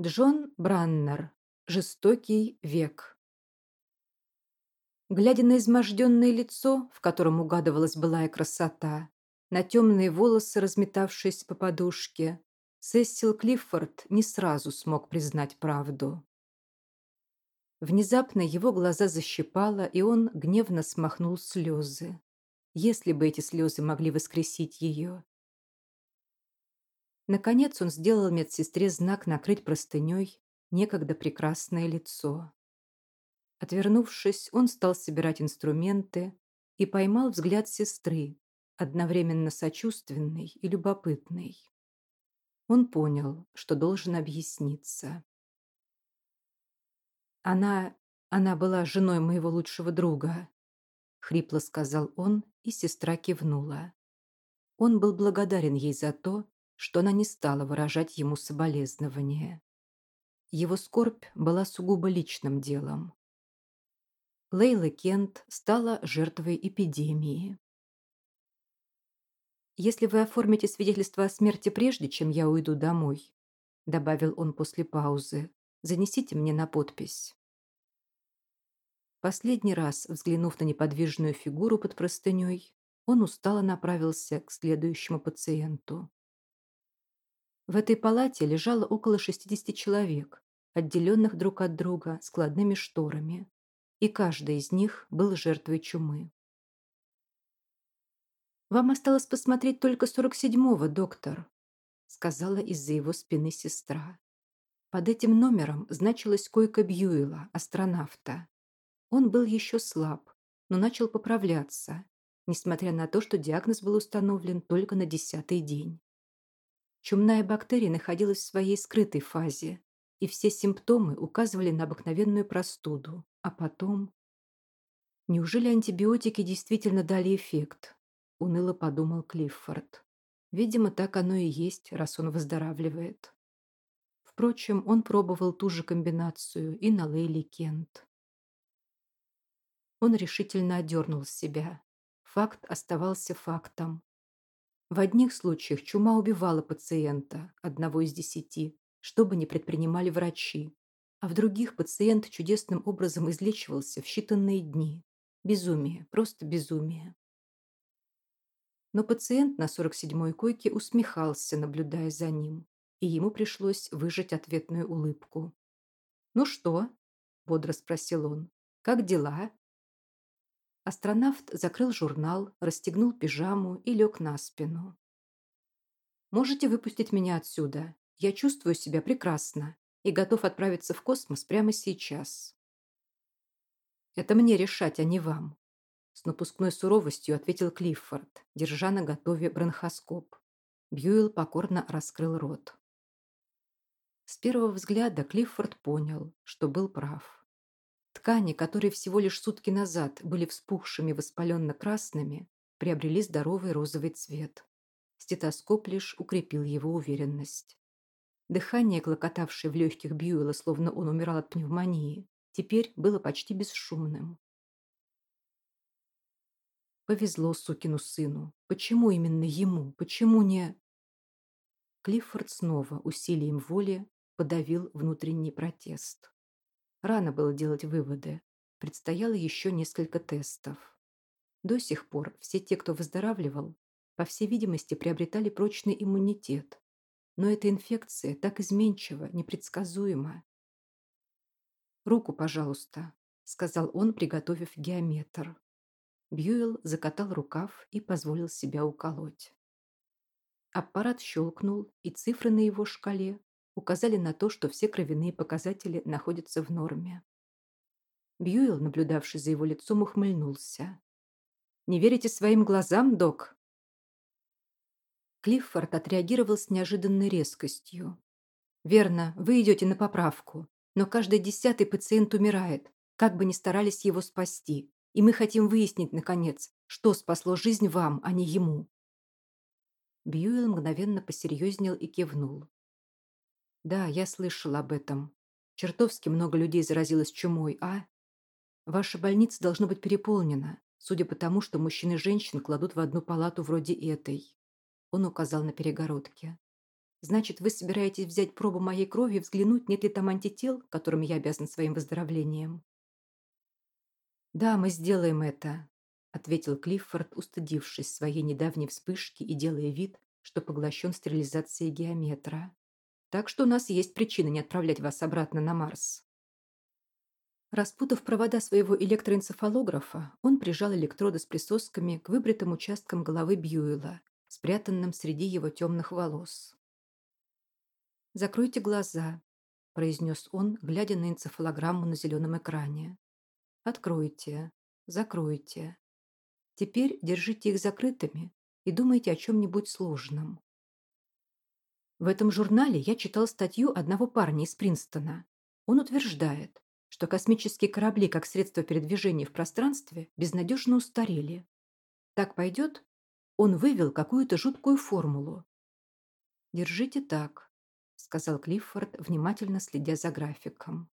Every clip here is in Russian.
Джон Браннер. Жестокий век. Глядя на изможденное лицо, в котором угадывалась былая красота, на темные волосы, разметавшиеся по подушке, Сесил Клиффорд не сразу смог признать правду. Внезапно его глаза защипало, и он гневно смахнул слезы. Если бы эти слезы могли воскресить ее, Наконец он сделал медсестре знак накрыть простыней некогда прекрасное лицо. Отвернувшись, он стал собирать инструменты и поймал взгляд сестры, одновременно сочувственный и любопытный. Он понял, что должен объясниться. «Она... она была женой моего лучшего друга», — хрипло сказал он, и сестра кивнула. Он был благодарен ей за то, что она не стала выражать ему соболезнования. Его скорбь была сугубо личным делом. Лейла Кент стала жертвой эпидемии. «Если вы оформите свидетельство о смерти прежде, чем я уйду домой», добавил он после паузы, занесите мне на подпись. Последний раз, взглянув на неподвижную фигуру под простыней, он устало направился к следующему пациенту. В этой палате лежало около 60 человек, отделенных друг от друга складными шторами, и каждый из них был жертвой чумы. «Вам осталось посмотреть только 47-го, доктор», сказала из-за его спины сестра. Под этим номером значилась койка Бьюила, астронавта. Он был еще слаб, но начал поправляться, несмотря на то, что диагноз был установлен только на десятый день. Чумная бактерия находилась в своей скрытой фазе, и все симптомы указывали на обыкновенную простуду. А потом... Неужели антибиотики действительно дали эффект? Уныло подумал Клиффорд. Видимо, так оно и есть, раз он выздоравливает. Впрочем, он пробовал ту же комбинацию и на Лейли Кент. Он решительно одернул себя. Факт оставался фактом. В одних случаях чума убивала пациента, одного из десяти, что бы ни предпринимали врачи, а в других пациент чудесным образом излечивался в считанные дни. Безумие, просто безумие. Но пациент на 47-й койке усмехался, наблюдая за ним, и ему пришлось выжать ответную улыбку. «Ну что?» – бодро спросил он. «Как дела?» Астронавт закрыл журнал, расстегнул пижаму и лег на спину. «Можете выпустить меня отсюда. Я чувствую себя прекрасно и готов отправиться в космос прямо сейчас». «Это мне решать, а не вам», — с напускной суровостью ответил Клиффорд, держа на готове бронхоскоп. Бьюэлл покорно раскрыл рот. С первого взгляда Клиффорд понял, что был прав. Ткани, которые всего лишь сутки назад были вспухшими воспаленно-красными, приобрели здоровый розовый цвет. Стетоскоп лишь укрепил его уверенность. Дыхание, клокотавшее в легких Бьюэлла, словно он умирал от пневмонии, теперь было почти бесшумным. Повезло сукину сыну. Почему именно ему? Почему не... Клиффорд снова усилием воли подавил внутренний протест. Рано было делать выводы. Предстояло еще несколько тестов. До сих пор все те, кто выздоравливал, по всей видимости, приобретали прочный иммунитет. Но эта инфекция так изменчива, непредсказуема. «Руку, пожалуйста», — сказал он, приготовив геометр. Бьюэлл закатал рукав и позволил себя уколоть. Аппарат щелкнул, и цифры на его шкале указали на то, что все кровяные показатели находятся в норме. Бьюэлл, наблюдавший за его лицом, ухмыльнулся. «Не верите своим глазам, док?» Клиффорд отреагировал с неожиданной резкостью. «Верно, вы идете на поправку, но каждый десятый пациент умирает, как бы ни старались его спасти, и мы хотим выяснить, наконец, что спасло жизнь вам, а не ему». Бьюэлл мгновенно посерьезнел и кивнул. Да, я слышал об этом. Чертовски много людей заразилось чумой, а? Ваша больница должна быть переполнена, судя по тому, что мужчин и женщин кладут в одну палату вроде этой. Он указал на перегородке. Значит, вы собираетесь взять пробу моей крови и взглянуть, нет ли там антител, которым я обязан своим выздоровлением? Да, мы сделаем это, ответил Клиффорд, устыдившись своей недавней вспышки и делая вид, что поглощен стерилизацией геометра. Так что у нас есть причина не отправлять вас обратно на Марс. Распутав провода своего электроэнцефалографа, он прижал электроды с присосками к выбритым участкам головы Бьюэла, спрятанным среди его темных волос. «Закройте глаза», – произнес он, глядя на энцефалограмму на зеленом экране. «Откройте, закройте. Теперь держите их закрытыми и думайте о чем-нибудь сложном». В этом журнале я читал статью одного парня из Принстона. Он утверждает, что космические корабли как средство передвижения в пространстве безнадежно устарели. Так пойдет? Он вывел какую-то жуткую формулу. Держите так, сказал Клиффорд, внимательно следя за графиком.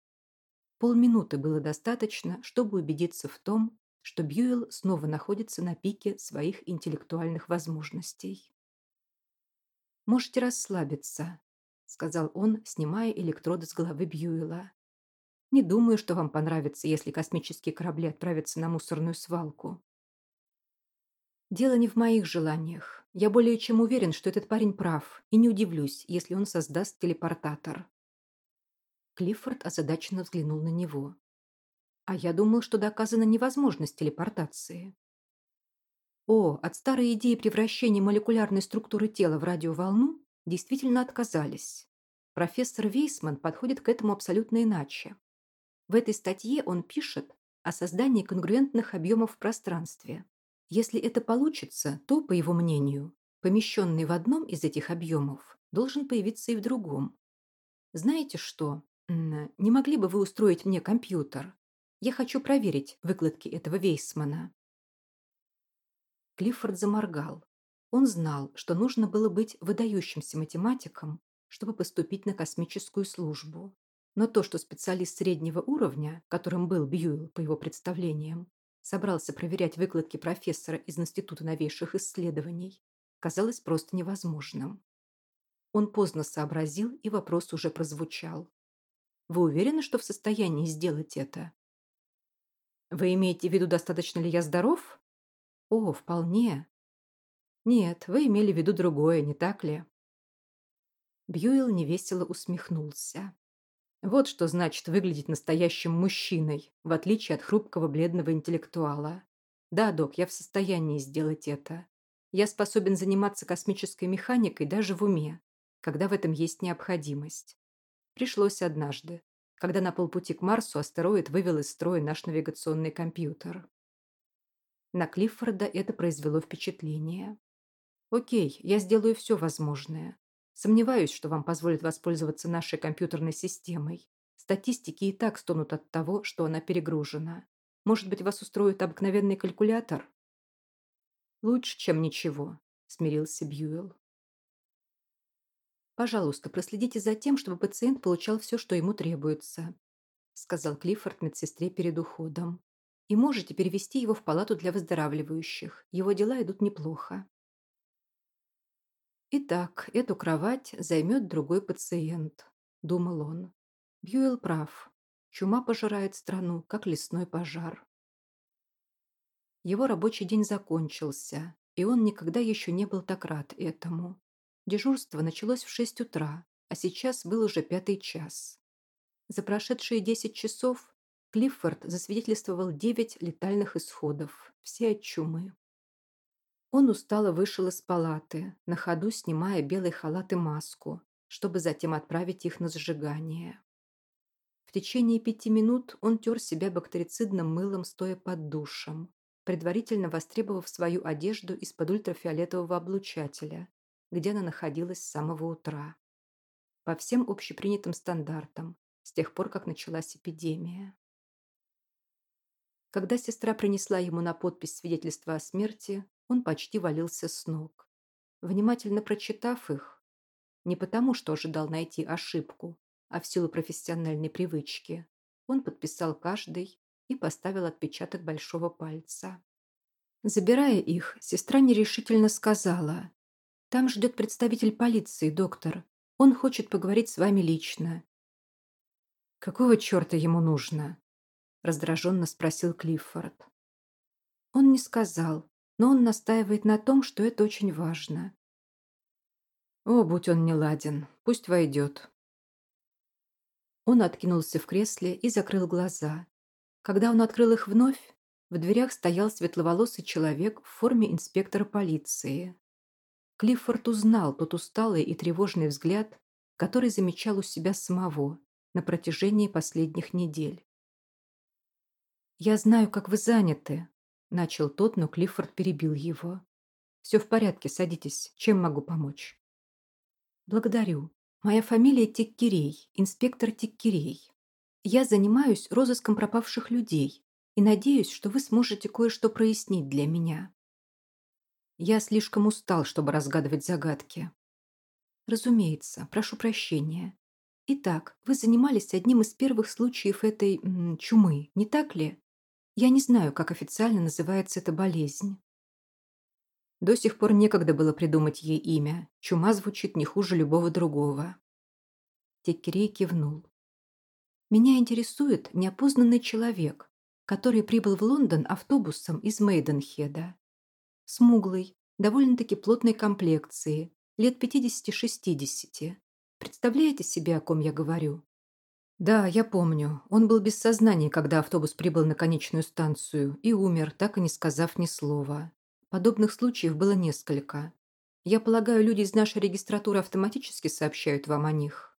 Полминуты было достаточно, чтобы убедиться в том, что Бьюэлл снова находится на пике своих интеллектуальных возможностей. «Можете расслабиться», — сказал он, снимая электроды с головы Бьюэлла. «Не думаю, что вам понравится, если космические корабли отправятся на мусорную свалку. Дело не в моих желаниях. Я более чем уверен, что этот парень прав, и не удивлюсь, если он создаст телепортатор. Клиффорд озадаченно взглянул на него. А я думал, что доказана невозможность телепортации. О, от старой идеи превращения молекулярной структуры тела в радиоволну действительно отказались. Профессор Вейсман подходит к этому абсолютно иначе. В этой статье он пишет о создании конгруентных объемов в пространстве, если это получится, то, по его мнению, помещенный в одном из этих объемов должен появиться и в другом. Знаете что? Не могли бы вы устроить мне компьютер? Я хочу проверить выкладки этого Вейсмана. Клиффорд заморгал. Он знал, что нужно было быть выдающимся математиком, чтобы поступить на космическую службу. Но то, что специалист среднего уровня, которым был Бьюэлл по его представлениям, собрался проверять выкладки профессора из Института новейших исследований, казалось просто невозможным. Он поздно сообразил, и вопрос уже прозвучал. «Вы уверены, что в состоянии сделать это?» «Вы имеете в виду, достаточно ли я здоров?» «О, вполне». «Нет, вы имели в виду другое, не так ли?» Бьюэлл невесело усмехнулся. Вот что значит выглядеть настоящим мужчиной, в отличие от хрупкого бледного интеллектуала. Да, док, я в состоянии сделать это. Я способен заниматься космической механикой даже в уме, когда в этом есть необходимость. Пришлось однажды, когда на полпути к Марсу астероид вывел из строя наш навигационный компьютер. На Клиффорда это произвело впечатление. Окей, я сделаю все возможное. Сомневаюсь, что вам позволят воспользоваться нашей компьютерной системой. Статистики и так стонут от того, что она перегружена. Может быть, вас устроит обыкновенный калькулятор? Лучше, чем ничего, смирился Бьюэлл. «Пожалуйста, проследите за тем, чтобы пациент получал все, что ему требуется», сказал Клиффорд медсестре перед уходом. «И можете перевести его в палату для выздоравливающих. Его дела идут неплохо». «Итак, эту кровать займет другой пациент», – думал он. Бьюэлл прав. Чума пожирает страну, как лесной пожар. Его рабочий день закончился, и он никогда еще не был так рад этому. Дежурство началось в шесть утра, а сейчас был уже пятый час. За прошедшие десять часов Клиффорд засвидетельствовал девять летальных исходов, все от чумы. Он устало вышел из палаты, на ходу снимая белый халат и маску, чтобы затем отправить их на сжигание. В течение пяти минут он тер себя бактерицидным мылом, стоя под душем, предварительно востребовав свою одежду из-под ультрафиолетового облучателя, где она находилась с самого утра. По всем общепринятым стандартам, с тех пор, как началась эпидемия. Когда сестра принесла ему на подпись свидетельство о смерти, он почти валился с ног. Внимательно прочитав их, не потому, что ожидал найти ошибку, а в силу профессиональной привычки, он подписал каждый и поставил отпечаток большого пальца. Забирая их, сестра нерешительно сказала, «Там ждет представитель полиции, доктор. Он хочет поговорить с вами лично». «Какого черта ему нужно?» — раздраженно спросил Клиффорд. Он не сказал, но он настаивает на том, что это очень важно. О, будь он не ладен, пусть войдет. Он откинулся в кресле и закрыл глаза. Когда он открыл их вновь, в дверях стоял светловолосый человек в форме инспектора полиции. Клиффорд узнал тот усталый и тревожный взгляд, который замечал у себя самого на протяжении последних недель. «Я знаю, как вы заняты», — начал тот, но Клиффорд перебил его. «Все в порядке, садитесь. Чем могу помочь?» «Благодарю. Моя фамилия Теккерей, инспектор Теккерей. Я занимаюсь розыском пропавших людей и надеюсь, что вы сможете кое-что прояснить для меня». Я слишком устал, чтобы разгадывать загадки. Разумеется, прошу прощения. Итак, вы занимались одним из первых случаев этой м, чумы, не так ли? Я не знаю, как официально называется эта болезнь. До сих пор некогда было придумать ей имя. Чума звучит не хуже любого другого. Теккерей кивнул. Меня интересует неопознанный человек, который прибыл в Лондон автобусом из Мейденхеда. Смуглый, довольно-таки плотной комплекции, лет 50-60. Представляете себе, о ком я говорю? Да, я помню. Он был без сознания, когда автобус прибыл на конечную станцию и умер, так и не сказав ни слова. Подобных случаев было несколько. Я полагаю, люди из нашей регистратуры автоматически сообщают вам о них.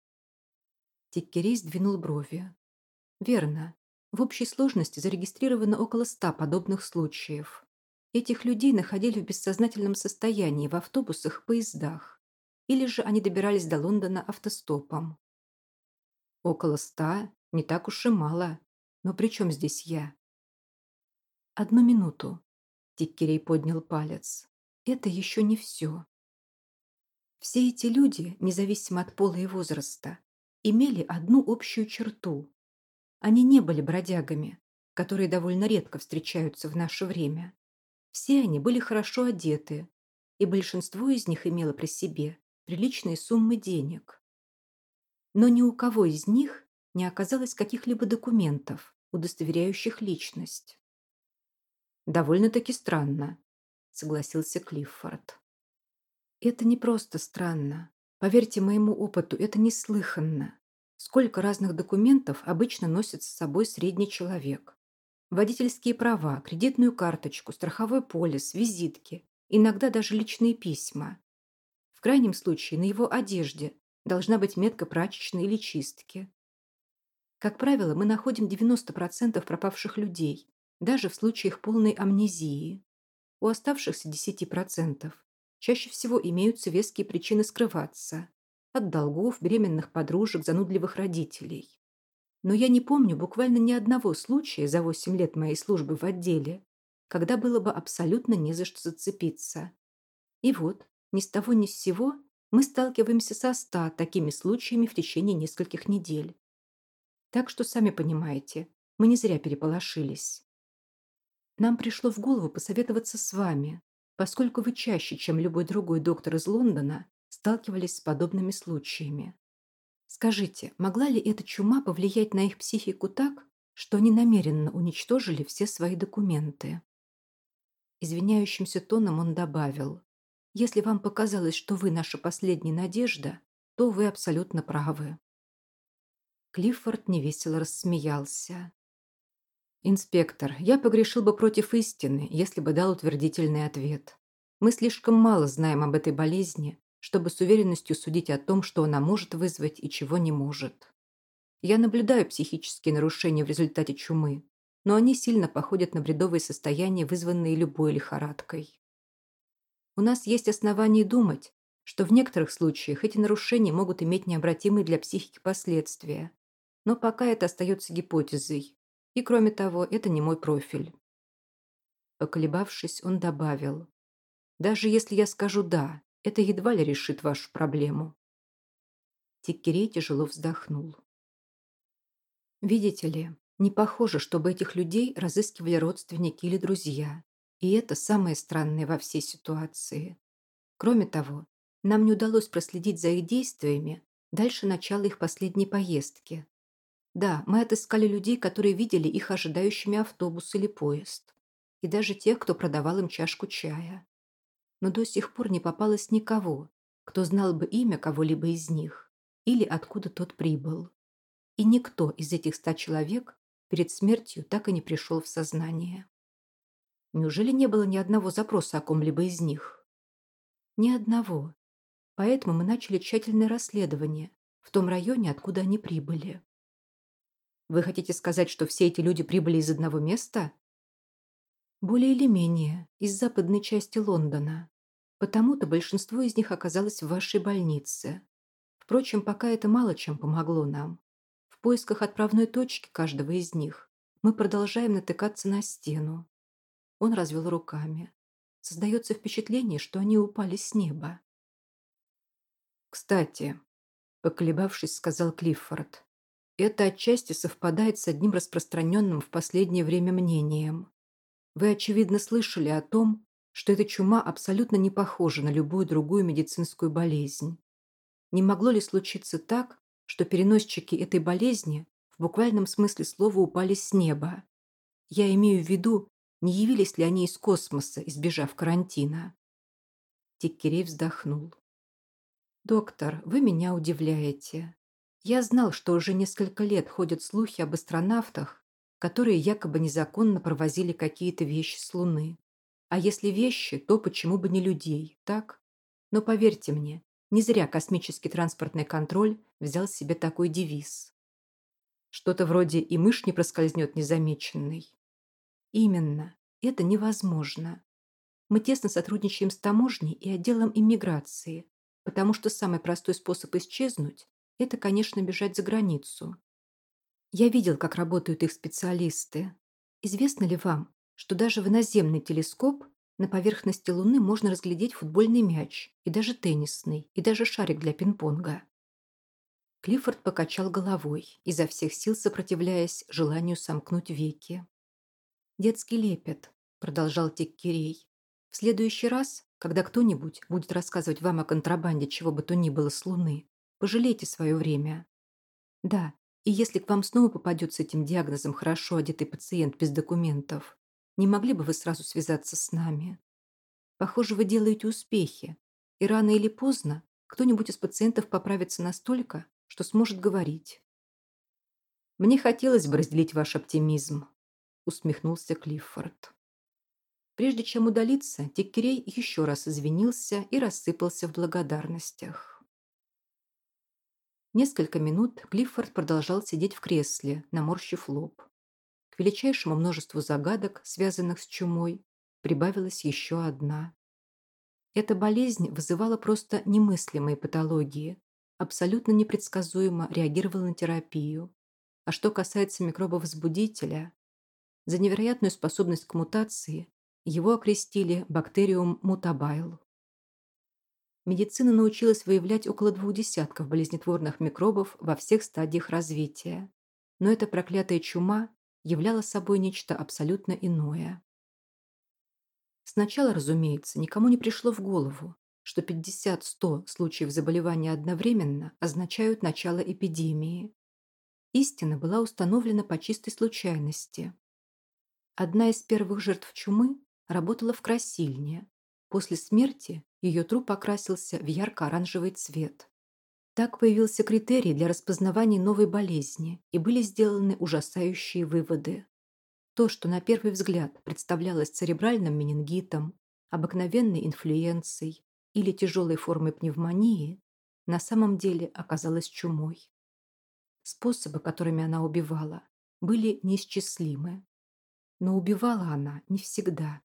Тиккерей сдвинул брови. Верно. В общей сложности зарегистрировано около ста подобных случаев. Этих людей находили в бессознательном состоянии в автобусах, поездах. Или же они добирались до Лондона автостопом. Около ста, не так уж и мало. Но при чем здесь я? Одну минуту. Тиккерей поднял палец. Это еще не все. Все эти люди, независимо от пола и возраста, имели одну общую черту. Они не были бродягами, которые довольно редко встречаются в наше время. Все они были хорошо одеты, и большинство из них имело при себе приличные суммы денег но ни у кого из них не оказалось каких-либо документов, удостоверяющих личность. «Довольно-таки странно», — согласился Клиффорд. «Это не просто странно. Поверьте моему опыту, это неслыханно. Сколько разных документов обычно носит с собой средний человек? Водительские права, кредитную карточку, страховой полис, визитки, иногда даже личные письма. В крайнем случае на его одежде должна быть метка прачечной или чистки. Как правило, мы находим 90% пропавших людей, даже в случаях полной амнезии. У оставшихся 10% чаще всего имеются веские причины скрываться. От долгов, беременных подружек, занудливых родителей. Но я не помню буквально ни одного случая за 8 лет моей службы в отделе, когда было бы абсолютно не за что зацепиться. И вот, ни с того ни с сего мы сталкиваемся со ста такими случаями в течение нескольких недель. Так что, сами понимаете, мы не зря переполошились. Нам пришло в голову посоветоваться с вами, поскольку вы чаще, чем любой другой доктор из Лондона, сталкивались с подобными случаями. Скажите, могла ли эта чума повлиять на их психику так, что они намеренно уничтожили все свои документы? Извиняющимся тоном он добавил. Если вам показалось, что вы наша последняя надежда, то вы абсолютно правы». Клиффорд невесело рассмеялся. «Инспектор, я погрешил бы против истины, если бы дал утвердительный ответ. Мы слишком мало знаем об этой болезни, чтобы с уверенностью судить о том, что она может вызвать и чего не может. Я наблюдаю психические нарушения в результате чумы, но они сильно походят на бредовые состояния, вызванные любой лихорадкой. У нас есть основания думать, что в некоторых случаях эти нарушения могут иметь необратимые для психики последствия. Но пока это остается гипотезой. И кроме того, это не мой профиль. Поколебавшись, он добавил. Даже если я скажу «да», это едва ли решит вашу проблему. Тиккерей тяжело вздохнул. Видите ли, не похоже, чтобы этих людей разыскивали родственники или друзья. И это самое странное во всей ситуации. Кроме того, нам не удалось проследить за их действиями Дальше начало их последней поездки. Да, мы отыскали людей, которые видели их ожидающими автобус или поезд. И даже тех, кто продавал им чашку чая. Но до сих пор не попалось никого, кто знал бы имя кого-либо из них или откуда тот прибыл. И никто из этих ста человек перед смертью так и не пришел в сознание. Неужели не было ни одного запроса о ком-либо из них? Ни одного. Поэтому мы начали тщательное расследование в том районе, откуда они прибыли. Вы хотите сказать, что все эти люди прибыли из одного места? Более или менее, из западной части Лондона. Потому-то большинство из них оказалось в вашей больнице. Впрочем, пока это мало чем помогло нам. В поисках отправной точки каждого из них мы продолжаем натыкаться на стену. Он развел руками. Создается впечатление, что они упали с неба. «Кстати», — поколебавшись, сказал Клиффорд, «это отчасти совпадает с одним распространенным в последнее время мнением. Вы, очевидно, слышали о том, что эта чума абсолютно не похожа на любую другую медицинскую болезнь. Не могло ли случиться так, что переносчики этой болезни в буквальном смысле слова упали с неба. Я имею в виду, не явились ли они из космоса, избежав карантина. Тиккерей вздохнул. «Доктор, вы меня удивляете. Я знал, что уже несколько лет ходят слухи об астронавтах, которые якобы незаконно провозили какие-то вещи с Луны. А если вещи, то почему бы не людей, так? Но поверьте мне, не зря космический транспортный контроль взял себе такой девиз. Что-то вроде «и мышь не проскользнет незамеченной». Именно. Это невозможно. Мы тесно сотрудничаем с таможней и отделом иммиграции, потому что самый простой способ исчезнуть – это, конечно, бежать за границу. Я видел, как работают их специалисты. Известно ли вам, что даже в наземный телескоп на поверхности Луны можно разглядеть футбольный мяч, и даже теннисный, и даже шарик для пинг-понга. Клиффорд покачал головой, изо всех сил сопротивляясь желанию сомкнуть веки. «Детский лепет», — продолжал Теккерей. «В следующий раз, когда кто-нибудь будет рассказывать вам о контрабанде чего бы то ни было с Луны, пожалейте свое время. Да, и если к вам снова попадет с этим диагнозом хорошо одетый пациент без документов, не могли бы вы сразу связаться с нами? Похоже, вы делаете успехи, и рано или поздно кто-нибудь из пациентов поправится настолько, что сможет говорить. «Мне хотелось бы разделить ваш оптимизм», — усмехнулся Клиффорд. Прежде чем удалиться, Тиккерей еще раз извинился и рассыпался в благодарностях. Несколько минут Клиффорд продолжал сидеть в кресле, наморщив лоб величайшему множеству загадок, связанных с чумой, прибавилась еще одна. Эта болезнь вызывала просто немыслимые патологии, абсолютно непредсказуемо реагировала на терапию. А что касается микробовозбудителя, за невероятную способность к мутации его окрестили бактериум мутабайл. Медицина научилась выявлять около двух десятков болезнетворных микробов во всех стадиях развития. Но эта проклятая чума являла собой нечто абсолютно иное. Сначала, разумеется, никому не пришло в голову, что 50-100 случаев заболевания одновременно означают начало эпидемии. Истина была установлена по чистой случайности. Одна из первых жертв чумы работала в красильне. После смерти ее труп окрасился в ярко-оранжевый цвет. Так появился критерий для распознавания новой болезни, и были сделаны ужасающие выводы. То, что на первый взгляд представлялось церебральным менингитом, обыкновенной инфлюенцией или тяжелой формой пневмонии, на самом деле оказалось чумой. Способы, которыми она убивала, были неисчислимы. Но убивала она не всегда.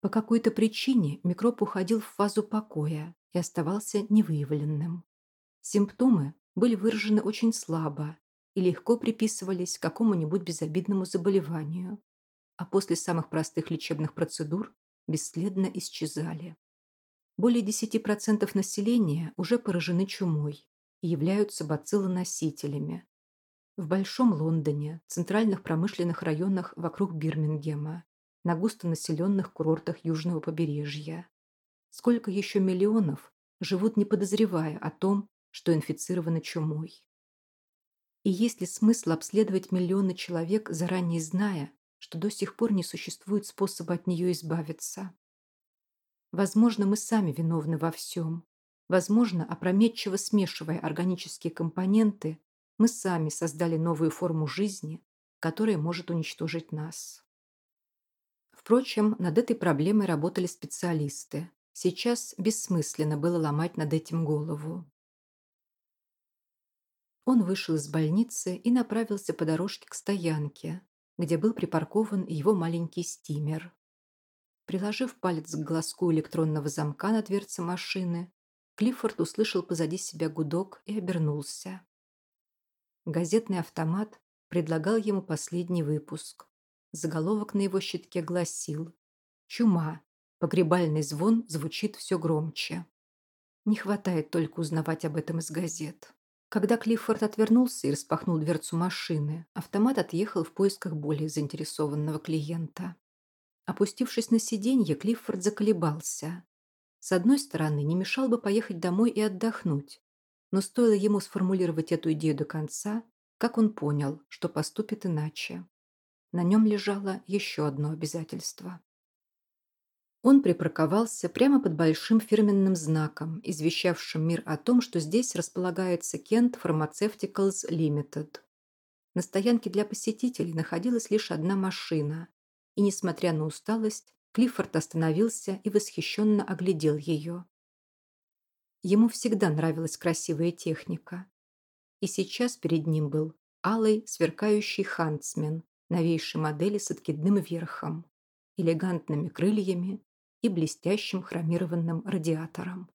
По какой-то причине микроб уходил в фазу покоя и оставался невыявленным. Симптомы были выражены очень слабо и легко приписывались какому-нибудь безобидному заболеванию, а после самых простых лечебных процедур бесследно исчезали. Более 10% населения уже поражены чумой и являются бациллоносителями. В Большом Лондоне, центральных промышленных районах вокруг Бирмингема, на густонаселенных курортах южного побережья. Сколько еще миллионов живут, не подозревая о том, что инфицированы чумой. И есть ли смысл обследовать миллионы человек, заранее зная, что до сих пор не существует способа от нее избавиться? Возможно, мы сами виновны во всем. Возможно, опрометчиво смешивая органические компоненты, мы сами создали новую форму жизни, которая может уничтожить нас. Впрочем, над этой проблемой работали специалисты. Сейчас бессмысленно было ломать над этим голову. Он вышел из больницы и направился по дорожке к стоянке, где был припаркован его маленький стимер. Приложив палец к глазку электронного замка на дверце машины, Клиффорд услышал позади себя гудок и обернулся. Газетный автомат предлагал ему последний выпуск. Заголовок на его щитке гласил «Чума. Погребальный звон звучит все громче». Не хватает только узнавать об этом из газет. Когда Клиффорд отвернулся и распахнул дверцу машины, автомат отъехал в поисках более заинтересованного клиента. Опустившись на сиденье, Клиффорд заколебался. С одной стороны, не мешал бы поехать домой и отдохнуть, но стоило ему сформулировать эту идею до конца, как он понял, что поступит иначе. На нем лежало еще одно обязательство. Он припарковался прямо под большим фирменным знаком, извещавшим мир о том, что здесь располагается Kent Pharmaceuticals Limited. На стоянке для посетителей находилась лишь одна машина, и, несмотря на усталость, Клиффорд остановился и восхищенно оглядел ее. Ему всегда нравилась красивая техника. И сейчас перед ним был алый, сверкающий хантсмен новейшей модели с откидным верхом, элегантными крыльями и блестящим хромированным радиатором.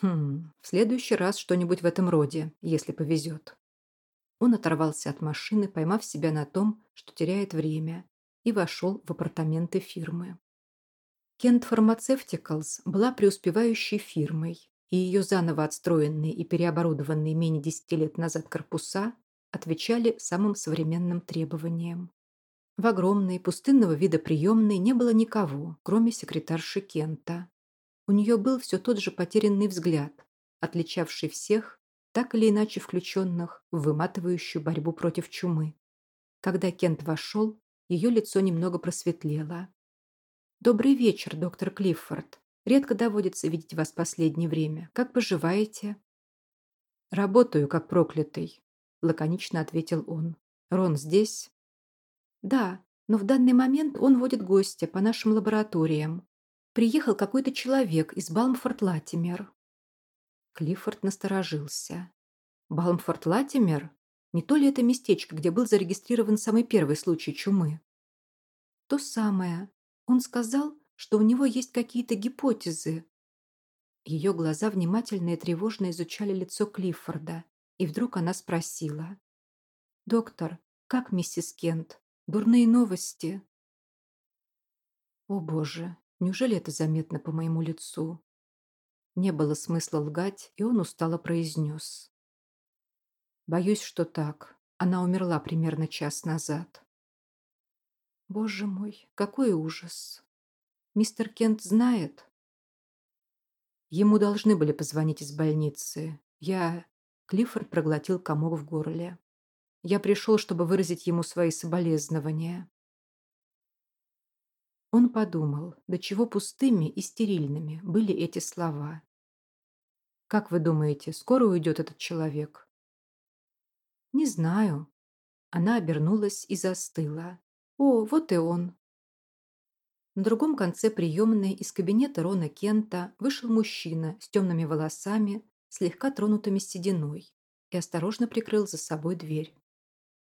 Хм, в следующий раз что-нибудь в этом роде, если повезет. Он оторвался от машины, поймав себя на том, что теряет время, и вошел в апартаменты фирмы. Kent Pharmaceuticals была преуспевающей фирмой, и ее заново отстроенные и переоборудованные менее десяти лет назад корпуса отвечали самым современным требованиям. В огромной, пустынного вида приемной не было никого, кроме секретарши Кента. У нее был все тот же потерянный взгляд, отличавший всех, так или иначе включенных в выматывающую борьбу против чумы. Когда Кент вошел, ее лицо немного просветлело. «Добрый вечер, доктор Клиффорд. Редко доводится видеть вас в последнее время. Как поживаете?» «Работаю, как проклятый», — лаконично ответил он. «Рон здесь?» Да, но в данный момент он водит гостя по нашим лабораториям. Приехал какой-то человек из Балмфорд-Латимер. Клиффорд насторожился. Балмфорд-Латимер? Не то ли это местечко, где был зарегистрирован самый первый случай чумы? То самое. Он сказал, что у него есть какие-то гипотезы. Ее глаза внимательно и тревожно изучали лицо Клиффорда, и вдруг она спросила. «Доктор, как миссис Кент?» Дурные новости. О боже, неужели это заметно по моему лицу? Не было смысла лгать, и он устало произнес. Боюсь, что так. Она умерла примерно час назад. Боже мой, какой ужас. Мистер Кент знает? Ему должны были позвонить из больницы. Я... Клиффорд проглотил комок в горле. Я пришел, чтобы выразить ему свои соболезнования. Он подумал, до чего пустыми и стерильными были эти слова. «Как вы думаете, скоро уйдет этот человек?» «Не знаю». Она обернулась и застыла. «О, вот и он». На другом конце приемной из кабинета Рона Кента вышел мужчина с темными волосами, слегка тронутыми сединой, и осторожно прикрыл за собой дверь.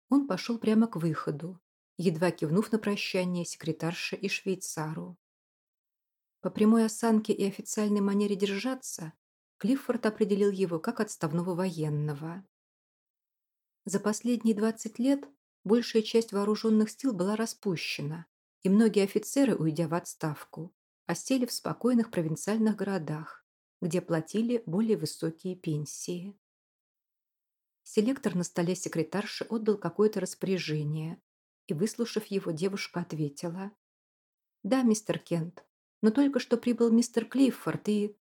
Он пошел прямо к выходу, едва кивнув на прощание секретарше и швейцару. По прямой осанке и официальной манере держаться Клиффорд определил его как отставного военного. За последние 20 лет большая часть вооруженных сил была распущена, и многие офицеры, уйдя в отставку, осели в спокойных провинциальных городах, где платили более высокие пенсии. Селектор на столе секретарши отдал какое-то распоряжение, и, выслушав его, девушка ответила. «Да, мистер Кент, но только что прибыл мистер Клиффорд и...»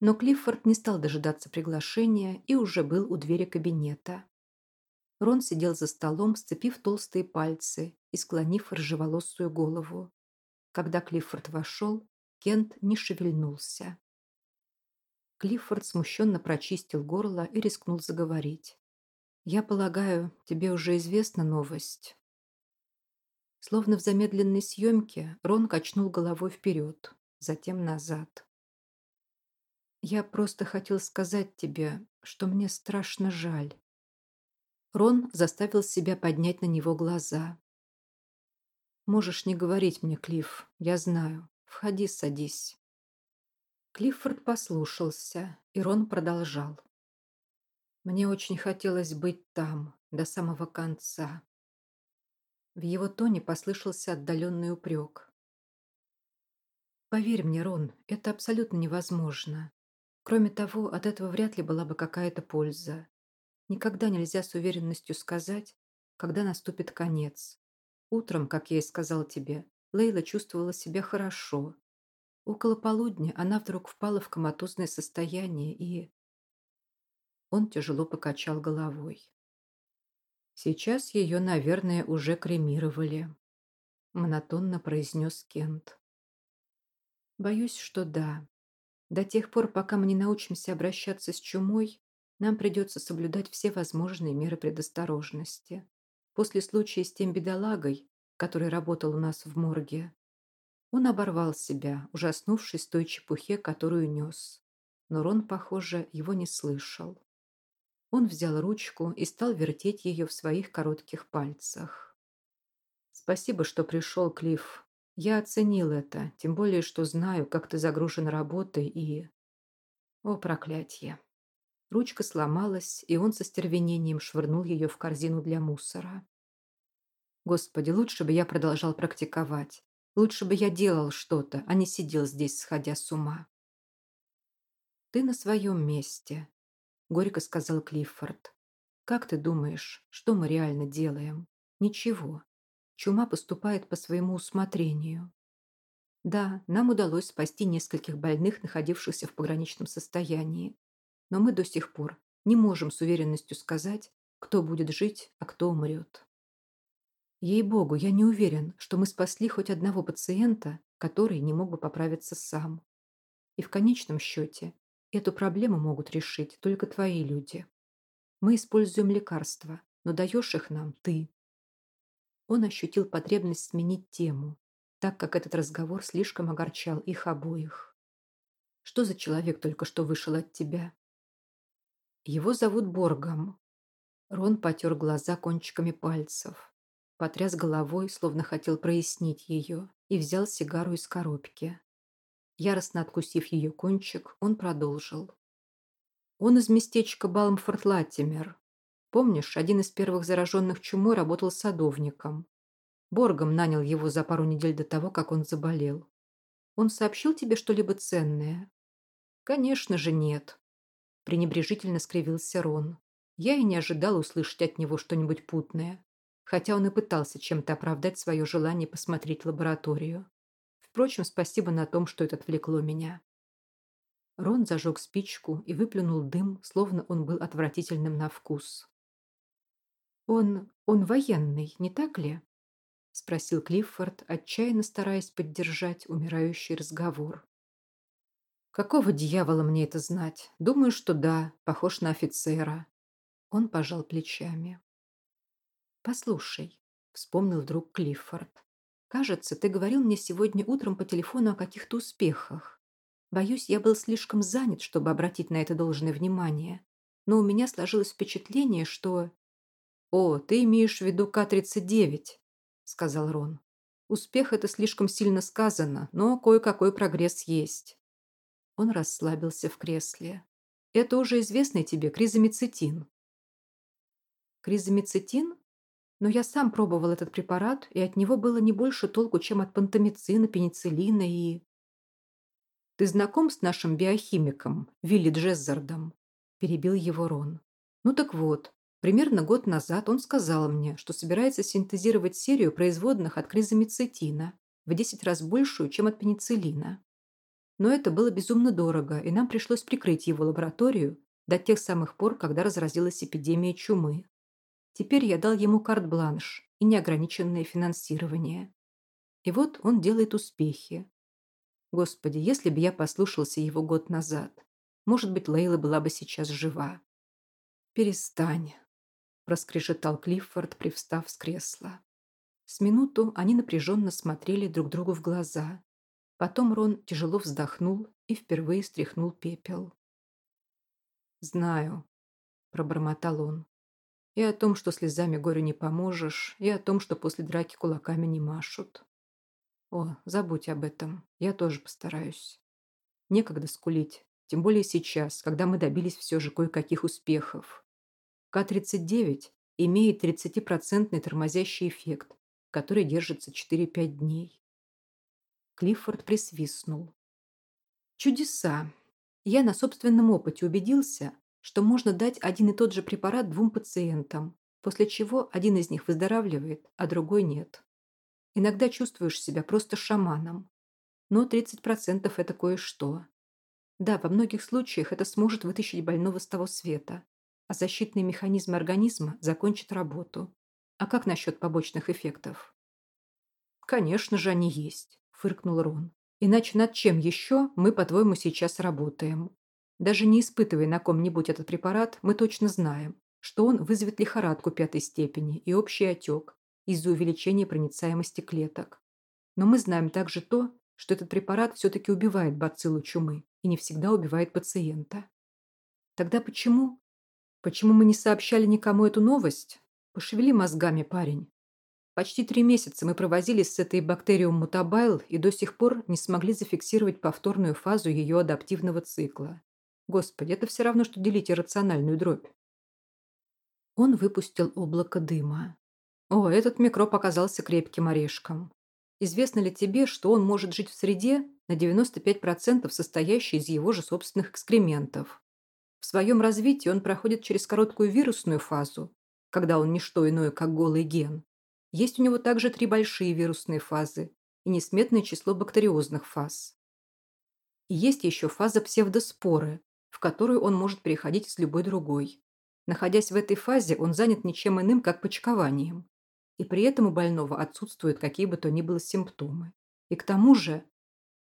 Но Клиффорд не стал дожидаться приглашения и уже был у двери кабинета. Рон сидел за столом, сцепив толстые пальцы и склонив рыжеволосую голову. Когда Клиффорд вошел, Кент не шевельнулся. Клиффорд смущенно прочистил горло и рискнул заговорить. «Я полагаю, тебе уже известна новость». Словно в замедленной съемке, Рон качнул головой вперед, затем назад. «Я просто хотел сказать тебе, что мне страшно жаль». Рон заставил себя поднять на него глаза. «Можешь не говорить мне, Клифф, я знаю. Входи, садись». Клиффорд послушался, и Рон продолжал. «Мне очень хотелось быть там, до самого конца. В его тоне послышался отдаленный упрек. «Поверь мне, Рон, это абсолютно невозможно. Кроме того, от этого вряд ли была бы какая-то польза. Никогда нельзя с уверенностью сказать, когда наступит конец. Утром, как я и сказал тебе, Лейла чувствовала себя хорошо. Около полудня она вдруг впала в коматозное состояние и... Он тяжело покачал головой. Сейчас ее, наверное, уже кремировали. Монотонно произнес Кент. Боюсь, что да. До тех пор, пока мы не научимся обращаться с чумой, нам придется соблюдать все возможные меры предосторожности. После случая с тем бедолагой, который работал у нас в морге, он оборвал себя, ужаснувшись той чепухе, которую нес. Но Рон, похоже, его не слышал. Он взял ручку и стал вертеть ее в своих коротких пальцах. «Спасибо, что пришел, Клифф. Я оценил это, тем более, что знаю, как ты загружен работой и...» «О, проклятье!» Ручка сломалась, и он со стервенением швырнул ее в корзину для мусора. «Господи, лучше бы я продолжал практиковать. Лучше бы я делал что-то, а не сидел здесь, сходя с ума». «Ты на своем месте», — горько сказал Клиффорд. «Как ты думаешь, что мы реально делаем? Ничего. Чума поступает по своему усмотрению. Да, нам удалось спасти нескольких больных, находившихся в пограничном состоянии. Но мы до сих пор не можем с уверенностью сказать, кто будет жить, а кто умрет. Ей-богу, я не уверен, что мы спасли хоть одного пациента, который не мог бы поправиться сам. И в конечном счете Эту проблему могут решить только твои люди. Мы используем лекарства, но даешь их нам ты. Он ощутил потребность сменить тему, так как этот разговор слишком огорчал их обоих. Что за человек только что вышел от тебя? Его зовут Боргом. Рон потер глаза кончиками пальцев, потряс головой, словно хотел прояснить ее, и взял сигару из коробки. Яростно откусив ее кончик, он продолжил. Он из местечка Балмфорт-Латтимер. Помнишь, один из первых зараженных чумой работал садовником. Боргом нанял его за пару недель до того, как он заболел. Он сообщил тебе что-либо ценное? Конечно же нет. Пренебрежительно скривился Рон. Я и не ожидал услышать от него что-нибудь путное, хотя он и пытался чем-то оправдать свое желание посмотреть лабораторию. Впрочем, спасибо на том, что это отвлекло меня. Рон зажег спичку и выплюнул дым, словно он был отвратительным на вкус. «Он... он военный, не так ли?» — спросил Клиффорд, отчаянно стараясь поддержать умирающий разговор. «Какого дьявола мне это знать? Думаю, что да, похож на офицера». Он пожал плечами. «Послушай», — вспомнил вдруг Клиффорд, Кажется, ты говорил мне сегодня утром по телефону о каких-то успехах. Боюсь, я был слишком занят, чтобы обратить на это должное внимание. Но у меня сложилось впечатление, что... «О, ты имеешь в виду К-39», — сказал Рон. «Успех — это слишком сильно сказано, но кое-какой прогресс есть». Он расслабился в кресле. «Это уже известный тебе кризомицетин». «Кризомицетин?» Но я сам пробовал этот препарат, и от него было не больше толку, чем от пантомицина, пенициллина и... «Ты знаком с нашим биохимиком, Вилли Джеззардом?» – перебил его Рон. «Ну так вот, примерно год назад он сказал мне, что собирается синтезировать серию производных от кризомицетина в 10 раз большую, чем от пенициллина. Но это было безумно дорого, и нам пришлось прикрыть его лабораторию до тех самых пор, когда разразилась эпидемия чумы. Теперь я дал ему карт-бланш и неограниченное финансирование. И вот он делает успехи. Господи, если бы я послушался его год назад, может быть, Лейла была бы сейчас жива. «Перестань», – проскрежетал Клиффорд, привстав с кресла. С минуту они напряженно смотрели друг другу в глаза. Потом Рон тяжело вздохнул и впервые стряхнул пепел. «Знаю», – пробормотал он. «И о том, что слезами горю не поможешь, и о том, что после драки кулаками не машут. О, забудь об этом, я тоже постараюсь. Некогда скулить, тем более сейчас, когда мы добились все же кое-каких успехов. К-39 имеет 30% тормозящий эффект, который держится 4-5 дней. Клиффорд присвистнул. Чудеса. Я на собственном опыте убедился, что можно дать один и тот же препарат двум пациентам, после чего один из них выздоравливает, а другой нет. Иногда чувствуешь себя просто шаманом. Но 30% это кое-что. Да, во многих случаях это сможет вытащить больного с того света, а защитные механизмы организма закончат работу. А как насчет побочных эффектов? Конечно же, они есть, фыркнул Рон. Иначе над чем еще мы, по-твоему, сейчас работаем? Даже не испытывая на ком-нибудь этот препарат, мы точно знаем, что он вызовет лихорадку пятой степени и общий отек из-за увеличения проницаемости клеток. Но мы знаем также то, что этот препарат все-таки убивает бациллу чумы и не всегда убивает пациента. Тогда почему? Почему мы не сообщали никому эту новость? Пошевели мозгами, парень. Почти три месяца мы провозились с этой бактерией мутабайл и до сих пор не смогли зафиксировать повторную фазу ее адаптивного цикла. Господи, это все равно, что делить иррациональную дробь. Он выпустил облако дыма. О, этот микроб оказался крепким орешком. Известно ли тебе, что он может жить в среде, на 95% состоящей из его же собственных экскрементов? В своем развитии он проходит через короткую вирусную фазу, когда он не что иное, как голый ген. Есть у него также три большие вирусные фазы и несметное число бактериозных фаз. И есть еще фаза псевдоспоры, в которую он может переходить с любой другой. Находясь в этой фазе, он занят ничем иным, как почкованием и при этом у больного отсутствуют какие бы то ни было симптомы. И к тому же...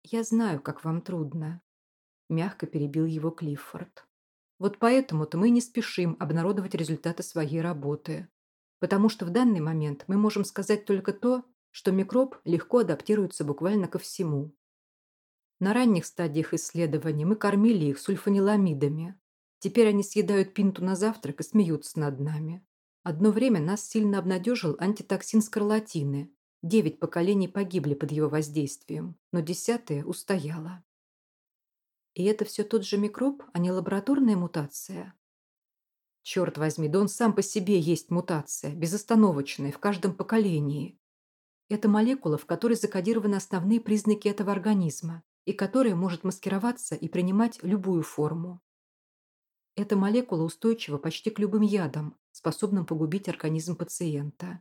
Я знаю, как вам трудно. Мягко перебил его Клиффорд. Вот поэтому-то мы не спешим обнародовать результаты своей работы. Потому что в данный момент мы можем сказать только то, что микроб легко адаптируется буквально ко всему. На ранних стадиях исследований мы кормили их сульфаниламидами. Теперь они съедают пинту на завтрак и смеются над нами. Одно время нас сильно обнадежил антитоксин скарлатины. Девять поколений погибли под его воздействием, но десятое устояло. И это все тот же микроб, а не лабораторная мутация? Черт возьми, да он сам по себе есть мутация, безостановочная, в каждом поколении. Это молекула, в которой закодированы основные признаки этого организма и которая может маскироваться и принимать любую форму. Эта молекула устойчива почти к любым ядам, способным погубить организм пациента.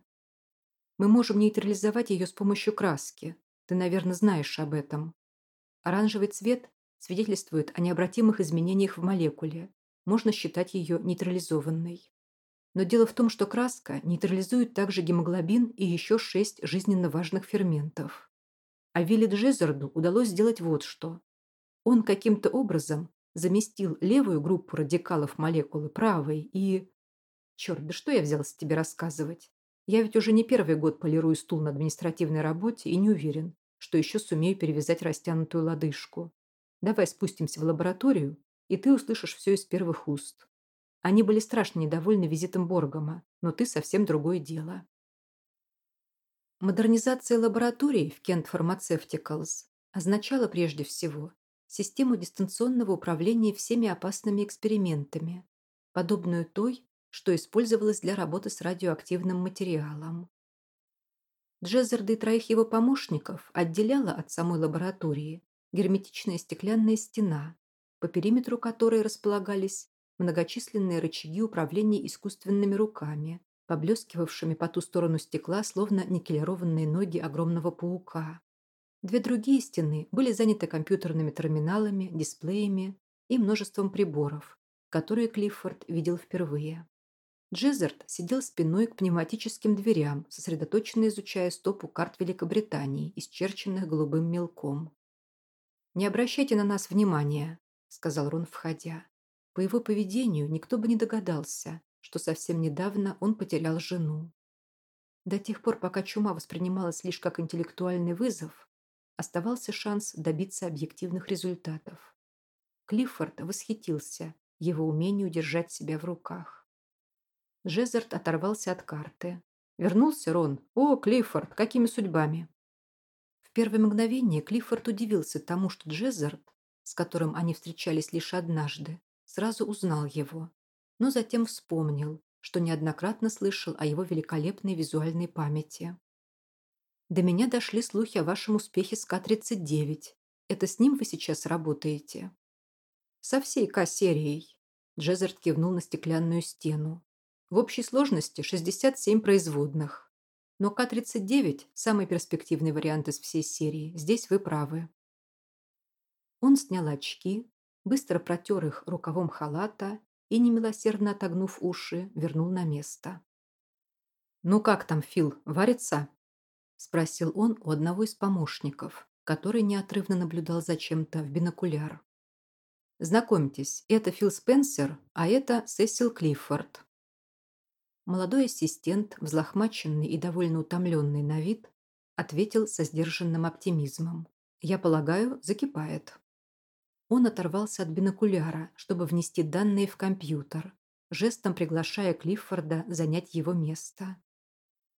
Мы можем нейтрализовать ее с помощью краски. Ты, наверное, знаешь об этом. Оранжевый цвет свидетельствует о необратимых изменениях в молекуле. Можно считать ее нейтрализованной. Но дело в том, что краска нейтрализует также гемоглобин и еще шесть жизненно важных ферментов. А Вилли Джезарду удалось сделать вот что. Он каким-то образом заместил левую группу радикалов молекулы правой и... Черт, да что я взялся тебе рассказывать? Я ведь уже не первый год полирую стул на административной работе и не уверен, что еще сумею перевязать растянутую лодыжку. Давай спустимся в лабораторию, и ты услышишь все из первых уст. Они были страшно недовольны визитом Боргома, но ты совсем другое дело. Модернизация лабораторий в Kent Pharmaceuticals означала прежде всего систему дистанционного управления всеми опасными экспериментами, подобную той, что использовалась для работы с радиоактивным материалом. Джезерда и троих его помощников отделяла от самой лаборатории герметичная стеклянная стена, по периметру которой располагались многочисленные рычаги управления искусственными руками, поблескивавшими по ту сторону стекла, словно никелированные ноги огромного паука. Две другие стены были заняты компьютерными терминалами, дисплеями и множеством приборов, которые Клиффорд видел впервые. Джезерт сидел спиной к пневматическим дверям, сосредоточенно изучая стопу карт Великобритании, исчерченных голубым мелком. «Не обращайте на нас внимания», — сказал Рон, входя. По его поведению никто бы не догадался, что совсем недавно он потерял жену. До тех пор, пока чума воспринималась лишь как интеллектуальный вызов, оставался шанс добиться объективных результатов. Клиффорд восхитился его умению держать себя в руках. Жезерт оторвался от карты. Вернулся Рон. «О, Клиффорд, какими судьбами?» В первое мгновение Клиффорд удивился тому, что Джезерт, с которым они встречались лишь однажды, сразу узнал его, но затем вспомнил, что неоднократно слышал о его великолепной визуальной памяти. «До меня дошли слухи о вашем успехе с К-39. Это с ним вы сейчас работаете?» «Со всей К-серией», – Джезерт кивнул на стеклянную стену. «В общей сложности 67 производных. Но К-39 – самый перспективный вариант из всей серии. Здесь вы правы». Он снял очки, быстро протер их рукавом халата и, немилосердно отогнув уши, вернул на место. «Ну как там, Фил, варится?» – спросил он у одного из помощников, который неотрывно наблюдал за чем-то в бинокуляр. «Знакомьтесь, это Фил Спенсер, а это Сесил Клиффорд». Молодой ассистент, взлохмаченный и довольно утомленный на вид, ответил со сдержанным оптимизмом. «Я полагаю, закипает». Он оторвался от бинокуляра, чтобы внести данные в компьютер, жестом приглашая Клиффорда занять его место.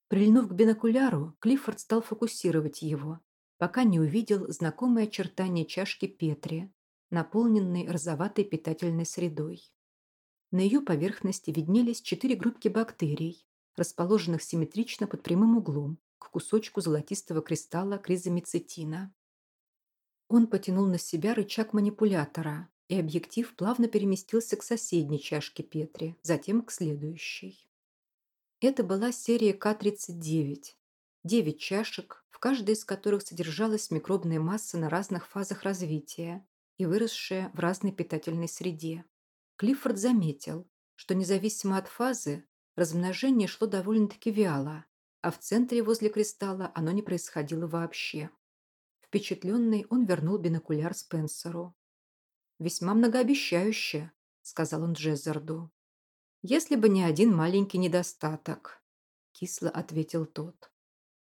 Прильнув к бинокуляру, Клиффорд стал фокусировать его, пока не увидел знакомые очертания чашки Петри, наполненной розоватой питательной средой. На ее поверхности виднелись четыре группки бактерий, расположенных симметрично под прямым углом к кусочку золотистого кристалла кризомицетина. Он потянул на себя рычаг манипулятора, и объектив плавно переместился к соседней чашке Петри, затем к следующей. Это была серия К-39. Девять чашек, в каждой из которых содержалась микробная масса на разных фазах развития и выросшая в разной питательной среде. Клиффорд заметил, что независимо от фазы, размножение шло довольно-таки вяло, а в центре возле кристалла оно не происходило вообще. Впечатленный, он вернул бинокуляр Спенсеру. «Весьма многообещающе», — сказал он Джезарду. «Если бы не один маленький недостаток», — кисло ответил тот.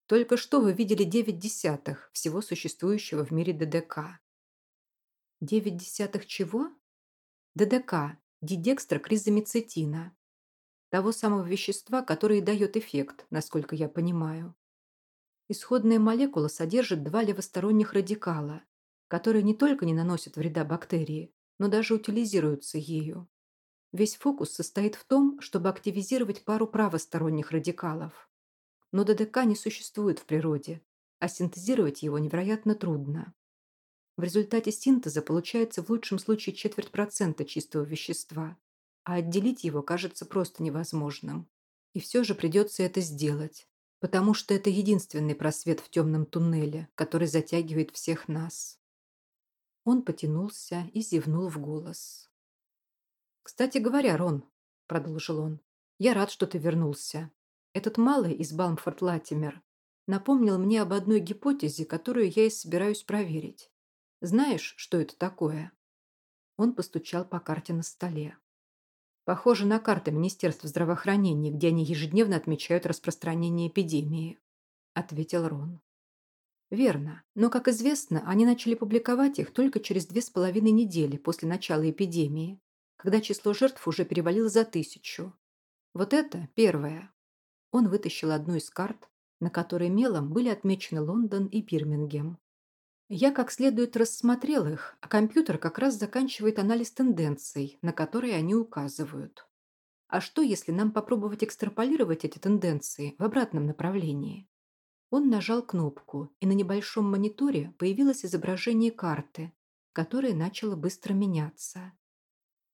«Только что вы видели девять десятых всего существующего в мире ДДК». «Девять десятых чего?» ДДК, дидекстрокризомицетина. Того самого вещества, которое дает эффект, насколько я понимаю. Исходная молекула содержит два левосторонних радикала, которые не только не наносят вреда бактерии, но даже утилизируются ею. Весь фокус состоит в том, чтобы активизировать пару правосторонних радикалов. Но ДДК не существует в природе, а синтезировать его невероятно трудно. В результате синтеза получается в лучшем случае четверть процента чистого вещества, а отделить его кажется просто невозможным. И все же придется это сделать, потому что это единственный просвет в темном туннеле, который затягивает всех нас. Он потянулся и зевнул в голос. «Кстати говоря, Рон», — продолжил он, — «я рад, что ты вернулся. Этот малый из Балмфорд-Латимер напомнил мне об одной гипотезе, которую я и собираюсь проверить. Знаешь, что это такое?» Он постучал по карте на столе. Похоже на карты Министерства здравоохранения, где они ежедневно отмечают распространение эпидемии», – ответил Рон. «Верно. Но, как известно, они начали публиковать их только через две с половиной недели после начала эпидемии, когда число жертв уже перевалило за тысячу. Вот это первое». Он вытащил одну из карт, на которой мелом были отмечены Лондон и Бирмингем. Я как следует рассмотрел их, а компьютер как раз заканчивает анализ тенденций, на которые они указывают. А что, если нам попробовать экстраполировать эти тенденции в обратном направлении? Он нажал кнопку, и на небольшом мониторе появилось изображение карты, которое начало быстро меняться.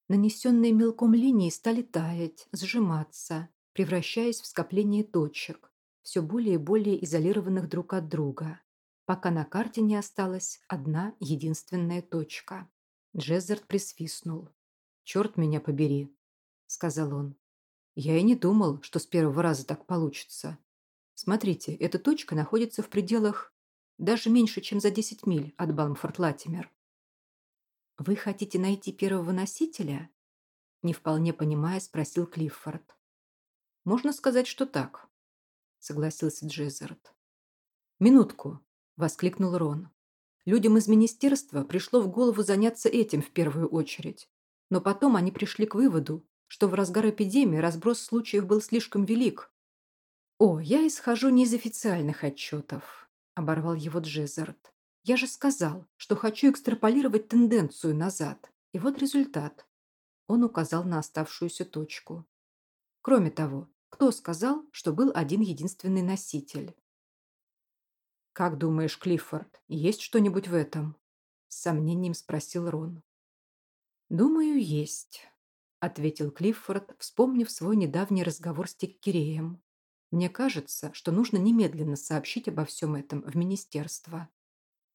Нанесенные мелком линии стали таять, сжиматься, превращаясь в скопление точек, все более и более изолированных друг от друга. Пока на карте не осталась одна единственная точка. Джезерт присвистнул. «Черт меня побери», — сказал он. «Я и не думал, что с первого раза так получится. Смотрите, эта точка находится в пределах даже меньше, чем за 10 миль от Балмфорт-Латимер. «Вы хотите найти первого носителя?» Не вполне понимая, спросил Клиффорд. «Можно сказать, что так», — согласился Джезерт. «Минутку», — воскликнул Рон. «Людям из министерства пришло в голову заняться этим в первую очередь, но потом они пришли к выводу, что в разгар эпидемии разброс случаев был слишком велик. О, я исхожу не из официальных отчетов, – оборвал его Джезерт. «Я же сказал, что хочу экстраполировать тенденцию назад. И вот результат». Он указал на оставшуюся точку. Кроме того, кто сказал, что был один единственный носитель? «Как думаешь, Клиффорд, есть что-нибудь в этом?» С сомнением спросил Рон. «Думаю, есть», — ответил Клиффорд, вспомнив свой недавний разговор с Теккереем. Мне кажется, что нужно немедленно сообщить обо всем этом в министерство.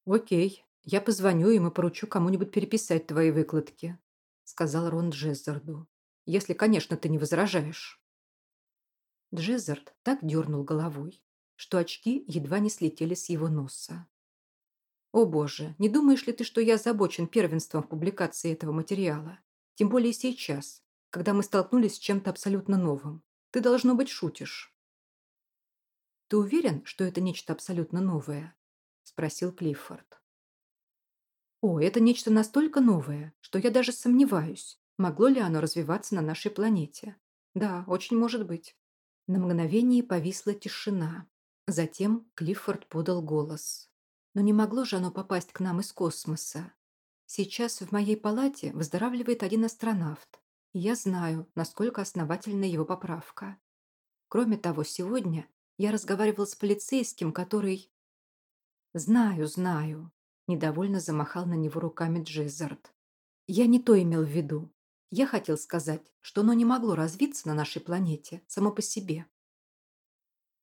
Окей, я позвоню им и поручу кому-нибудь переписать твои выкладки, сказал Рон Джеззарду. Если, конечно, ты не возражаешь. Джеззард так дернул головой, что очки едва не слетели с его носа. «О боже, не думаешь ли ты, что я озабочен первенством в публикации этого материала? Тем более сейчас, когда мы столкнулись с чем-то абсолютно новым. Ты, должно быть, шутишь». «Ты уверен, что это нечто абсолютно новое?» – спросил Клиффорд. «О, это нечто настолько новое, что я даже сомневаюсь, могло ли оно развиваться на нашей планете. Да, очень может быть». На мгновение повисла тишина. Затем Клиффорд подал голос. «Но не могло же оно попасть к нам из космоса. Сейчас в моей палате выздоравливает один астронавт, и я знаю, насколько основательна его поправка. Кроме того, сегодня я разговаривал с полицейским, который... Знаю, знаю. Недовольно замахал на него руками Джезард. Я не то имел в виду. Я хотел сказать, что оно не могло развиться на нашей планете само по себе.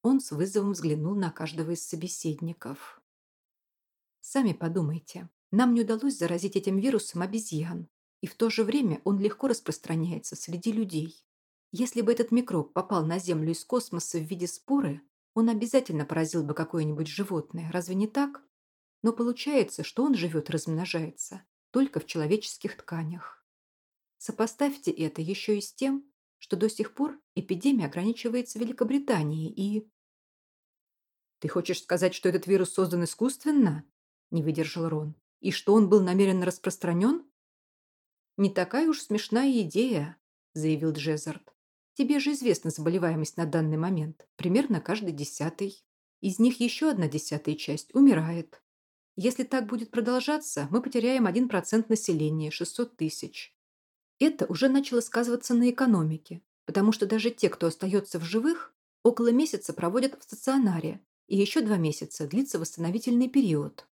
Он с вызовом взглянул на каждого из собеседников. Сами подумайте, нам не удалось заразить этим вирусом обезьян, и в то же время он легко распространяется среди людей. Если бы этот микроб попал на Землю из космоса в виде споры, он обязательно поразил бы какое-нибудь животное, разве не так? Но получается, что он живет и размножается только в человеческих тканях. Сопоставьте это еще и с тем, что до сих пор эпидемия ограничивается Великобританией и... «Ты хочешь сказать, что этот вирус создан искусственно?» – не выдержал Рон. «И что он был намеренно распространен?» «Не такая уж смешная идея», – заявил Джезард. «Тебе же известна заболеваемость на данный момент. Примерно каждый десятый. Из них еще одна десятая часть умирает. Если так будет продолжаться, мы потеряем 1% населения, 600 тысяч. Это уже начало сказываться на экономике, потому что даже те, кто остается в живых, около месяца проводят в стационаре, и еще два месяца длится восстановительный период.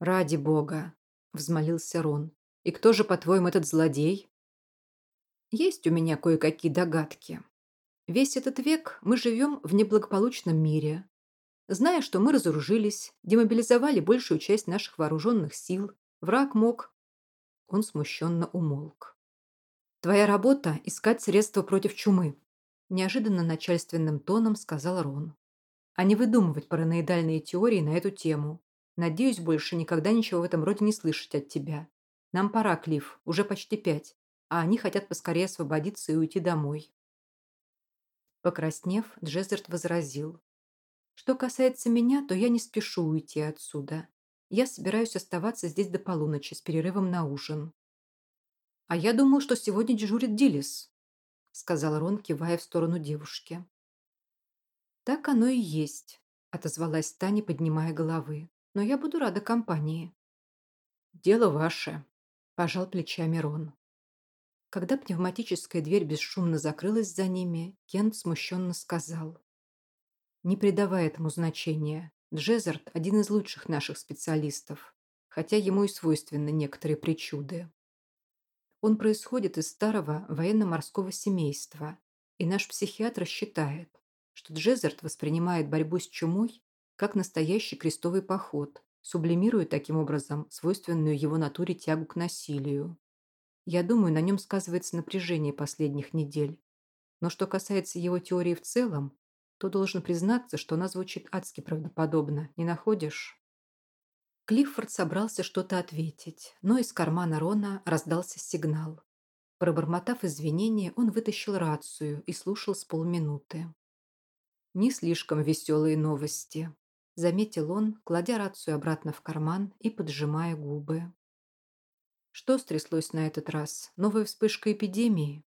«Ради бога!» – взмолился Рон. «И кто же, по-твоему, этот злодей?» «Есть у меня кое-какие догадки. Весь этот век мы живем в неблагополучном мире. Зная, что мы разоружились, демобилизовали большую часть наших вооруженных сил, враг мог...» Он смущенно умолк. «Твоя работа – искать средства против чумы», – неожиданно начальственным тоном сказал Рон а не выдумывать параноидальные теории на эту тему. Надеюсь, больше никогда ничего в этом роде не слышать от тебя. Нам пора, Клифф, уже почти пять, а они хотят поскорее освободиться и уйти домой. Покраснев, Джезерт возразил. Что касается меня, то я не спешу уйти отсюда. Я собираюсь оставаться здесь до полуночи с перерывом на ужин. А я думал, что сегодня дежурит Дилис, сказал Рон, кивая в сторону девушки. «Так оно и есть», – отозвалась Таня, поднимая головы. «Но я буду рада компании». «Дело ваше», – пожал плечами Рон. Когда пневматическая дверь бесшумно закрылась за ними, Кент смущенно сказал. «Не придавай этому значения. Джезард – один из лучших наших специалистов, хотя ему и свойственны некоторые причуды. Он происходит из старого военно-морского семейства, и наш психиатр считает, что Джезерт воспринимает борьбу с чумой как настоящий крестовый поход, сублимируя таким образом свойственную его натуре тягу к насилию. Я думаю, на нем сказывается напряжение последних недель. Но что касается его теории в целом, то должен признаться, что она звучит адски правдоподобно, не находишь? Клиффорд собрался что-то ответить, но из кармана Рона раздался сигнал. Пробормотав извинения, он вытащил рацию и слушал с полминуты. «Не слишком веселые новости», — заметил он, кладя рацию обратно в карман и поджимая губы. «Что стряслось на этот раз? Новая вспышка эпидемии?»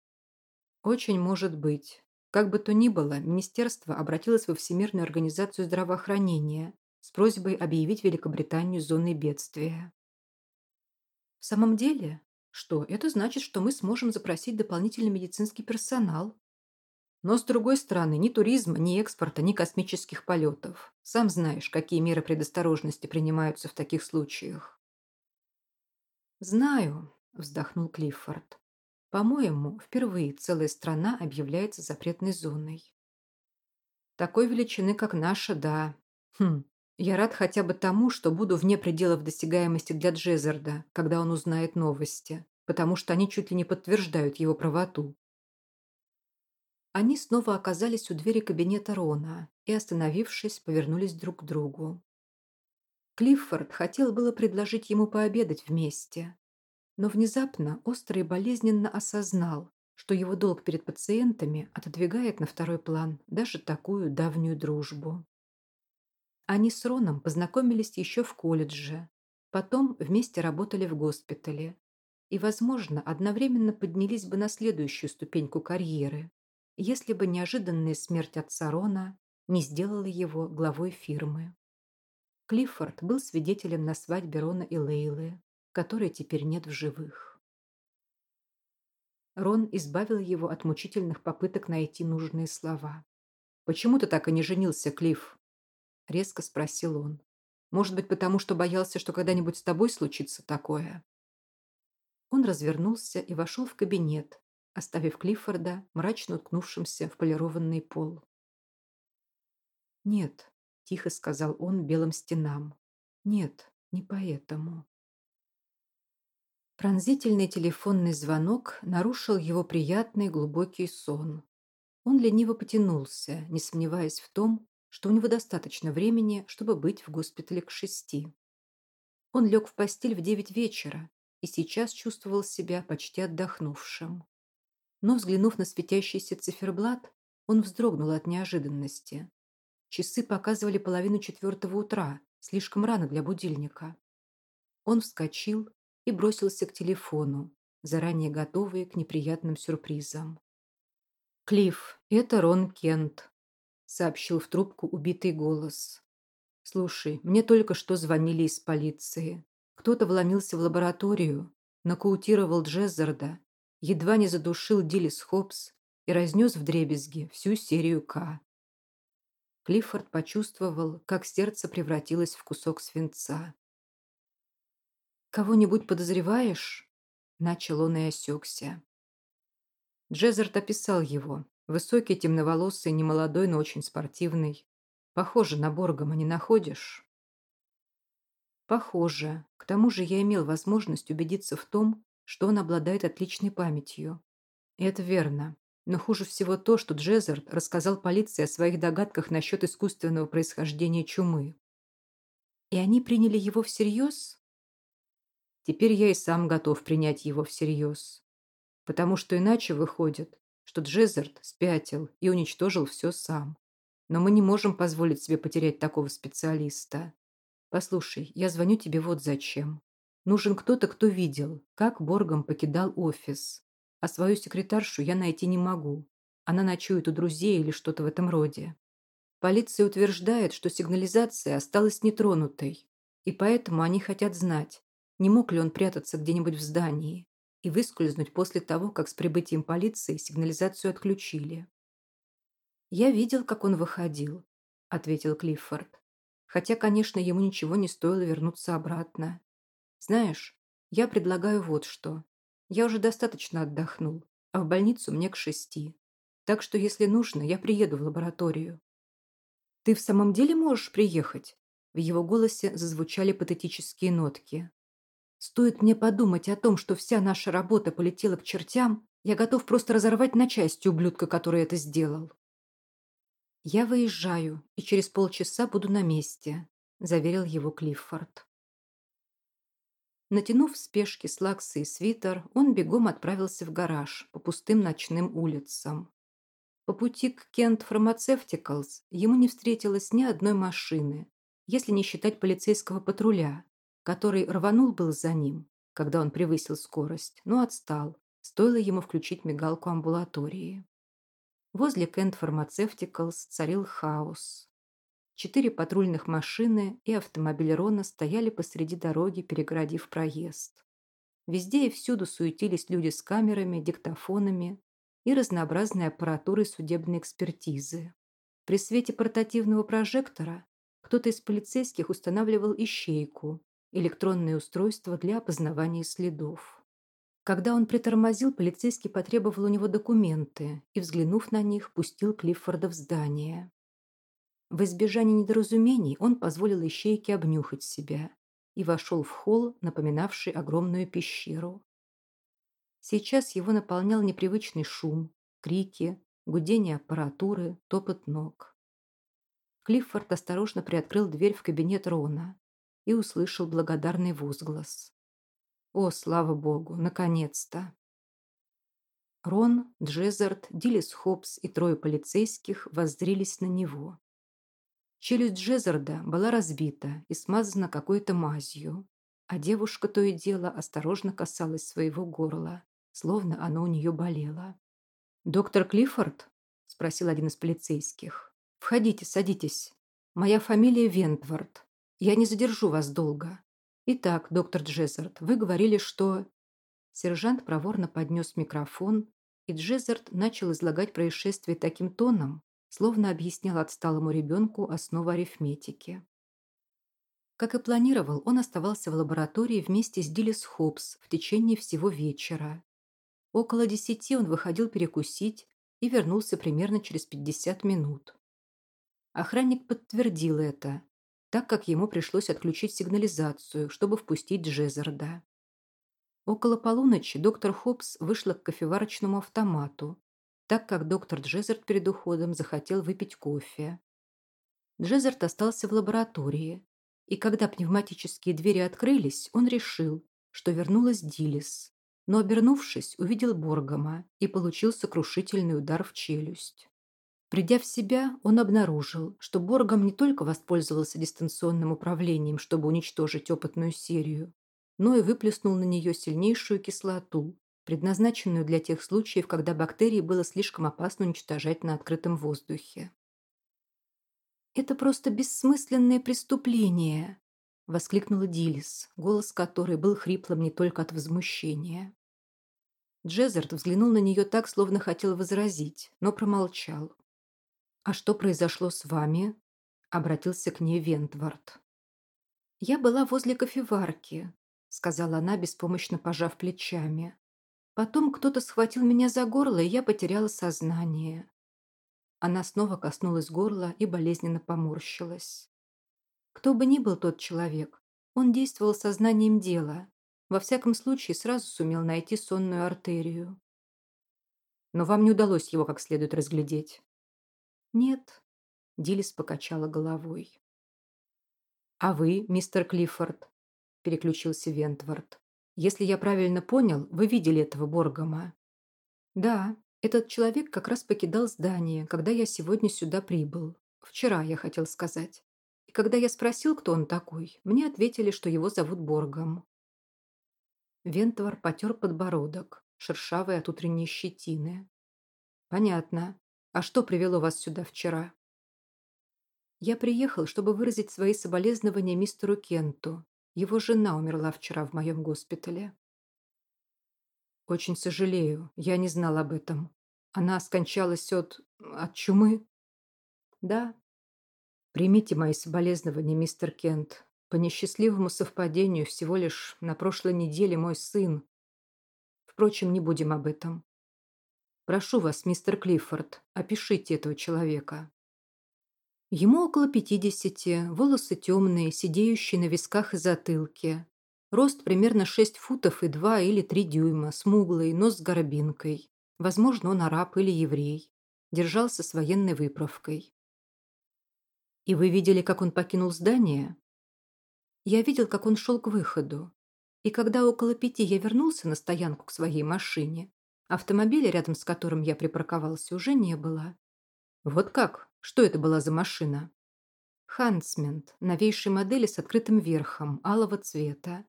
«Очень может быть. Как бы то ни было, министерство обратилось во Всемирную организацию здравоохранения с просьбой объявить Великобританию зоной бедствия». «В самом деле? Что, это значит, что мы сможем запросить дополнительный медицинский персонал?» Но, с другой стороны, ни туризма, ни экспорта, ни космических полетов. Сам знаешь, какие меры предосторожности принимаются в таких случаях. «Знаю», – вздохнул Клиффорд. «По-моему, впервые целая страна объявляется запретной зоной». «Такой величины, как наша, да. Хм, я рад хотя бы тому, что буду вне пределов досягаемости для Джезерда, когда он узнает новости, потому что они чуть ли не подтверждают его правоту. Они снова оказались у двери кабинета Рона и, остановившись, повернулись друг к другу. Клиффорд хотел было предложить ему пообедать вместе, но внезапно остро и болезненно осознал, что его долг перед пациентами отодвигает на второй план даже такую давнюю дружбу. Они с Роном познакомились еще в колледже, потом вместе работали в госпитале и, возможно, одновременно поднялись бы на следующую ступеньку карьеры, если бы неожиданная смерть отца Рона не сделала его главой фирмы. Клиффорд был свидетелем на свадьбе Рона и Лейлы, которой теперь нет в живых. Рон избавил его от мучительных попыток найти нужные слова. «Почему ты так и не женился, Клифф?» – резко спросил он. «Может быть, потому что боялся, что когда-нибудь с тобой случится такое?» Он развернулся и вошел в кабинет, оставив Клиффорда мрачно уткнувшимся в полированный пол. «Нет», — тихо сказал он белым стенам. «Нет, не поэтому». Пронзительный телефонный звонок нарушил его приятный глубокий сон. Он лениво потянулся, не сомневаясь в том, что у него достаточно времени, чтобы быть в госпитале к шести. Он лег в постель в девять вечера и сейчас чувствовал себя почти отдохнувшим но, взглянув на светящийся циферблат, он вздрогнул от неожиданности. Часы показывали половину четвертого утра, слишком рано для будильника. Он вскочил и бросился к телефону, заранее готовый к неприятным сюрпризам. «Клифф, это Рон Кент», — сообщил в трубку убитый голос. «Слушай, мне только что звонили из полиции. Кто-то вломился в лабораторию, нокаутировал Джеззарда едва не задушил Дилис Хопс и разнес вдребезги всю серию К. Клиффорд почувствовал, как сердце превратилось в кусок свинца. «Кого-нибудь подозреваешь?» Начал он и осекся. Джезерт описал его. Высокий, темноволосый, немолодой, но очень спортивный. Похоже на Боргома, не находишь? Похоже. К тому же я имел возможность убедиться в том, что он обладает отличной памятью. Это верно. Но хуже всего то, что Джезерт рассказал полиции о своих догадках насчет искусственного происхождения чумы. И они приняли его всерьез? Теперь я и сам готов принять его всерьез. Потому что иначе выходит, что Джезерт спятил и уничтожил все сам. Но мы не можем позволить себе потерять такого специалиста. Послушай, я звоню тебе вот зачем. Нужен кто-то, кто видел, как Боргом покидал офис. А свою секретаршу я найти не могу. Она ночует у друзей или что-то в этом роде. Полиция утверждает, что сигнализация осталась нетронутой, и поэтому они хотят знать, не мог ли он прятаться где-нибудь в здании и выскользнуть после того, как с прибытием полиции сигнализацию отключили. «Я видел, как он выходил», — ответил Клиффорд. Хотя, конечно, ему ничего не стоило вернуться обратно. Знаешь, я предлагаю вот что. Я уже достаточно отдохнул, а в больницу мне к шести. Так что, если нужно, я приеду в лабораторию. Ты в самом деле можешь приехать?» В его голосе зазвучали патетические нотки. «Стоит мне подумать о том, что вся наша работа полетела к чертям, я готов просто разорвать на части ублюдка, который это сделал». «Я выезжаю, и через полчаса буду на месте», – заверил его Клиффорд. Натянув в спешке слаксы и свитер, он бегом отправился в гараж по пустым ночным улицам. По пути к Кент Pharmaceuticals ему не встретилось ни одной машины, если не считать полицейского патруля, который рванул был за ним, когда он превысил скорость, но отстал, стоило ему включить мигалку амбулатории. Возле Кент Pharmaceuticals царил хаос. Четыре патрульных машины и автомобиль Рона стояли посреди дороги, перегородив проезд. Везде и всюду суетились люди с камерами, диктофонами, и разнообразной аппаратурой судебной экспертизы. При свете портативного прожектора кто-то из полицейских устанавливал ищейку, электронное устройство для опознавания следов. Когда он притормозил, полицейский потребовал у него документы и, взглянув на них, пустил Клиффорда в здание. В избежание недоразумений он позволил ищейке обнюхать себя и вошел в холл, напоминавший огромную пещеру. Сейчас его наполнял непривычный шум, крики, гудение аппаратуры, топот ног. Клиффорд осторожно приоткрыл дверь в кабинет Рона и услышал благодарный возглас. «О, слава богу, наконец-то!» Рон, Джезард, Дилис Хопс и трое полицейских воззрились на него. Челюсть Джезарда была разбита и смазана какой-то мазью, а девушка то и дело осторожно касалась своего горла, словно оно у нее болело. «Доктор Клиффорд?» – спросил один из полицейских. «Входите, садитесь. Моя фамилия Вентвард. Я не задержу вас долго. Итак, доктор Джезард, вы говорили, что...» Сержант проворно поднес микрофон, и Джезард начал излагать происшествие таким тоном, словно объяснял отсталому ребенку основы арифметики. Как и планировал, он оставался в лаборатории вместе с Дилис Хопс в течение всего вечера. Около десяти он выходил перекусить и вернулся примерно через пятьдесят минут. Охранник подтвердил это, так как ему пришлось отключить сигнализацию, чтобы впустить Джезарда. Около полуночи доктор Хопс вышла к кофеварочному автомату, так как доктор Джезард перед уходом захотел выпить кофе. Джезард остался в лаборатории, и когда пневматические двери открылись, он решил, что вернулась Дилис но, обернувшись, увидел Боргома и получил сокрушительный удар в челюсть. Придя в себя, он обнаружил, что Боргом не только воспользовался дистанционным управлением, чтобы уничтожить опытную серию, но и выплеснул на нее сильнейшую кислоту, предназначенную для тех случаев, когда бактерии было слишком опасно уничтожать на открытом воздухе. «Это просто бессмысленное преступление!» — воскликнула Дилис, голос которой был хриплым не только от возмущения. Джезерт взглянул на нее так, словно хотел возразить, но промолчал. «А что произошло с вами?» — обратился к ней Вентвард. «Я была возле кофеварки», — сказала она, беспомощно пожав плечами. «Потом кто-то схватил меня за горло, и я потеряла сознание». Она снова коснулась горла и болезненно поморщилась. Кто бы ни был тот человек, он действовал сознанием дела. Во всяком случае, сразу сумел найти сонную артерию. Но вам не удалось его как следует разглядеть. Нет, Дилис покачала головой. А вы, мистер Клиффорд, переключился Вентвард. Если я правильно понял, вы видели этого Боргома? Да, этот человек как раз покидал здание, когда я сегодня сюда прибыл. Вчера, я хотел сказать. И когда я спросил, кто он такой, мне ответили, что его зовут Боргом. Вентвар потер подбородок, шершавый от утренней щетины. «Понятно. А что привело вас сюда вчера?» «Я приехал, чтобы выразить свои соболезнования мистеру Кенту. Его жена умерла вчера в моем госпитале». «Очень сожалею. Я не знал об этом. Она скончалась от... от чумы?» «Да, Примите мои соболезнования, мистер Кент. По несчастливому совпадению всего лишь на прошлой неделе мой сын. Впрочем, не будем об этом. Прошу вас, мистер Клиффорд, опишите этого человека. Ему около пятидесяти, волосы темные, сидеющие на висках и затылке. Рост примерно шесть футов и два или три дюйма, смуглый, нос с горбинкой. Возможно, он араб или еврей. Держался с военной выправкой. «И вы видели, как он покинул здание?» «Я видел, как он шел к выходу. И когда около пяти я вернулся на стоянку к своей машине, автомобиля, рядом с которым я припарковался, уже не было. Вот как? Что это была за машина? Хансмент, новейшей модели с открытым верхом, алого цвета.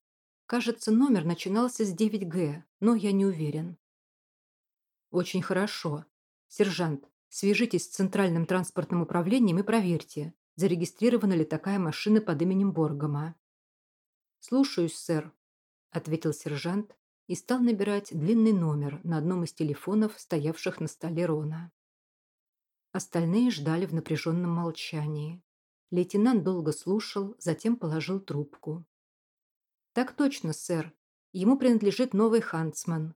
Кажется, номер начинался с 9Г, но я не уверен. Очень хорошо. Сержант, свяжитесь с Центральным транспортным управлением и проверьте, зарегистрирована ли такая машина под именем Боргома. «Слушаюсь, сэр», — ответил сержант и стал набирать длинный номер на одном из телефонов, стоявших на столе Рона. Остальные ждали в напряженном молчании. Лейтенант долго слушал, затем положил трубку. «Так точно, сэр. Ему принадлежит новый ханцман».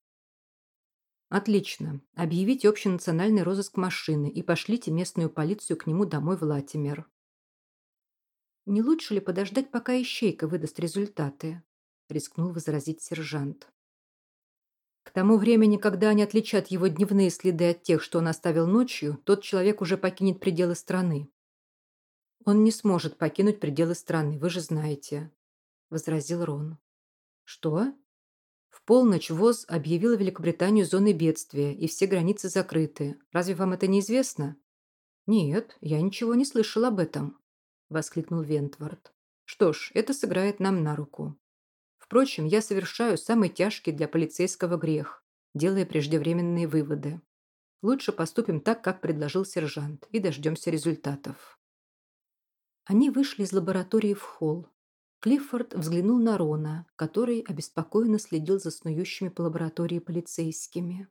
«Отлично. Объявите общенациональный розыск машины и пошлите местную полицию к нему домой в Латимер». «Не лучше ли подождать, пока ищейка выдаст результаты?» — рискнул возразить сержант. К тому времени, когда они отличат его дневные следы от тех, что он оставил ночью, тот человек уже покинет пределы страны. «Он не сможет покинуть пределы страны, вы же знаете», – возразил Рон. «Что?» В полночь ВОЗ объявила Великобританию зоной бедствия, и все границы закрыты. Разве вам это не известно? «Нет, я ничего не слышал об этом», – воскликнул Вентвард. «Что ж, это сыграет нам на руку. Впрочем, я совершаю самый тяжкий для полицейского грех, делая преждевременные выводы. Лучше поступим так, как предложил сержант, и дождемся результатов. Они вышли из лаборатории в холл. Клиффорд взглянул на Рона, который обеспокоенно следил за снующими по лаборатории полицейскими.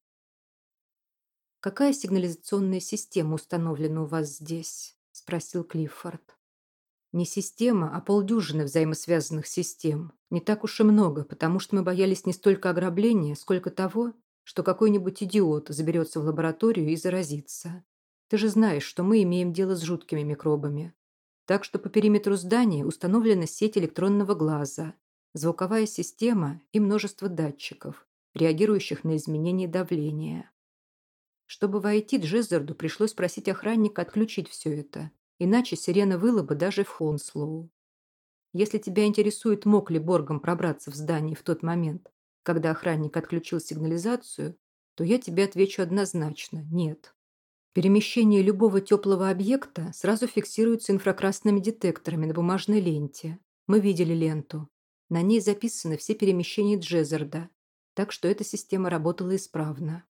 «Какая сигнализационная система установлена у вас здесь?» – спросил Клиффорд. Не система, а полдюжины взаимосвязанных систем. Не так уж и много, потому что мы боялись не столько ограбления, сколько того, что какой-нибудь идиот заберется в лабораторию и заразится. Ты же знаешь, что мы имеем дело с жуткими микробами. Так что по периметру здания установлена сеть электронного глаза, звуковая система и множество датчиков, реагирующих на изменение давления. Чтобы войти, Джеззарду пришлось просить охранника отключить все это, Иначе сирена выла бы даже в Хонслоу. Если тебя интересует, мог ли Боргом пробраться в здание в тот момент, когда охранник отключил сигнализацию, то я тебе отвечу однозначно – нет. Перемещение любого теплого объекта сразу фиксируется инфракрасными детекторами на бумажной ленте. Мы видели ленту. На ней записаны все перемещения Джезерда, так что эта система работала исправно.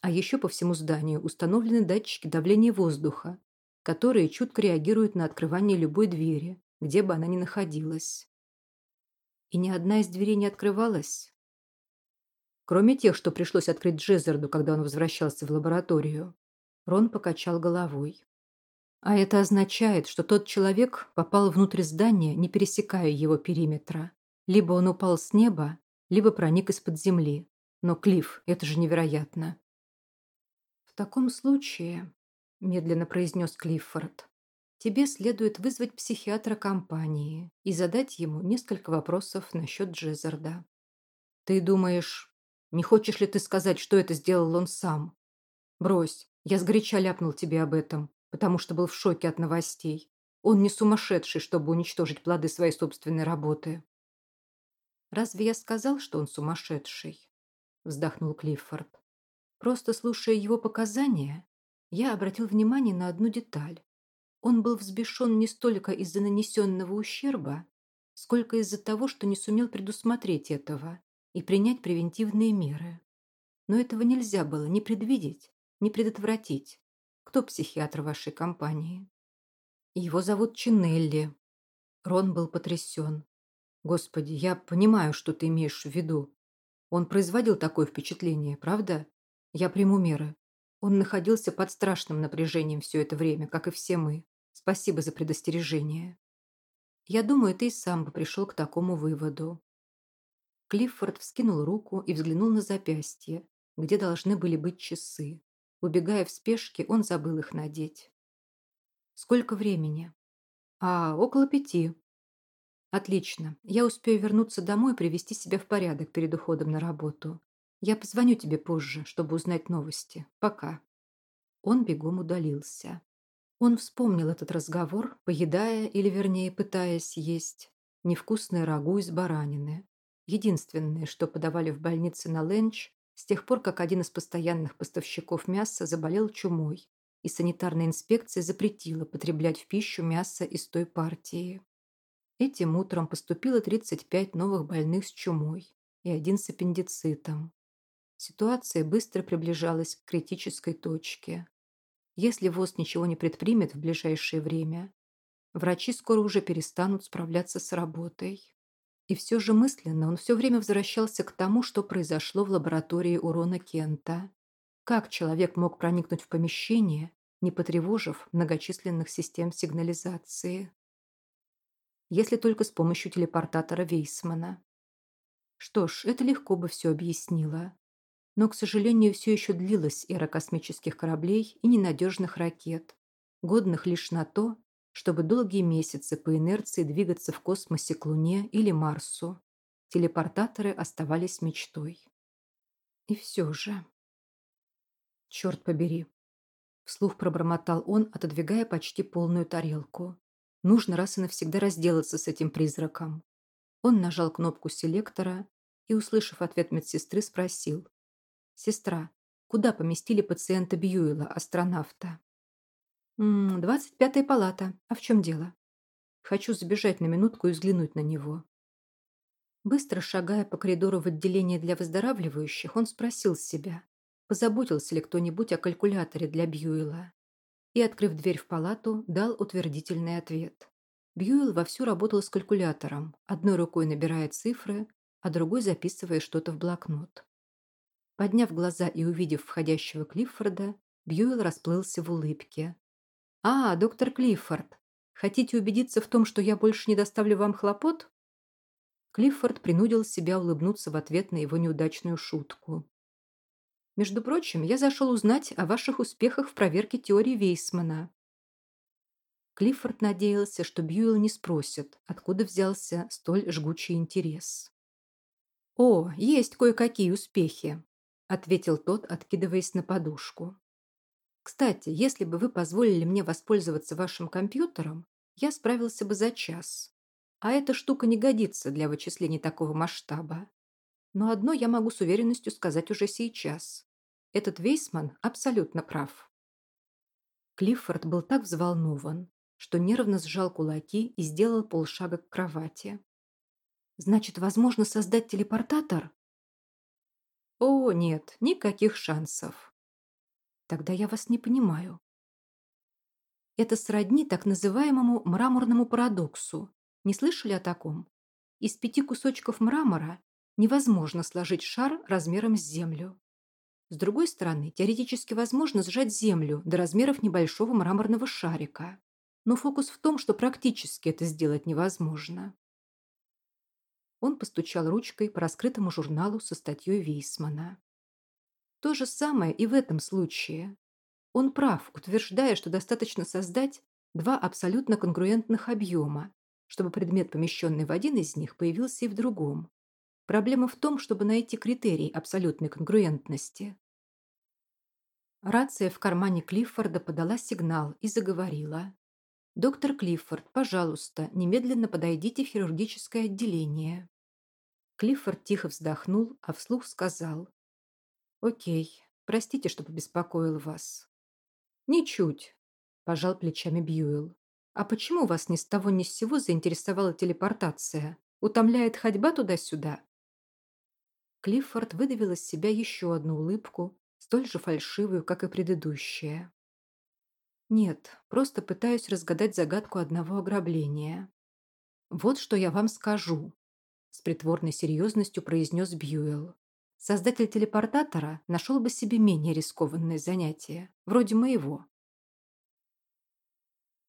А еще по всему зданию установлены датчики давления воздуха, которые чутко реагируют на открывание любой двери, где бы она ни находилась. И ни одна из дверей не открывалась. Кроме тех, что пришлось открыть Джезерду, когда он возвращался в лабораторию. Рон покачал головой. А это означает, что тот человек попал внутрь здания, не пересекая его периметра. Либо он упал с неба, либо проник из-под земли. Но, Клифф, это же невероятно. В таком случае медленно произнес Клиффорд. Тебе следует вызвать психиатра компании и задать ему несколько вопросов насчет Джезарда. Ты думаешь, не хочешь ли ты сказать, что это сделал он сам? Брось, я сгоряча ляпнул тебе об этом, потому что был в шоке от новостей. Он не сумасшедший, чтобы уничтожить плоды своей собственной работы. Разве я сказал, что он сумасшедший? Вздохнул Клиффорд. Просто слушая его показания, я обратил внимание на одну деталь. Он был взбешен не столько из-за нанесенного ущерба, сколько из-за того, что не сумел предусмотреть этого и принять превентивные меры. Но этого нельзя было ни предвидеть, ни предотвратить. Кто психиатр вашей компании? Его зовут Чинелли. Рон был потрясен. Господи, я понимаю, что ты имеешь в виду. Он производил такое впечатление, правда? Я приму меры. Он находился под страшным напряжением все это время, как и все мы. Спасибо за предостережение. Я думаю, ты и сам бы пришел к такому выводу. Клиффорд вскинул руку и взглянул на запястье, где должны были быть часы. Убегая в спешке, он забыл их надеть. Сколько времени? А, около пяти. Отлично. Я успею вернуться домой и привести себя в порядок перед уходом на работу. Я позвоню тебе позже, чтобы узнать новости. Пока. Он бегом удалился. Он вспомнил этот разговор, поедая, или вернее пытаясь есть, невкусное рагу из баранины. Единственное, что подавали в больнице на ленч, с тех пор, как один из постоянных поставщиков мяса заболел чумой, и санитарная инспекция запретила потреблять в пищу мясо из той партии. Этим утром поступило 35 новых больных с чумой и один с аппендицитом. Ситуация быстро приближалась к критической точке. Если ВОЗ ничего не предпримет в ближайшее время, врачи скоро уже перестанут справляться с работой. И все же мысленно он все время возвращался к тому, что произошло в лаборатории урона Кента. Как человек мог проникнуть в помещение, не потревожив многочисленных систем сигнализации? Если только с помощью телепортатора Вейсмана. Что ж, это легко бы все объяснило. Но, к сожалению, все еще длилась эра космических кораблей и ненадежных ракет, годных лишь на то, чтобы долгие месяцы по инерции двигаться в космосе к Луне или Марсу. Телепортаторы оставались мечтой. И все же... Черт побери. Вслух пробормотал он, отодвигая почти полную тарелку. Нужно раз и навсегда разделаться с этим призраком. Он нажал кнопку селектора и, услышав ответ медсестры, спросил. «Сестра, куда поместили пациента Бьюэла, астронавта?» «Двадцать пятая палата. А в чем дело?» «Хочу забежать на минутку и взглянуть на него». Быстро шагая по коридору в отделение для выздоравливающих, он спросил себя, позаботился ли кто-нибудь о калькуляторе для Бьюэла. И, открыв дверь в палату, дал утвердительный ответ. Бьюэлл вовсю работал с калькулятором, одной рукой набирая цифры, а другой записывая что-то в блокнот. Подняв глаза и увидев входящего Клиффорда, Бьюэлл расплылся в улыбке. «А, доктор Клиффорд, хотите убедиться в том, что я больше не доставлю вам хлопот?» Клиффорд принудил себя улыбнуться в ответ на его неудачную шутку. «Между прочим, я зашел узнать о ваших успехах в проверке теории Вейсмана». Клиффорд надеялся, что Бьюэлл не спросит, откуда взялся столь жгучий интерес. «О, есть кое-какие успехи», ответил тот, откидываясь на подушку. «Кстати, если бы вы позволили мне воспользоваться вашим компьютером, я справился бы за час. А эта штука не годится для вычислений такого масштаба. Но одно я могу с уверенностью сказать уже сейчас. Этот Вейсман абсолютно прав». Клиффорд был так взволнован, что нервно сжал кулаки и сделал полшага к кровати. «Значит, возможно создать телепортатор?» О, нет, никаких шансов. Тогда я вас не понимаю. Это сродни так называемому мраморному парадоксу. Не слышали о таком? Из пяти кусочков мрамора невозможно сложить шар размером с землю. С другой стороны, теоретически возможно сжать землю до размеров небольшого мраморного шарика. Но фокус в том, что практически это сделать невозможно. Он постучал ручкой по раскрытому журналу со статьей Вейсмана. То же самое и в этом случае. Он прав, утверждая, что достаточно создать два абсолютно конгруентных объема, чтобы предмет, помещенный в один из них, появился и в другом. Проблема в том, чтобы найти критерий абсолютной конгруентности. Рация в кармане Клиффорда подала сигнал и заговорила. «Доктор Клиффорд, пожалуйста, немедленно подойдите в хирургическое отделение». Клиффорд тихо вздохнул, а вслух сказал. «Окей, простите, что побеспокоил вас». «Ничуть», – пожал плечами Бьюэлл. «А почему вас ни с того ни с сего заинтересовала телепортация? Утомляет ходьба туда-сюда?» Клиффорд выдавил из себя еще одну улыбку, столь же фальшивую, как и предыдущая. «Нет, просто пытаюсь разгадать загадку одного ограбления. Вот что я вам скажу с притворной серьезностью произнес Бьюэлл. Создатель телепортатора нашел бы себе менее рискованное занятие, вроде моего.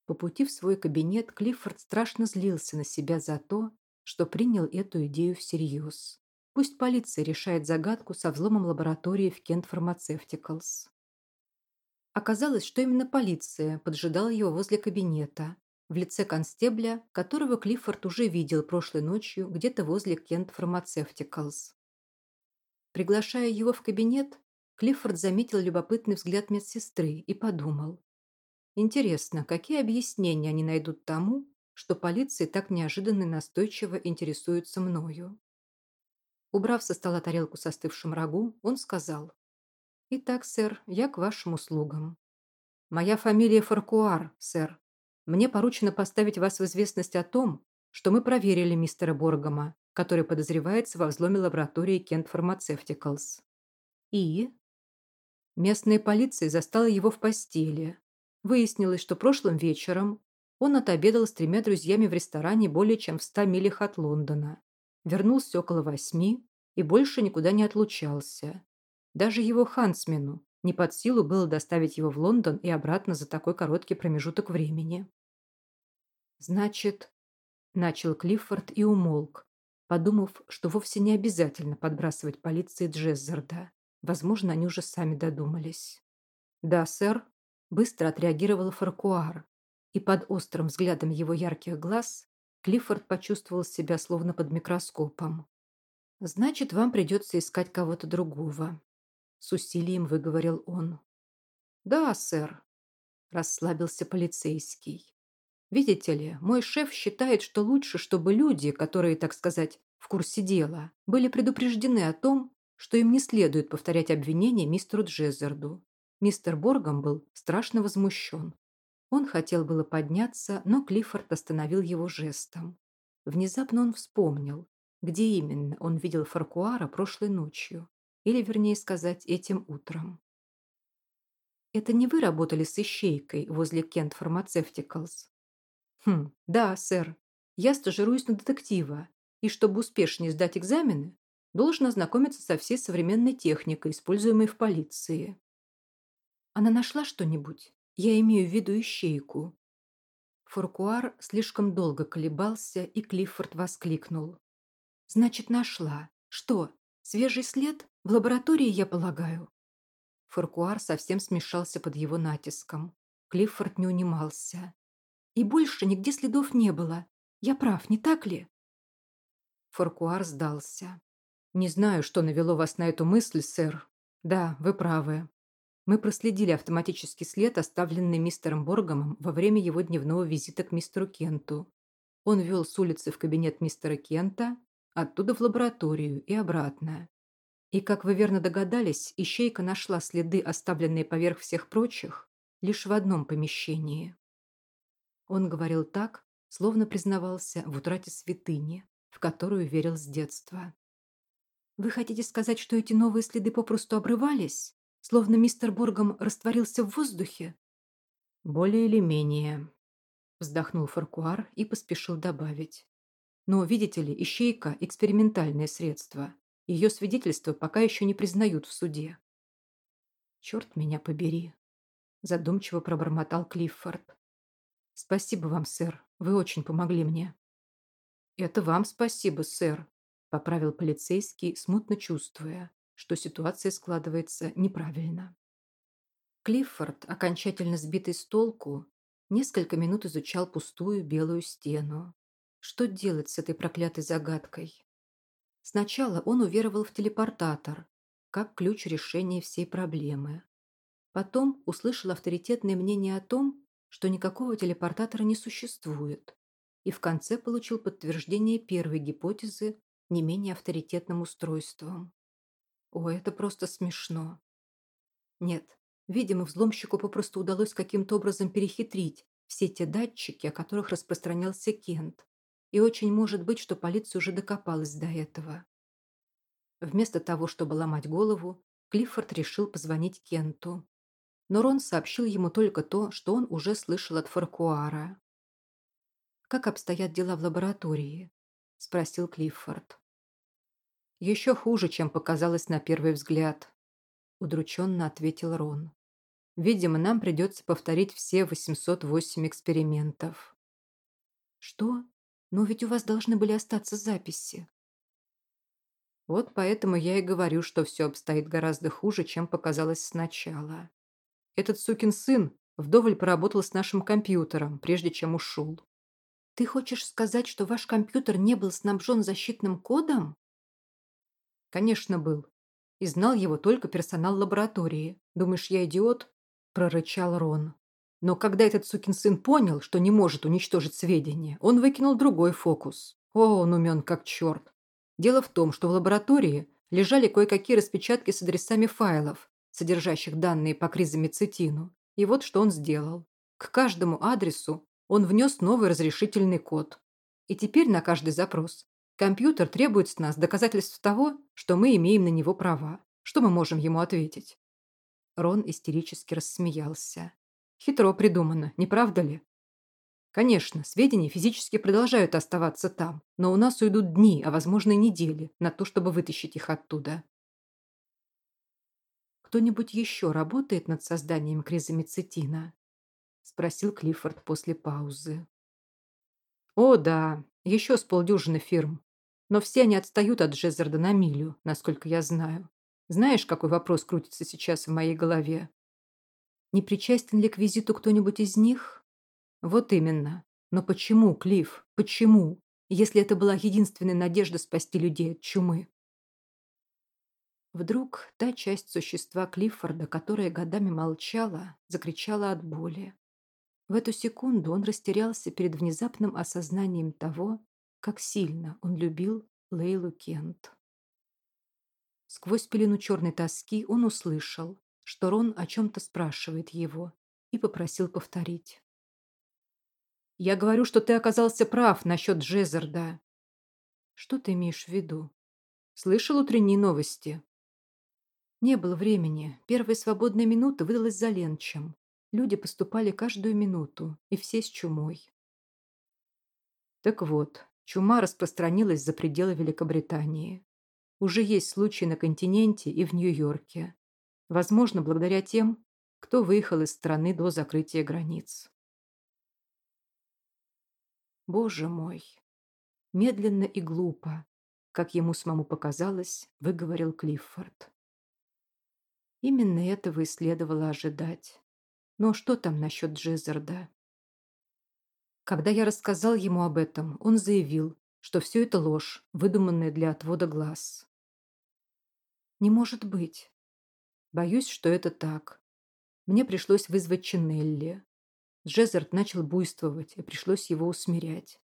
По пути в свой кабинет Клиффорд страшно злился на себя за то, что принял эту идею всерьез. Пусть полиция решает загадку со взломом лаборатории в Кент Pharmaceuticals. Оказалось, что именно полиция поджидала его возле кабинета, в лице констебля, которого Клиффорд уже видел прошлой ночью где-то возле Кент Pharmaceuticals. Приглашая его в кабинет, Клиффорд заметил любопытный взгляд медсестры и подумал. Интересно, какие объяснения они найдут тому, что полиция так неожиданно и настойчиво интересуется мною? Убрав со стола тарелку с остывшим рагу, он сказал. «Итак, сэр, я к вашим услугам. Моя фамилия Фаркуар, сэр. Мне поручено поставить вас в известность о том, что мы проверили мистера Боргома, который подозревается во взломе лаборатории Кент Pharmaceuticals. И? Местная полиция застала его в постели. Выяснилось, что прошлым вечером он отобедал с тремя друзьями в ресторане более чем в ста милях от Лондона. Вернулся около восьми и больше никуда не отлучался. Даже его хансмену не под силу было доставить его в Лондон и обратно за такой короткий промежуток времени. «Значит...» – начал Клиффорд и умолк, подумав, что вовсе не обязательно подбрасывать полиции Джеззарда. Возможно, они уже сами додумались. «Да, сэр», – быстро отреагировал Фаркуар, и под острым взглядом его ярких глаз Клиффорд почувствовал себя словно под микроскопом. «Значит, вам придется искать кого-то другого», с усилием выговорил он. «Да, сэр», – расслабился полицейский. «Видите ли, мой шеф считает, что лучше, чтобы люди, которые, так сказать, в курсе дела, были предупреждены о том, что им не следует повторять обвинения мистеру Джезерду. Мистер Боргом был страшно возмущен. Он хотел было подняться, но Клиффорд остановил его жестом. Внезапно он вспомнил, где именно он видел Фаркуара прошлой ночью. Или, вернее сказать, этим утром. Это не вы работали с ищейкой возле Кент Pharmaceuticals? Хм, да, сэр. Я стажируюсь на детектива, и чтобы успешнее сдать экзамены, должен ознакомиться со всей современной техникой, используемой в полиции. Она нашла что-нибудь? Я имею в виду ищейку. Фуркуар слишком долго колебался, и Клиффорд воскликнул. «Значит, нашла. Что, свежий след?» В лаборатории, я полагаю. Фуркуар совсем смешался под его натиском. Клиффорд не унимался. И больше нигде следов не было. Я прав, не так ли? Фуркуар сдался. «Не знаю, что навело вас на эту мысль, сэр. Да, вы правы. Мы проследили автоматический след, оставленный мистером Боргомом во время его дневного визита к мистеру Кенту. Он вел с улицы в кабинет мистера Кента, оттуда в лабораторию и обратно. И, как вы верно догадались, ищейка нашла следы, оставленные поверх всех прочих, лишь в одном помещении. Он говорил так, словно признавался в утрате святыни, в которую верил с детства. «Вы хотите сказать, что эти новые следы попросту обрывались, словно мистер Боргом растворился в воздухе?» «Более или менее», – вздохнул Фаркуар и поспешил добавить. «Но, видите ли, ищейка – экспериментальное средство. Ее свидетельство пока еще не признают в суде. «Черт меня побери», – задумчиво пробормотал Клиффорд. «Спасибо вам, сэр. Вы очень помогли мне». «Это вам спасибо, сэр», – поправил полицейский, смутно чувствуя, что ситуация складывается неправильно. Клиффорд, окончательно сбитый с толку, несколько минут изучал пустую белую стену. Что делать с этой проклятой загадкой? Сначала он уверовал в телепортатор, как ключ решения всей проблемы. Потом услышал авторитетное мнение о том, что никакого телепортатора не существует, и в конце получил подтверждение первой гипотезы не менее авторитетным устройством. О, это просто смешно. Нет, видимо, взломщику попросту удалось каким-то образом перехитрить все те датчики, о которых распространялся Кент, и очень может быть, что полиция уже докопалась до этого. Вместо того, чтобы ломать голову, Клиффорд решил позвонить Кенту. Но Рон сообщил ему только то, что он уже слышал от Фаркуара. «Как обстоят дела в лаборатории?» – спросил Клиффорд. «Еще хуже, чем показалось на первый взгляд», – удрученно ответил Рон. «Видимо, нам придется повторить все 808 экспериментов». «Что?» Но ведь у вас должны были остаться записи. Вот поэтому я и говорю, что все обстоит гораздо хуже, чем показалось сначала. Этот сукин сын вдоволь поработал с нашим компьютером, прежде чем ушел. Ты хочешь сказать, что ваш компьютер не был снабжен защитным кодом? Конечно, был. И знал его только персонал лаборатории. Думаешь, я идиот? Прорычал Рон. Но когда этот сукин сын понял, что не может уничтожить сведения, он выкинул другой фокус. О, он умен как черт. Дело в том, что в лаборатории лежали кое-какие распечатки с адресами файлов, содержащих данные по кризомицетину. И вот что он сделал. К каждому адресу он внес новый разрешительный код. И теперь на каждый запрос компьютер требует с нас доказательств того, что мы имеем на него права. Что мы можем ему ответить? Рон истерически рассмеялся. Хитро придумано, не правда ли? Конечно, сведения физически продолжают оставаться там, но у нас уйдут дни, а возможно и недели, на то, чтобы вытащить их оттуда. «Кто-нибудь еще работает над созданием кризомицетина?» — спросил Клиффорд после паузы. «О, да, еще с полдюжины фирм. Но все они отстают от Джезерда на милю, насколько я знаю. Знаешь, какой вопрос крутится сейчас в моей голове?» «Не причастен ли к визиту кто-нибудь из них?» «Вот именно. Но почему, Клифф, почему, если это была единственная надежда спасти людей от чумы?» Вдруг та часть существа Клиффорда, которая годами молчала, закричала от боли. В эту секунду он растерялся перед внезапным осознанием того, как сильно он любил Лейлу Кент. Сквозь пелену черной тоски он услышал, что Рон о чем-то спрашивает его, и попросил повторить. «Я говорю, что ты оказался прав насчет Джезерда». «Что ты имеешь в виду?» «Слышал утренние новости?» Не было времени. Первая свободная минута выдалась за ленчем. Люди поступали каждую минуту, и все с чумой. Так вот, чума распространилась за пределы Великобритании. Уже есть случаи на континенте и в Нью-Йорке. Возможно, благодаря тем, кто выехал из страны до закрытия границ. Боже мой! Медленно и глупо, как ему самому показалось, выговорил Клиффорд. Именно этого и следовало ожидать. Но что там насчет Джезерда? Когда я рассказал ему об этом, он заявил, что все это ложь, выдуманная для отвода глаз. Не может быть. Боюсь, что это так. Мне пришлось вызвать Чинелли. Джезерд начал буйствовать, и пришлось его усмирять.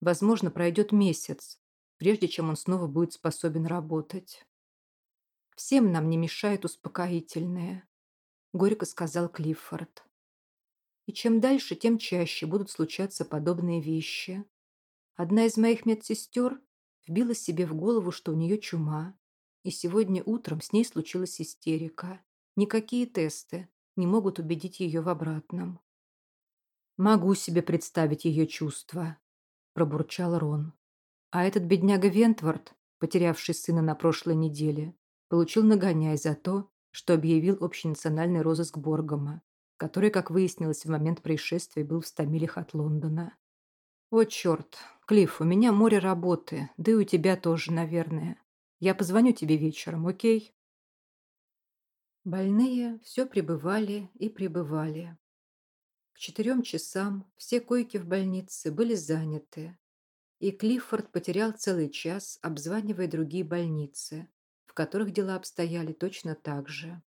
Возможно, пройдет месяц, прежде чем он снова будет способен работать. Всем нам не мешает успокоительное, горько сказал Клиффорд. И чем дальше, тем чаще будут случаться подобные вещи. Одна из моих медсестер вбила себе в голову, что у нее чума, и сегодня утром с ней случилась истерика. Никакие тесты не могут убедить ее в обратном. «Могу себе представить ее чувства», – пробурчал Рон. «А этот бедняга Вентвард, потерявший сына на прошлой неделе, получил нагоняй за то, что объявил общенациональный розыск Боргома, который, как выяснилось в момент происшествия, был в ста милях от Лондона. «О, черт! Клифф, у меня море работы, да и у тебя тоже, наверное. Я позвоню тебе вечером, окей?» Больные все пребывали и пребывали. К четырем часам все койки в больнице были заняты, и Клиффорд потерял целый час, обзванивая другие больницы, которых дела обстояли точно так же.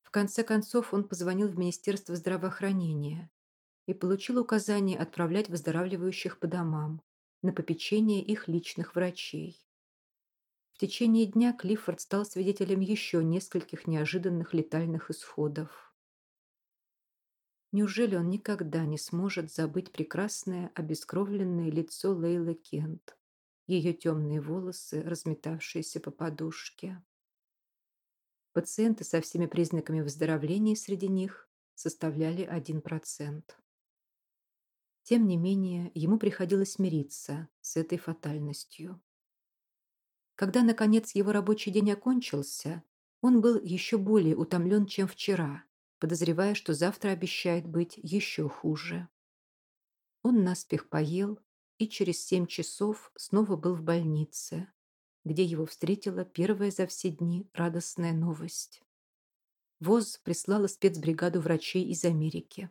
В конце концов он позвонил в Министерство здравоохранения и получил указание отправлять выздоравливающих по домам на попечение их личных врачей. В течение дня Клиффорд стал свидетелем еще нескольких неожиданных летальных исходов. Неужели он никогда не сможет забыть прекрасное обескровленное лицо Лейлы Кент, ее темные волосы, разметавшиеся по подушке. Пациенты со всеми признаками выздоровления среди них составляли 1%. Тем не менее, ему приходилось мириться с этой фатальностью. Когда, наконец, его рабочий день окончился, он был еще более утомлен, чем вчера, подозревая, что завтра обещает быть еще хуже. Он наспех поел, и через семь часов снова был в больнице, где его встретила первая за все дни радостная новость. ВОЗ прислала спецбригаду врачей из Америки.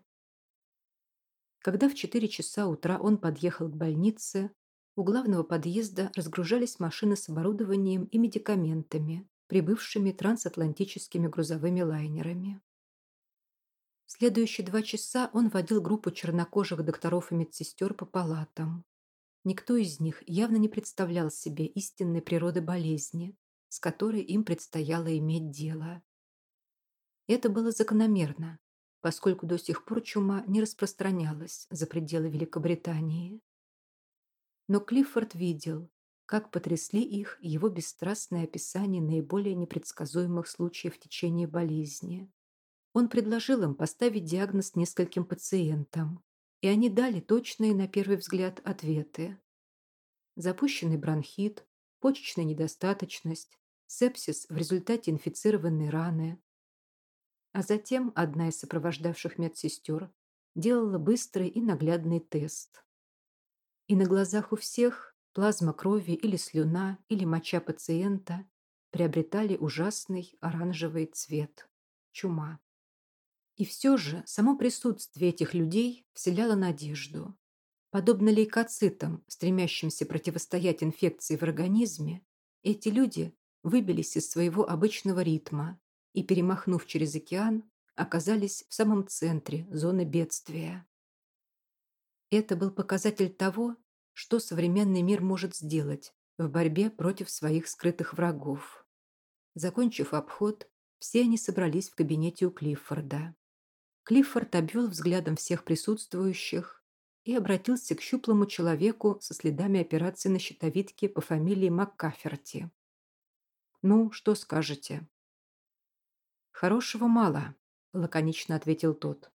Когда в 4 часа утра он подъехал к больнице, у главного подъезда разгружались машины с оборудованием и медикаментами, прибывшими трансатлантическими грузовыми лайнерами. Следующие два часа он водил группу чернокожих докторов и медсестер по палатам. Никто из них явно не представлял себе истинной природы болезни, с которой им предстояло иметь дело. Это было закономерно, поскольку до сих пор чума не распространялась за пределы Великобритании. Но Клиффорд видел, как потрясли их его бесстрастное описание наиболее непредсказуемых случаев в течение болезни. Он предложил им поставить диагноз нескольким пациентам, и они дали точные, на первый взгляд, ответы. Запущенный бронхит, почечная недостаточность, сепсис в результате инфицированной раны, а затем одна из сопровождавших медсестер делала быстрый и наглядный тест. И на глазах у всех плазма крови или слюна или моча пациента приобретали ужасный оранжевый цвет – чума. И все же само присутствие этих людей вселяло надежду. Подобно лейкоцитам, стремящимся противостоять инфекции в организме, эти люди выбились из своего обычного ритма и, перемахнув через океан, оказались в самом центре зоны бедствия. Это был показатель того, что современный мир может сделать в борьбе против своих скрытых врагов. Закончив обход, все они собрались в кабинете у Клиффорда. Клиффорд обвел взглядом всех присутствующих и обратился к щуплому человеку со следами операции на щитовидке по фамилии МакКаферти. «Ну, что скажете?» «Хорошего мало», — лаконично ответил тот.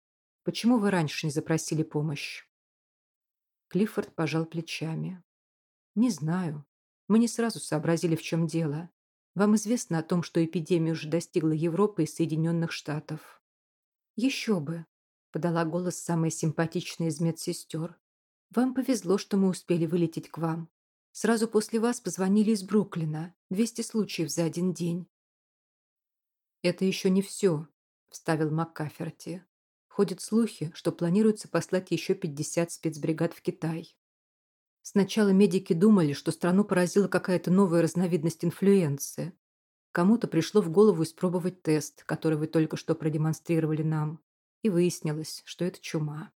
«Почему вы раньше не запросили помощь?» Клиффорд пожал плечами. «Не знаю. Мы не сразу сообразили, в чем дело. Вам известно о том, что эпидемия уже достигла Европы и Соединенных Штатов?» «Еще бы», — подала голос самая симпатичная из медсестер. «Вам повезло, что мы успели вылететь к вам. Сразу после вас позвонили из Бруклина. 200 случаев за один день. «Это еще не все», – вставил МакКаферти. «Ходят слухи, что планируется послать еще 50 спецбригад в Китай. Сначала медики думали, что страну поразила какая-то новая разновидность инфлюенции. Кому-то пришло в голову испробовать тест, который вы только что продемонстрировали нам, и выяснилось, что это чума.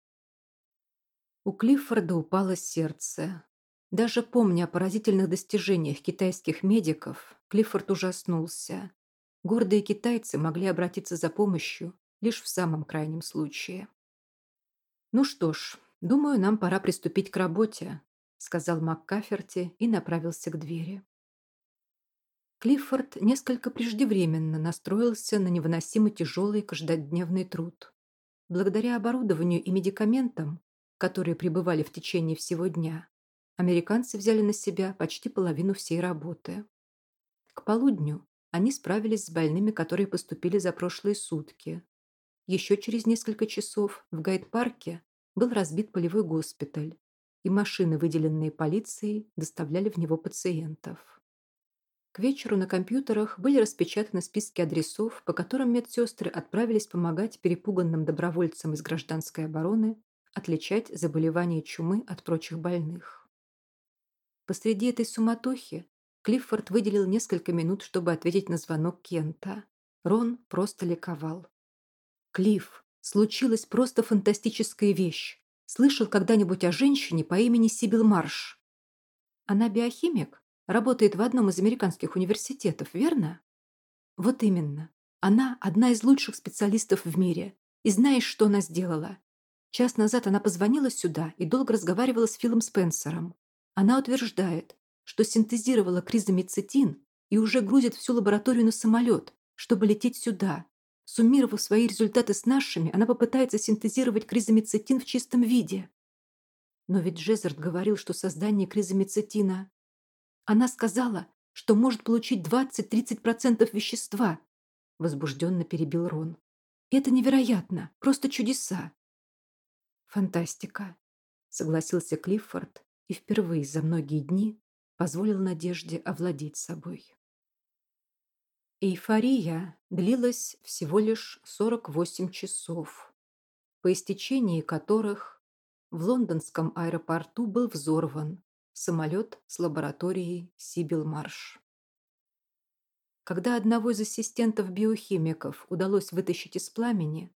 У Клиффорда упало сердце. Даже помня о поразительных достижениях китайских медиков, Клиффорд ужаснулся. Гордые китайцы могли обратиться за помощью лишь в самом крайнем случае. «Ну что ж, думаю, нам пора приступить к работе», сказал МакКаферти и направился к двери. Клиффорд несколько преждевременно настроился на невыносимо тяжелый каждодневный труд. Благодаря оборудованию и медикаментам, которые пребывали в течение всего дня, американцы взяли на себя почти половину всей работы. К полудню они справились с больными, которые поступили за прошлые сутки. Еще через несколько часов в гайд-парке был разбит полевой госпиталь, и машины, выделенные полицией, доставляли в него пациентов. К вечеру на компьютерах были распечатаны списки адресов, по которым медсестры отправились помогать перепуганным добровольцам из гражданской обороны отличать заболевания чумы от прочих больных. Посреди этой суматохи Клиффорд выделил несколько минут, чтобы ответить на звонок Кента. Рон просто ликовал. «Клифф, случилась просто фантастическая вещь. Слышал когда-нибудь о женщине по имени Сибил Марш?» «Она биохимик? Работает в одном из американских университетов, верно?» «Вот именно. Она одна из лучших специалистов в мире. И знаешь, что она сделала? Час назад она позвонила сюда и долго разговаривала с Филом Спенсером. Она утверждает, что синтезировала кризомицетин и уже грузит всю лабораторию на самолет, чтобы лететь сюда. Суммировав свои результаты с нашими, она попытается синтезировать кризомицетин в чистом виде. Но ведь Джезард говорил, что создание кризомицетина... Она сказала, что может получить 20-30% вещества, возбужденно перебил Рон. Это невероятно, просто чудеса. Фантастика, согласился Клиффорд и впервые за многие дни позволил надежде овладеть собой. Эйфория длилась всего лишь 48 часов, по истечении которых в лондонском аэропорту был взорван самолет с лабораторией Сибилмарш. Когда одного из ассистентов-биохимиков удалось вытащить из пламени,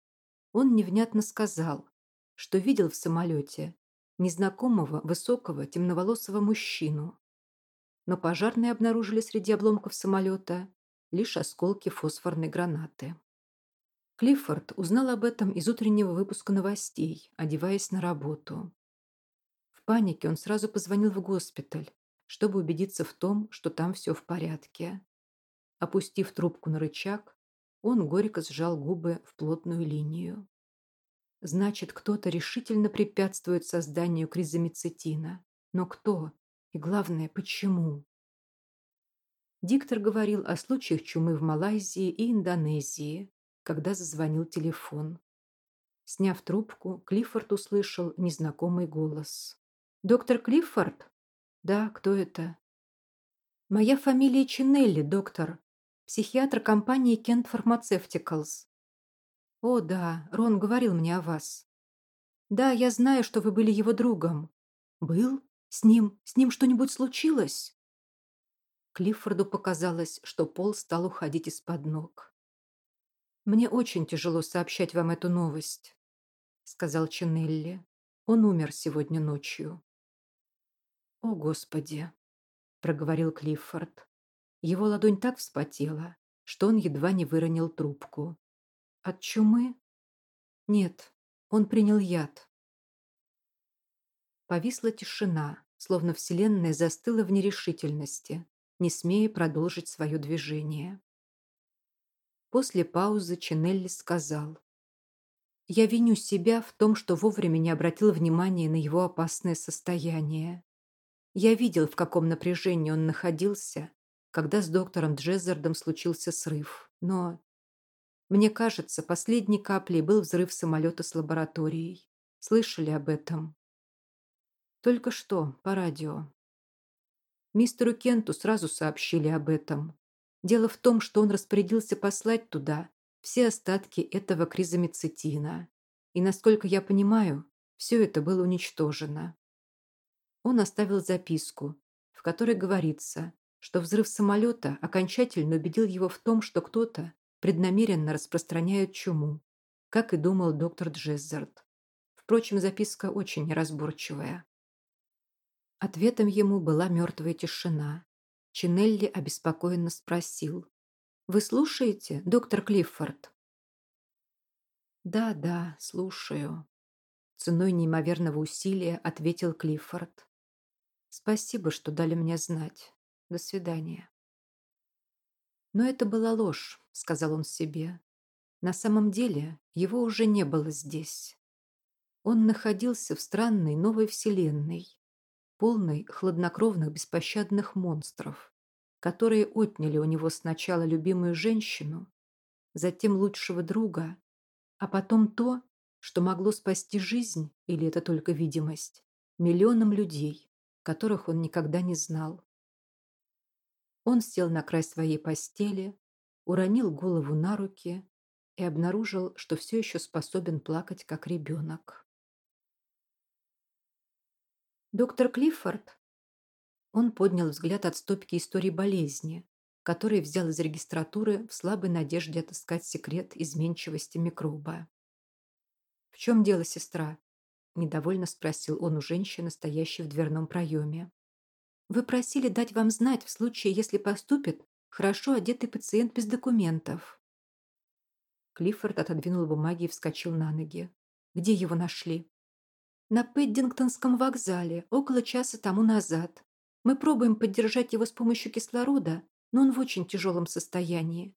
он невнятно сказал, что видел в самолете незнакомого высокого темноволосого мужчину. Но пожарные обнаружили среди обломков самолета лишь осколки фосфорной гранаты. Клиффорд узнал об этом из утреннего выпуска новостей, одеваясь на работу. В панике он сразу позвонил в госпиталь, чтобы убедиться в том, что там все в порядке. Опустив трубку на рычаг, он горько сжал губы в плотную линию. Значит, кто-то решительно препятствует созданию кризомицетина. Но кто? И главное, почему? Диктор говорил о случаях чумы в Малайзии и Индонезии, когда зазвонил телефон. Сняв трубку, Клиффорд услышал незнакомый голос. «Доктор Клиффорд?» «Да, кто это?» «Моя фамилия Чинелли, доктор. Психиатр компании Kent Pharmaceuticals». «О, да, Рон говорил мне о вас». «Да, я знаю, что вы были его другом». «Был? С ним? С ним что-нибудь случилось?» Клиффорду показалось, что пол стал уходить из-под ног. «Мне очень тяжело сообщать вам эту новость», — сказал Чинелли. «Он умер сегодня ночью». «О, Господи!» — проговорил Клиффорд. Его ладонь так вспотела, что он едва не выронил трубку. «От чумы?» «Нет, он принял яд». Повисла тишина, словно Вселенная застыла в нерешительности не смея продолжить свое движение. После паузы Чинелли сказал. «Я виню себя в том, что вовремя не обратил внимания на его опасное состояние. Я видел, в каком напряжении он находился, когда с доктором Джеззардом случился срыв. Но, мне кажется, последней каплей был взрыв самолета с лабораторией. Слышали об этом? Только что, по радио. Мистеру Кенту сразу сообщили об этом. Дело в том, что он распорядился послать туда все остатки этого кризомицетина. И, насколько я понимаю, все это было уничтожено. Он оставил записку, в которой говорится, что взрыв самолета окончательно убедил его в том, что кто-то преднамеренно распространяет чуму, как и думал доктор Джеззард. Впрочем, записка очень неразборчивая. Ответом ему была мертвая тишина. Чинелли обеспокоенно спросил. «Вы слушаете, доктор Клиффорд?» «Да, да, слушаю», — ценой неимоверного усилия ответил Клиффорд. «Спасибо, что дали мне знать. До свидания». «Но это была ложь», — сказал он себе. На самом деле его уже не было здесь. Он находился в странной новой вселенной, полной хладнокровных беспощадных монстров, которые отняли у него сначала любимую женщину, затем лучшего друга, а потом то, что могло спасти жизнь, или это только видимость, миллионам людей, которых он никогда не знал. Он сел на край своей постели, уронил голову на руки и обнаружил, что все еще способен плакать, как ребенок. «Доктор Клиффорд?» Он поднял взгляд от стопки истории болезни, который взял из регистратуры в слабой надежде отыскать секрет изменчивости микроба. «В чем дело, сестра?» – недовольно спросил он у женщины, стоящей в дверном проеме. «Вы просили дать вам знать в случае, если поступит хорошо одетый пациент без документов». Клиффорд отодвинул бумаги и вскочил на ноги. «Где его нашли?» На Пэддингтонском вокзале около часа тому назад. Мы пробуем поддержать его с помощью кислорода, но он в очень тяжелом состоянии.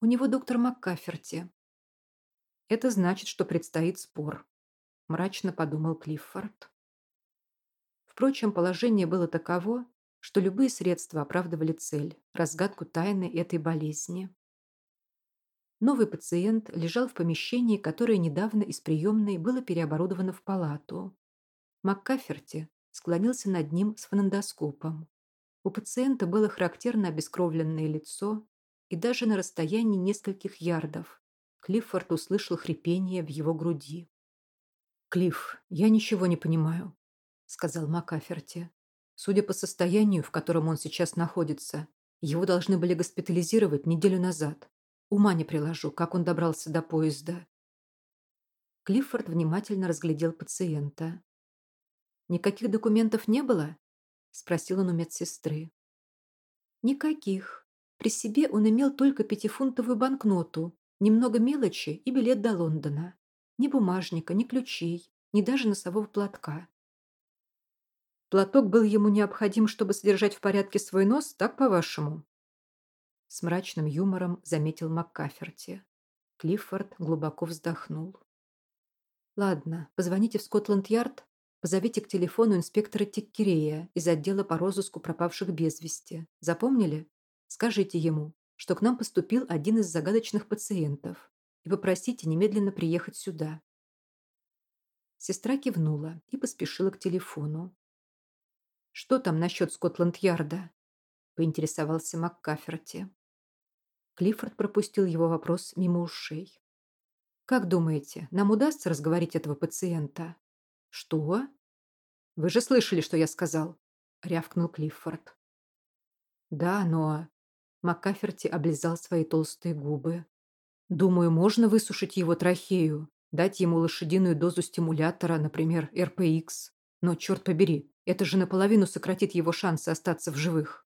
У него доктор МакКаферти. Это значит, что предстоит спор, мрачно подумал Клиффорд. Впрочем, положение было таково, что любые средства оправдывали цель – разгадку тайны этой болезни. Новый пациент лежал в помещении, которое недавно из приемной было переоборудовано в палату. МакКаферти склонился над ним с фонендоскопом. У пациента было характерно обескровленное лицо, и даже на расстоянии нескольких ярдов Клиффорд услышал хрипение в его груди. «Клифф, я ничего не понимаю», — сказал Макаферти. «Судя по состоянию, в котором он сейчас находится, его должны были госпитализировать неделю назад. Ума не приложу, как он добрался до поезда». Клиффорд внимательно разглядел пациента. «Никаких документов не было?» — спросил он у медсестры. «Никаких. При себе он имел только пятифунтовую банкноту, немного мелочи и билет до Лондона. Ни бумажника, ни ключей, ни даже носового платка. Платок был ему необходим, чтобы содержать в порядке свой нос, так по-вашему? С мрачным юмором заметил МакКаферти. Клиффорд глубоко вздохнул. «Ладно, позвоните в Скотланд-Ярд, позовите к телефону инспектора Тиккерея из отдела по розыску пропавших без вести. Запомнили? Скажите ему, что к нам поступил один из загадочных пациентов и попросите немедленно приехать сюда». Сестра кивнула и поспешила к телефону. «Что там насчет Скотланд-Ярда?» – поинтересовался МакКаферти. Клиффорд пропустил его вопрос мимо ушей. «Как думаете, нам удастся разговорить этого пациента?» «Что?» «Вы же слышали, что я сказал?» – рявкнул Клиффорд. «Да, но...» МакКаферти облизал свои толстые губы. Думаю, можно высушить его трахею, дать ему лошадиную дозу стимулятора, например, РПХ. Но, черт побери, это же наполовину сократит его шансы остаться в живых.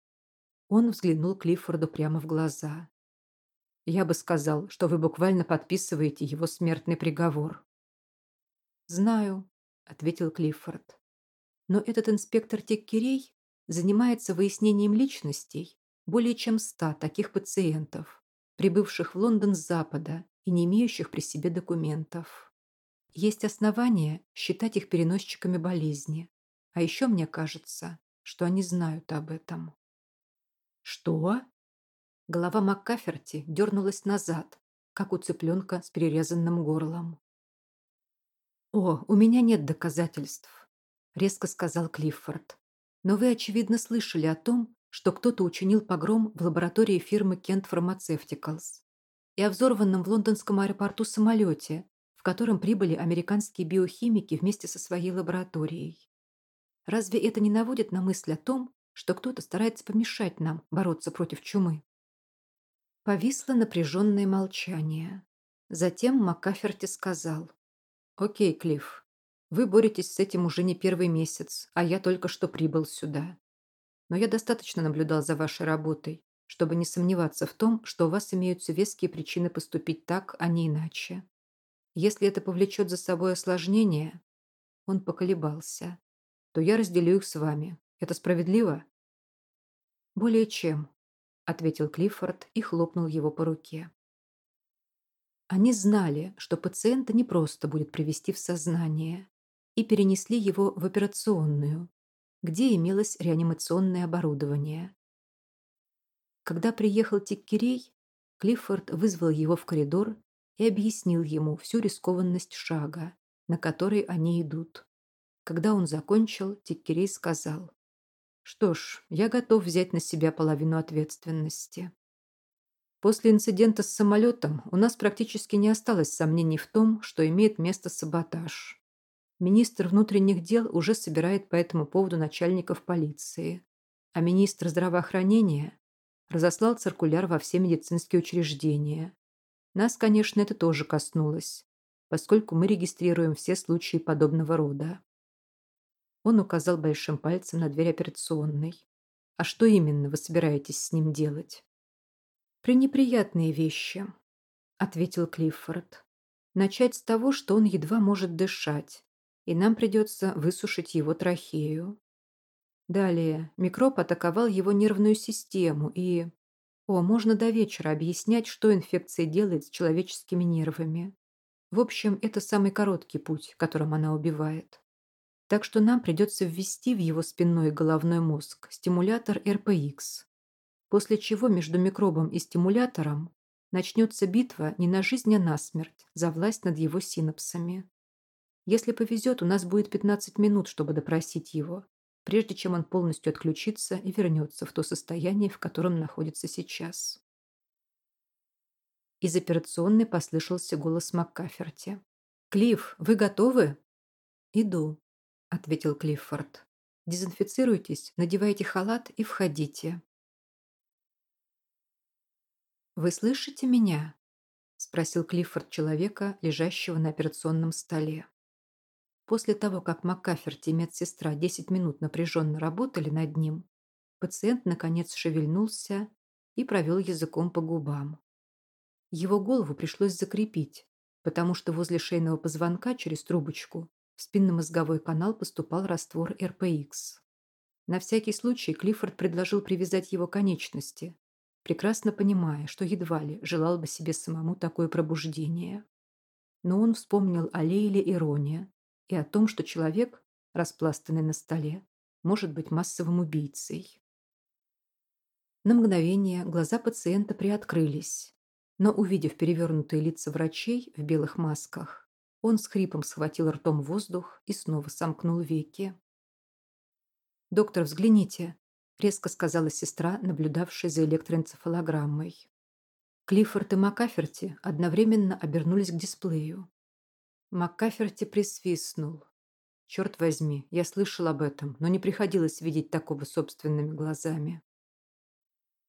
Он взглянул Клиффорду прямо в глаза. Я бы сказал, что вы буквально подписываете его смертный приговор. «Знаю», — ответил Клиффорд. «Но этот инспектор Теккерей занимается выяснением личностей более чем ста таких пациентов прибывших в Лондон с Запада и не имеющих при себе документов. Есть основания считать их переносчиками болезни. А еще мне кажется, что они знают об этом. «Что?» Голова Маккаферти дернулась назад, как у цыпленка с перерезанным горлом. «О, у меня нет доказательств», — резко сказал Клиффорд. «Но вы, очевидно, слышали о том, что кто-то учинил погром в лаборатории фирмы Kent Pharmaceuticals и о взорванном в лондонском аэропорту самолете, в котором прибыли американские биохимики вместе со своей лабораторией. Разве это не наводит на мысль о том, что кто-то старается помешать нам бороться против чумы? Повисло напряженное молчание. Затем Маккаферти сказал. «Окей, Клифф, вы боретесь с этим уже не первый месяц, а я только что прибыл сюда но я достаточно наблюдал за вашей работой, чтобы не сомневаться в том, что у вас имеются веские причины поступить так, а не иначе. Если это повлечет за собой осложнения, он поколебался, то я разделю их с вами. Это справедливо? Более чем, ответил Клиффорд и хлопнул его по руке. Они знали, что пациента не просто будет привести в сознание, и перенесли его в операционную, где имелось реанимационное оборудование. Когда приехал Тиккерей, Клиффорд вызвал его в коридор и объяснил ему всю рискованность шага, на который они идут. Когда он закончил, Тиккерей сказал, «Что ж, я готов взять на себя половину ответственности». После инцидента с самолетом у нас практически не осталось сомнений в том, что имеет место саботаж. Министр внутренних дел уже собирает по этому поводу начальников полиции, а министр здравоохранения разослал циркуляр во все медицинские учреждения. Нас, конечно, это тоже коснулось, поскольку мы регистрируем все случаи подобного рода. Он указал большим пальцем на дверь операционной. А что именно вы собираетесь с ним делать? «Пренеприятные вещи», — ответил Клиффорд. «Начать с того, что он едва может дышать, и нам придется высушить его трахею. Далее, микроб атаковал его нервную систему и... О, можно до вечера объяснять, что инфекция делает с человеческими нервами. В общем, это самый короткий путь, которым она убивает. Так что нам придется ввести в его спинной и головной мозг стимулятор РПХ, после чего между микробом и стимулятором начнется битва не на жизнь, а на смерть за власть над его синапсами. Если повезет, у нас будет 15 минут, чтобы допросить его, прежде чем он полностью отключится и вернется в то состояние, в котором находится сейчас. Из операционной послышался голос Маккаферти. «Клифф, вы готовы?» «Иду», — ответил Клиффорд. «Дезинфицируйтесь, надевайте халат и входите». «Вы слышите меня?» — спросил Клиффорд человека, лежащего на операционном столе. После того, как Маккаферти и медсестра 10 минут напряженно работали над ним, пациент наконец шевельнулся и провел языком по губам. Его голову пришлось закрепить, потому что возле шейного позвонка через трубочку в спинномозговой канал поступал раствор РПХ. На всякий случай Клиффорд предложил привязать его конечности, прекрасно понимая, что едва ли желал бы себе самому такое пробуждение. Но он вспомнил о Лейле и Роне и о том, что человек, распластанный на столе, может быть массовым убийцей. На мгновение глаза пациента приоткрылись, но, увидев перевернутые лица врачей в белых масках, он с хрипом схватил ртом воздух и снова сомкнул веки. «Доктор, взгляните», — резко сказала сестра, наблюдавшая за электроэнцефалограммой. Клиффорд и Маккаферти одновременно обернулись к дисплею. Маккаферти присвистнул. Черт возьми, я слышал об этом, но не приходилось видеть такого собственными глазами.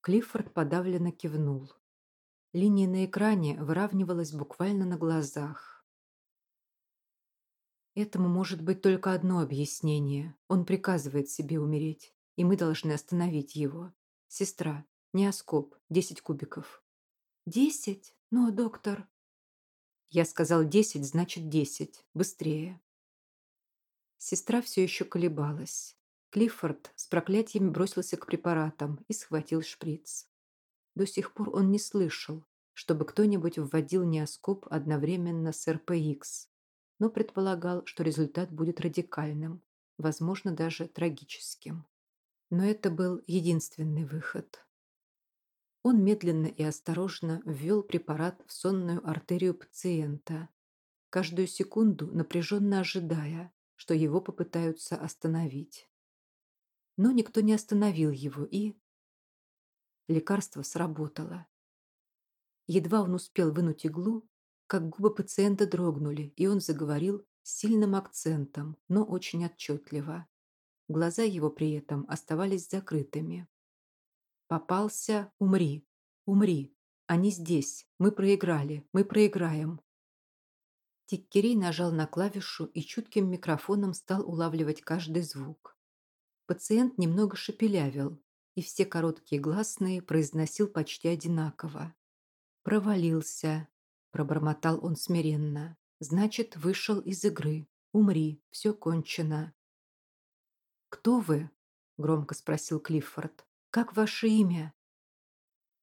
Клиффорд подавленно кивнул. Линия на экране выравнивалась буквально на глазах. Этому может быть только одно объяснение. Он приказывает себе умереть, и мы должны остановить его. Сестра, неоскоп, десять кубиков. Десять? Но, доктор... Я сказал десять, значит десять. Быстрее. Сестра все еще колебалась. Клиффорд с проклятиями бросился к препаратам и схватил шприц. До сих пор он не слышал, чтобы кто-нибудь вводил неоскоп одновременно с РПХ, но предполагал, что результат будет радикальным, возможно, даже трагическим. Но это был единственный выход. Он медленно и осторожно ввел препарат в сонную артерию пациента, каждую секунду напряженно ожидая, что его попытаются остановить. Но никто не остановил его, и Лекарство сработало. Едва он успел вынуть иглу, как губы пациента дрогнули, и он заговорил с сильным акцентом, но очень отчетливо. Глаза его при этом оставались закрытыми. «Попался, умри, умри. Они здесь. Мы проиграли, мы проиграем». Тиккерей нажал на клавишу и чутким микрофоном стал улавливать каждый звук. Пациент немного шепелявил, и все короткие гласные произносил почти одинаково. «Провалился», – пробормотал он смиренно. «Значит, вышел из игры. Умри, все кончено». «Кто вы?» – громко спросил Клиффорд. «Как ваше имя?»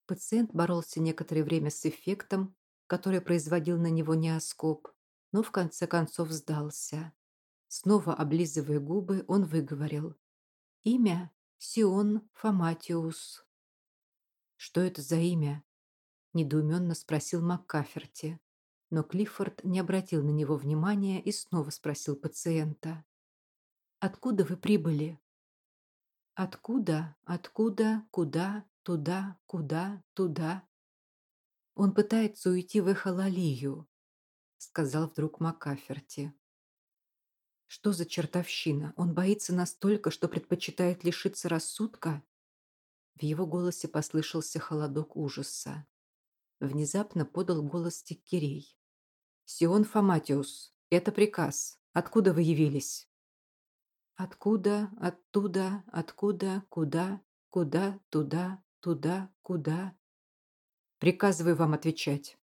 Пациент боролся некоторое время с эффектом, который производил на него неоскоп, но в конце концов сдался. Снова облизывая губы, он выговорил. «Имя Сион Фоматиус. «Что это за имя?» – недоуменно спросил Маккаферти. Но Клиффорд не обратил на него внимания и снова спросил пациента. «Откуда вы прибыли?» «Откуда? Откуда? Куда? Туда? Куда? Туда?» «Он пытается уйти в Эхолалию», – сказал вдруг Маккаферти. Что за чертовщина? Он боится настолько, что предпочитает лишиться рассудка? В его голосе послышался холодок ужаса. Внезапно подал голос Тиккерей. «Сион Фоматиус, это приказ. Откуда вы явились?» «Откуда, оттуда, откуда, куда, куда, туда, туда, куда?» «Приказываю вам отвечать».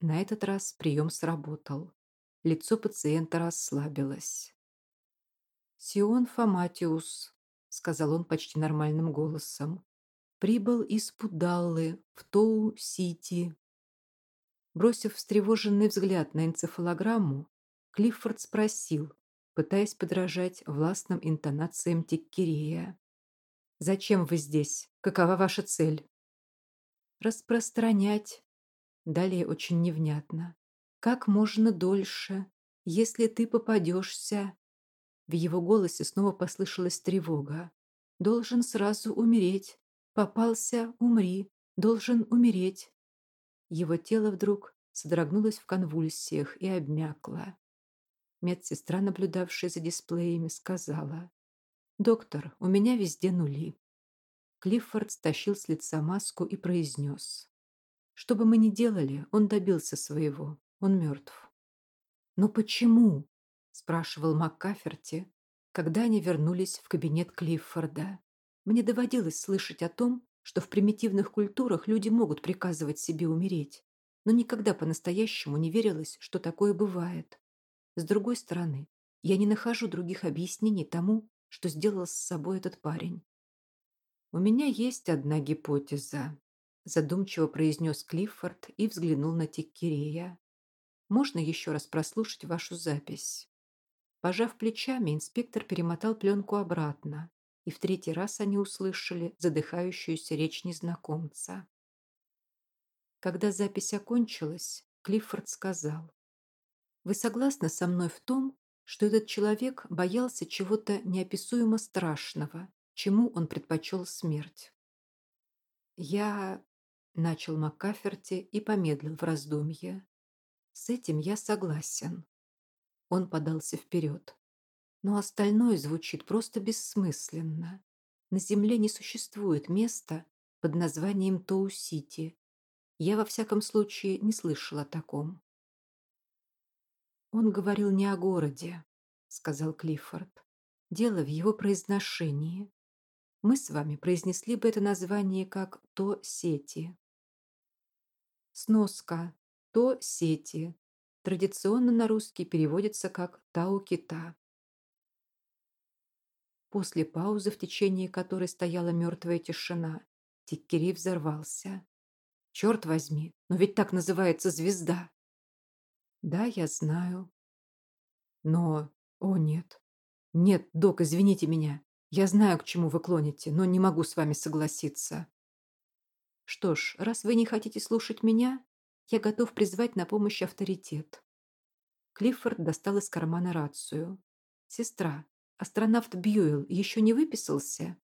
На этот раз прием сработал. Лицо пациента расслабилось. «Сион Фоматиус», — сказал он почти нормальным голосом, «прибыл из Пудаллы в Тоу-Сити». Бросив встревоженный взгляд на энцефалограмму, Клиффорд спросил, пытаясь подражать властным интонациям Тиккерея. «Зачем вы здесь? Какова ваша цель?» «Распространять». Далее очень невнятно как можно дольше, если ты попадешься. В его голосе снова послышалась тревога. Должен сразу умереть. Попался, умри. Должен умереть. Его тело вдруг содрогнулось в конвульсиях и обмякло. Медсестра, наблюдавшая за дисплеями, сказала, «Доктор, у меня везде нули». Клиффорд стащил с лица маску и произнес, «Что бы мы ни делали, он добился своего, он мертв». «Но почему?» – спрашивал МакКаферти, когда они вернулись в кабинет Клиффорда. Мне доводилось слышать о том, что в примитивных культурах люди могут приказывать себе умереть, но никогда по-настоящему не верилось, что такое бывает. С другой стороны, я не нахожу других объяснений тому, что сделал с собой этот парень. «У меня есть одна гипотеза», – задумчиво произнес Клиффорд и взглянул на Тиккерея. «Можно еще раз прослушать вашу запись?» Пожав плечами, инспектор перемотал пленку обратно, и в третий раз они услышали задыхающуюся речь незнакомца. Когда запись окончилась, Клиффорд сказал, «Вы согласны со мной в том, что этот человек боялся чего-то неописуемо страшного, чему он предпочел смерть?» «Я...» — начал Маккаферти и помедлил в раздумье. «С этим я согласен». Он подался вперед. Но остальное звучит просто бессмысленно. На Земле не существует места под названием Тоу-Сити. Я, во всяком случае, не слышала о таком. «Он говорил не о городе», — сказал Клиффорд. «Дело в его произношении. Мы с вами произнесли бы это название как «То-Сети». Сноска «То-Сети» традиционно на русский переводится как «Тау-Кита». После паузы, в течение которой стояла мертвая тишина, Тиккери взорвался. «Черт возьми, но ведь так называется звезда!» «Да, я знаю». «Но... О, нет. Нет, док, извините меня. Я знаю, к чему вы клоните, но не могу с вами согласиться». «Что ж, раз вы не хотите слушать меня, я готов призвать на помощь авторитет». Клиффорд достал из кармана рацию. «Сестра, Астронавт Бьюэлл еще не выписался?»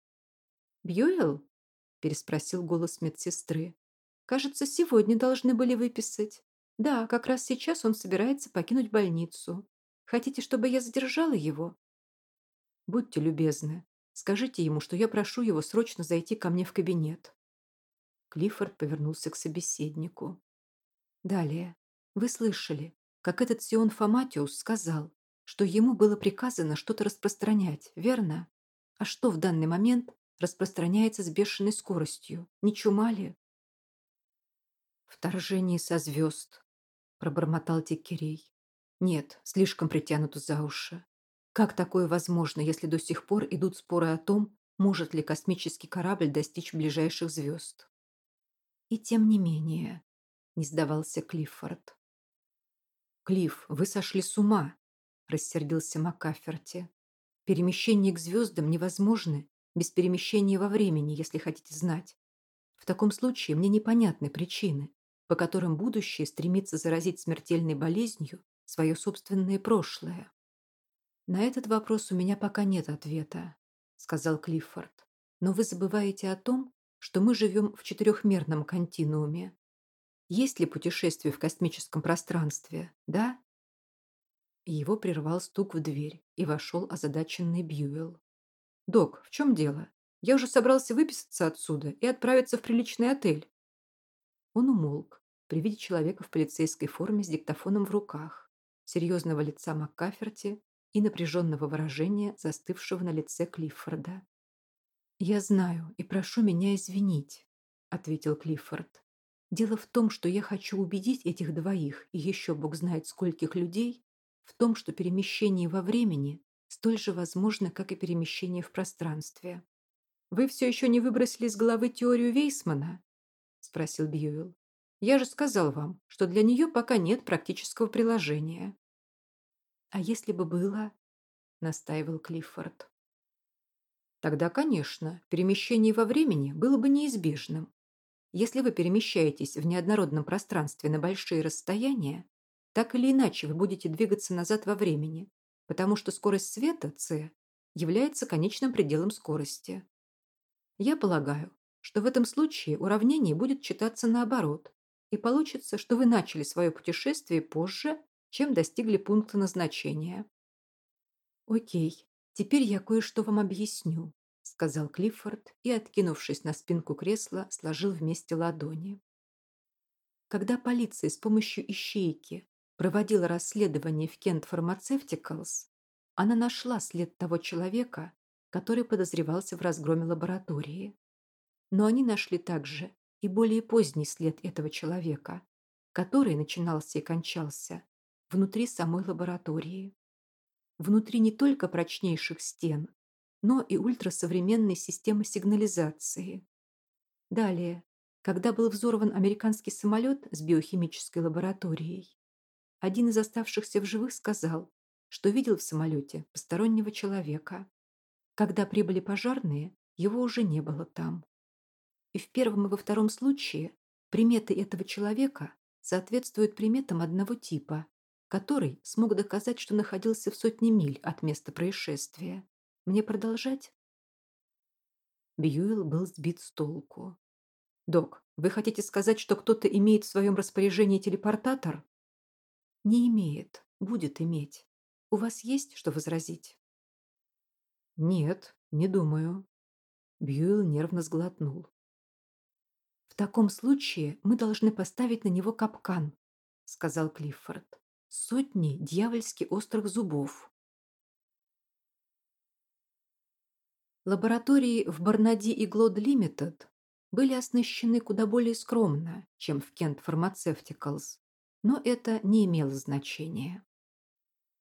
«Бьюэлл?» – переспросил голос медсестры. «Кажется, сегодня должны были выписать. Да, как раз сейчас он собирается покинуть больницу. Хотите, чтобы я задержала его?» «Будьте любезны. Скажите ему, что я прошу его срочно зайти ко мне в кабинет». Клиффорд повернулся к собеседнику. «Далее. Вы слышали, как этот Сион Фоматиус сказал, что ему было приказано что-то распространять, верно? А что в данный момент распространяется с бешеной скоростью? Не чума ли? «Вторжение со звезд», — пробормотал Тикерей. «Нет, слишком притянуто за уши. Как такое возможно, если до сих пор идут споры о том, может ли космический корабль достичь ближайших звезд?» «И тем не менее», — не сдавался Клиффорд. «Клифф, вы сошли с ума», – рассердился Маккаферти. «Перемещение к звездам невозможно без перемещения во времени, если хотите знать. В таком случае мне непонятны причины, по которым будущее стремится заразить смертельной болезнью свое собственное прошлое». «На этот вопрос у меня пока нет ответа», – сказал Клиффорд. «Но вы забываете о том, что мы живем в четырехмерном континууме. Есть ли путешествие в космическом пространстве, да его прервал стук в дверь, и вошел озадаченный Бьюэлл. «Док, в чем дело? Я уже собрался выписаться отсюда и отправиться в приличный отель». Он умолк при виде человека в полицейской форме с диктофоном в руках, серьезного лица Маккаферти и напряженного выражения, застывшего на лице Клиффорда. «Я знаю и прошу меня извинить», — ответил Клиффорд. «Дело в том, что я хочу убедить этих двоих и еще бог знает скольких людей, в том, что перемещение во времени столь же возможно, как и перемещение в пространстве. «Вы все еще не выбросили из головы теорию Вейсмана?» – спросил Бьюэлл. «Я же сказал вам, что для нее пока нет практического приложения». «А если бы было?» – настаивал Клиффорд. «Тогда, конечно, перемещение во времени было бы неизбежным. Если вы перемещаетесь в неоднородном пространстве на большие расстояния, так или иначе вы будете двигаться назад во времени, потому что скорость света, c, является конечным пределом скорости. Я полагаю, что в этом случае уравнение будет читаться наоборот, и получится, что вы начали свое путешествие позже, чем достигли пункта назначения. Окей, теперь я кое-что вам объясню, сказал Клиффорд и, откинувшись на спинку кресла, сложил вместе ладони. Когда полиция с помощью ищейки проводила расследование в Кент Pharmaceuticals, она нашла след того человека, который подозревался в разгроме лаборатории. Но они нашли также и более поздний след этого человека, который начинался и кончался внутри самой лаборатории. Внутри не только прочнейших стен, но и ультрасовременной системы сигнализации. Далее, когда был взорван американский самолет с биохимической лабораторией, один из оставшихся в живых сказал, что видел в самолете постороннего человека. Когда прибыли пожарные, его уже не было там. И в первом и во втором случае приметы этого человека соответствуют приметам одного типа, который смог доказать, что находился в сотне миль от места происшествия. Мне продолжать? Бьюэлл был сбит с толку. «Док, вы хотите сказать, что кто-то имеет в своем распоряжении телепортатор?» «Не имеет. Будет иметь. У вас есть что возразить?» «Нет, не думаю». Бьюэлл нервно сглотнул. «В таком случае мы должны поставить на него капкан», — сказал Клиффорд. «Сотни дьявольски острых зубов». Лаборатории в Барнади и Глод Лимитед были оснащены куда более скромно, чем в Кент Pharmaceuticals, но это не имело значения.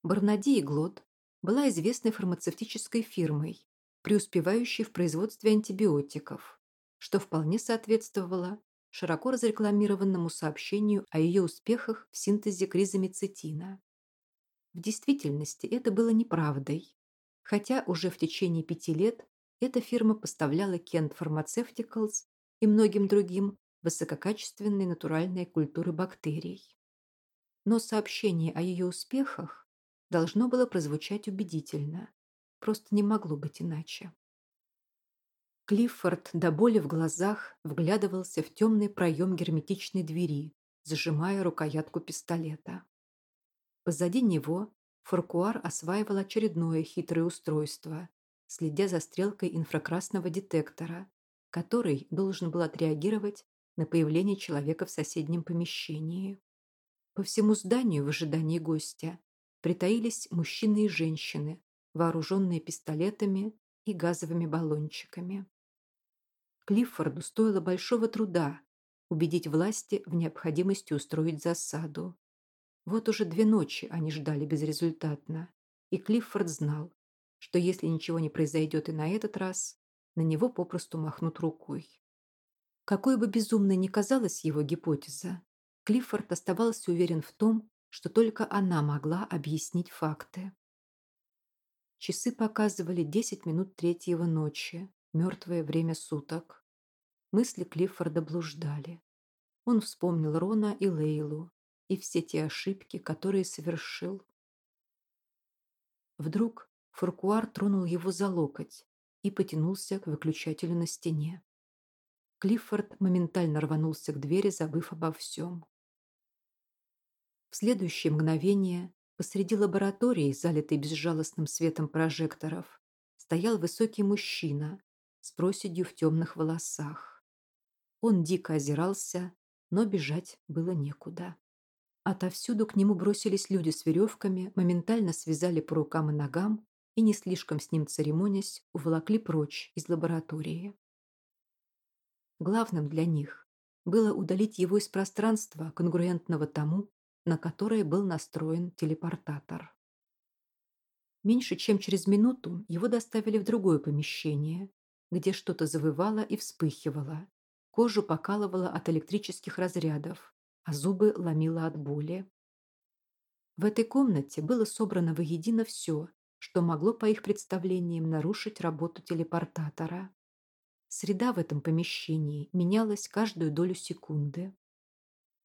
Барнади и Глод была известной фармацевтической фирмой, преуспевающей в производстве антибиотиков, что вполне соответствовало широко разрекламированному сообщению о ее успехах в синтезе кризомицетина. В действительности это было неправдой, хотя уже в течение пяти лет эта фирма поставляла Kent Pharmaceuticals и многим другим высококачественные натуральные культуры бактерий. Но сообщение о ее успехах должно было прозвучать убедительно, просто не могло быть иначе. Клиффорд до боли в глазах вглядывался в темный проем герметичной двери, зажимая рукоятку пистолета. Позади него Фуркуар осваивал очередное хитрое устройство, следя за стрелкой инфракрасного детектора, который должен был отреагировать на появление человека в соседнем помещении. По всему зданию в ожидании гостя притаились мужчины и женщины, вооруженные пистолетами и газовыми баллончиками. Клиффорду стоило большого труда убедить власти в необходимости устроить засаду. Вот уже две ночи они ждали безрезультатно, и Клиффорд знал, что если ничего не произойдет и на этот раз, на него попросту махнут рукой. Какой бы безумной ни казалась его гипотеза, Клиффорд оставался уверен в том, что только она могла объяснить факты. Часы показывали 10 минут третьего ночи, мертвое время суток. Мысли Клиффорда блуждали. Он вспомнил Рона и Лейлу и все те ошибки, которые совершил. Вдруг Фуркуар тронул его за локоть и потянулся к выключателю на стене. Клиффорд моментально рванулся к двери, забыв обо всем. В следующее мгновение посреди лаборатории, залитой безжалостным светом прожекторов, стоял высокий мужчина с проседью в темных волосах. Он дико озирался, но бежать было некуда. Отовсюду к нему бросились люди с веревками, моментально связали по рукам и ногам и, не слишком с ним церемонясь, уволокли прочь из лаборатории. Главным для них было удалить его из пространства, конгруентного тому, на которое был настроен телепортатор. Меньше чем через минуту его доставили в другое помещение, где что-то завывало и вспыхивало, кожу покалывало от электрических разрядов, а зубы ломило от боли. В этой комнате было собрано воедино все, что могло по их представлениям нарушить работу телепортатора. Среда в этом помещении менялась каждую долю секунды.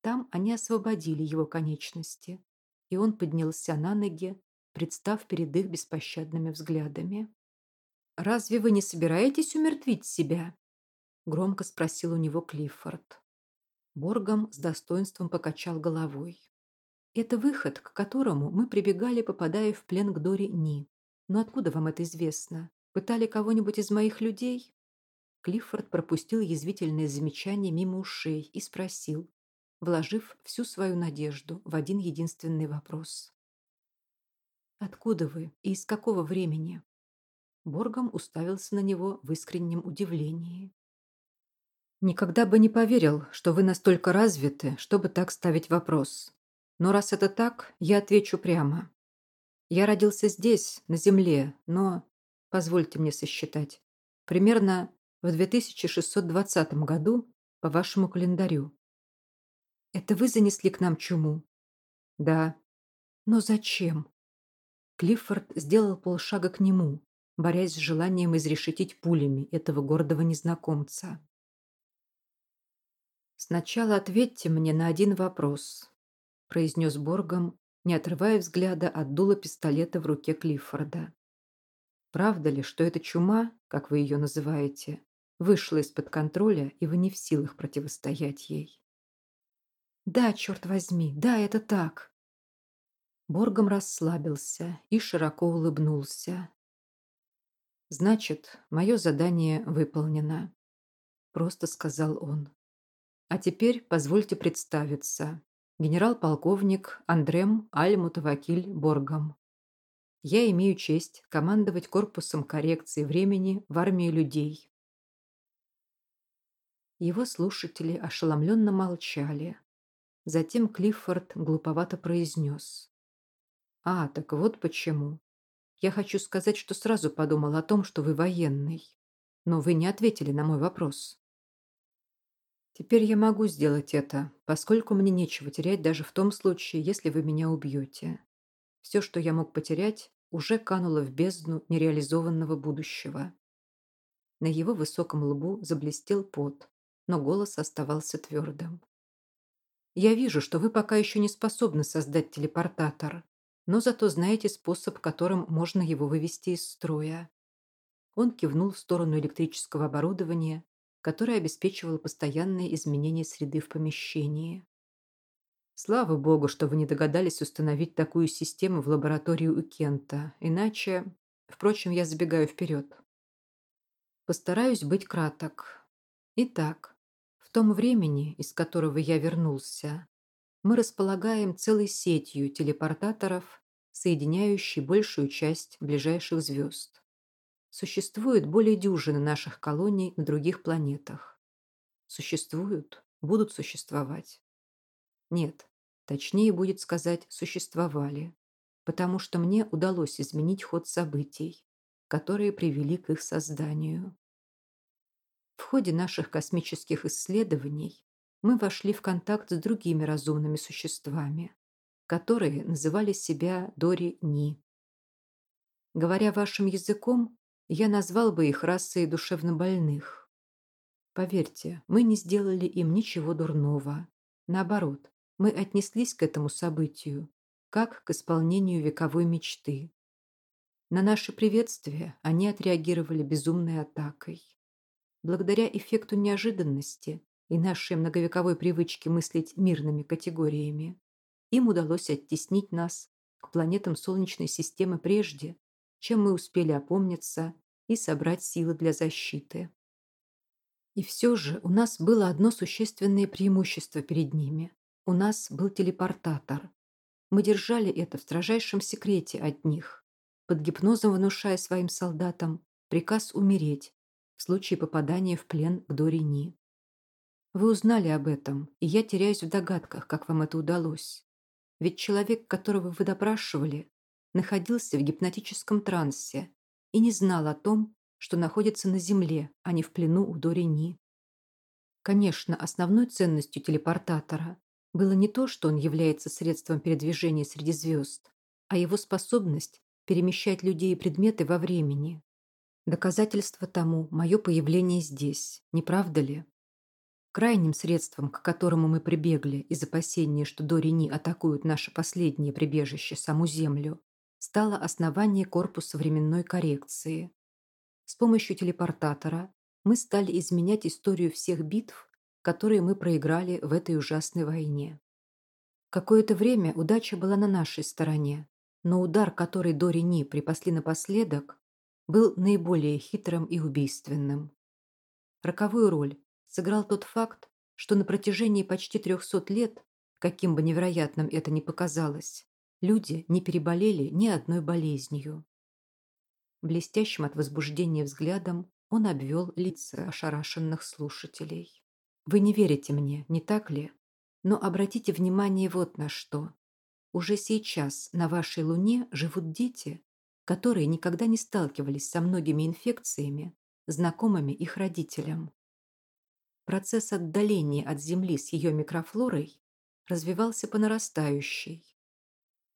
Там они освободили его конечности, и он поднялся на ноги, представ перед их беспощадными взглядами. «Разве вы не собираетесь умертвить себя?» — громко спросил у него Клиффорд. Боргом с достоинством покачал головой. Это выход, к которому мы прибегали, попадая в плен к Дори Ни. Но откуда вам это известно? Пытали кого-нибудь из моих людей? Клиффорд пропустил язвительное замечание мимо ушей и спросил, вложив всю свою надежду в один единственный вопрос. «Откуда вы и из какого времени?» Боргом уставился на него в искреннем удивлении. «Никогда бы не поверил, что вы настолько развиты, чтобы так ставить вопрос. Но раз это так, я отвечу прямо. Я родился здесь, на Земле, но, позвольте мне сосчитать, примерно в 2620 году по вашему календарю. Это вы занесли к нам чуму? Да. Но зачем? Клиффорд сделал полшага к нему, борясь с желанием изрешетить пулями этого гордого незнакомца. «Сначала ответьте мне на один вопрос», – произнес Боргом, не отрывая взгляда от дула пистолета в руке Клиффорда. «Правда ли, что эта чума, как вы ее называете, вышла из-под контроля, и вы не в силах противостоять ей?» «Да, черт возьми, да, это так!» Боргом расслабился и широко улыбнулся. «Значит, мое задание выполнено», – просто сказал он. «А теперь позвольте представиться. Генерал-полковник Андрем Аль-Мутавакиль Боргом. Я имею честь командовать корпусом коррекции времени в армии людей». Его слушатели ошеломленно молчали. Затем Клиффорд глуповато произнес. «А, так вот почему. Я хочу сказать, что сразу подумал о том, что вы военный. Но вы не ответили на мой вопрос. Теперь я могу сделать это, поскольку мне нечего терять даже в том случае, если вы меня убьете. Все, что я мог потерять, уже кануло в бездну нереализованного будущего. На его высоком лбу заблестел пот, но голос оставался твердым. «Я вижу, что вы пока еще не способны создать телепортатор, но зато знаете способ, которым можно его вывести из строя. Он кивнул в сторону электрического оборудования, которое обеспечивало постоянные изменения среды в помещении. Слава богу, что вы не догадались установить такую систему в лаборатории у Кента, иначе... Впрочем, я забегаю вперед. Постараюсь быть краток. Итак, в том времени, из которого я вернулся, мы располагаем целой сетью телепортаторов, соединяющей большую часть ближайших звезд. Существует более дюжины наших колоний на других планетах. Существуют, будут существовать. Нет, точнее будет сказать «существовали», потому что мне удалось изменить ход событий, которые привели к их созданию. В ходе наших космических исследований мы вошли в контакт с другими разумными существами, которые называли себя Дори-Ни. Говоря вашим языком, я назвал бы их расой душевнобольных. Поверьте, мы не сделали им ничего дурного. Наоборот, мы отнеслись к этому событию, как к исполнению вековой мечты. На наше приветствие они отреагировали безумной атакой. Благодаря эффекту неожиданности и нашей многовековой привычке мыслить мирными категориями, им удалось оттеснить нас к планетам Солнечной системы прежде, чем мы успели опомниться и собрать силы для защиты. И все же у нас было одно существенное преимущество перед ними. У нас был телепортатор. Мы держали это в строжайшем секрете от них, под гипнозом внушая своим солдатам приказ умереть в случае попадания в плен к Дорини. Вы узнали об этом, и я теряюсь в догадках, как вам это удалось. Ведь человек, которого вы допрашивали, находился в гипнотическом трансе и не знал о том, что находится на Земле, а не в плену у Дорини. Конечно, основной ценностью телепортатора было не то, что он является средством передвижения среди звезд, а его способность перемещать людей и предметы во времени. Доказательство тому – мое появление здесь, не правда ли? Крайним средством, к которому мы прибегли из опасения, что Дорини атакуют наше последнее прибежище, саму Землю, стало основание корпуса временной коррекции. С помощью телепортатора мы стали изменять историю всех битв, которые мы проиграли в этой ужасной войне. Какое-то время удача была на нашей стороне, но удар, который до Рени припасли напоследок, был наиболее хитрым и убийственным. Роковую роль сыграл тот факт, что на протяжении почти 300 лет, каким бы невероятным это ни показалось, люди не переболели ни одной болезнью. Блестящим от возбуждения взглядом он обвел лица ошарашенных слушателей. «Вы не верите мне, не так ли? Но обратите внимание вот на что. Уже сейчас на вашей Луне живут дети, которые никогда не сталкивались со многими инфекциями, знакомыми их родителям. Процесс отдаления от Земли с ее микрофлорой развивался по нарастающей.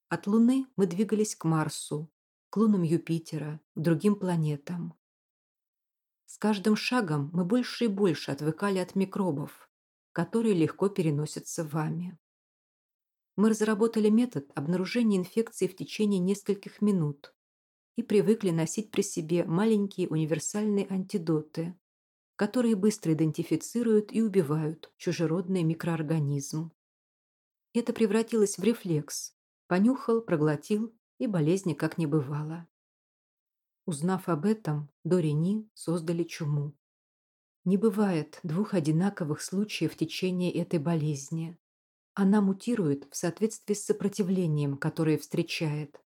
От Луны мы двигались к Марсу, к лунам Юпитера, к другим планетам. С каждым шагом мы больше и больше отвыкали от микробов, которые легко переносятся вами. Мы разработали метод обнаружения инфекции в течение нескольких минут и привыкли носить при себе маленькие универсальные антидоты, которые быстро идентифицируют и убивают чужеродный микроорганизм. Это превратилось в рефлекс. Понюхал, проглотил, и болезни как не бывало. Узнав об этом, Дорини создали чуму. Не бывает двух одинаковых случаев в течение этой болезни. Она мутирует в соответствии с сопротивлением, которое встречает.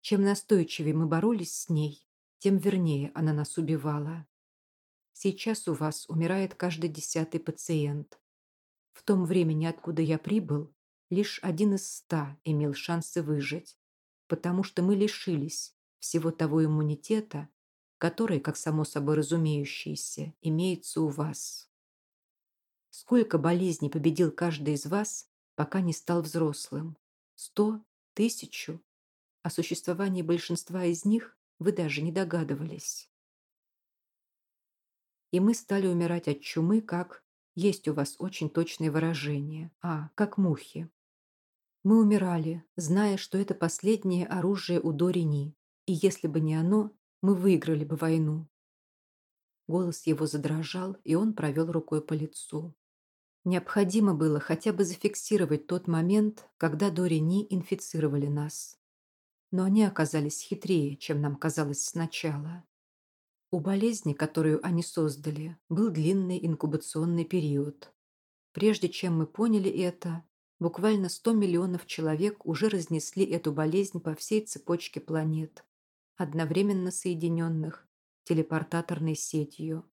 Чем настойчивее мы боролись с ней, тем вернее она нас убивала. Сейчас у вас умирает каждый десятый пациент. В том времени, откуда я прибыл, лишь один из ста имел шансы выжить, потому что мы лишились всего того иммунитета, который, как само собой разумеющееся, имеется у вас. Сколько болезней победил каждый из вас, пока не стал взрослым? Сто? Тысячу? О существовании большинства из них вы даже не догадывались и мы стали умирать от чумы, как... Есть у вас очень точное выражение. А, как мухи. Мы умирали, зная, что это последнее оружие у Дорини, и если бы не оно, мы выиграли бы войну. Голос его задрожал, и он провел рукой по лицу. Необходимо было хотя бы зафиксировать тот момент, когда Дорини инфицировали нас. Но они оказались хитрее, чем нам казалось сначала. У болезни, которую они создали, был длинный инкубационный период. Прежде чем мы поняли это, буквально 100 миллионов человек уже разнесли эту болезнь по всей цепочке планет, одновременно соединенных телепортаторной сетью.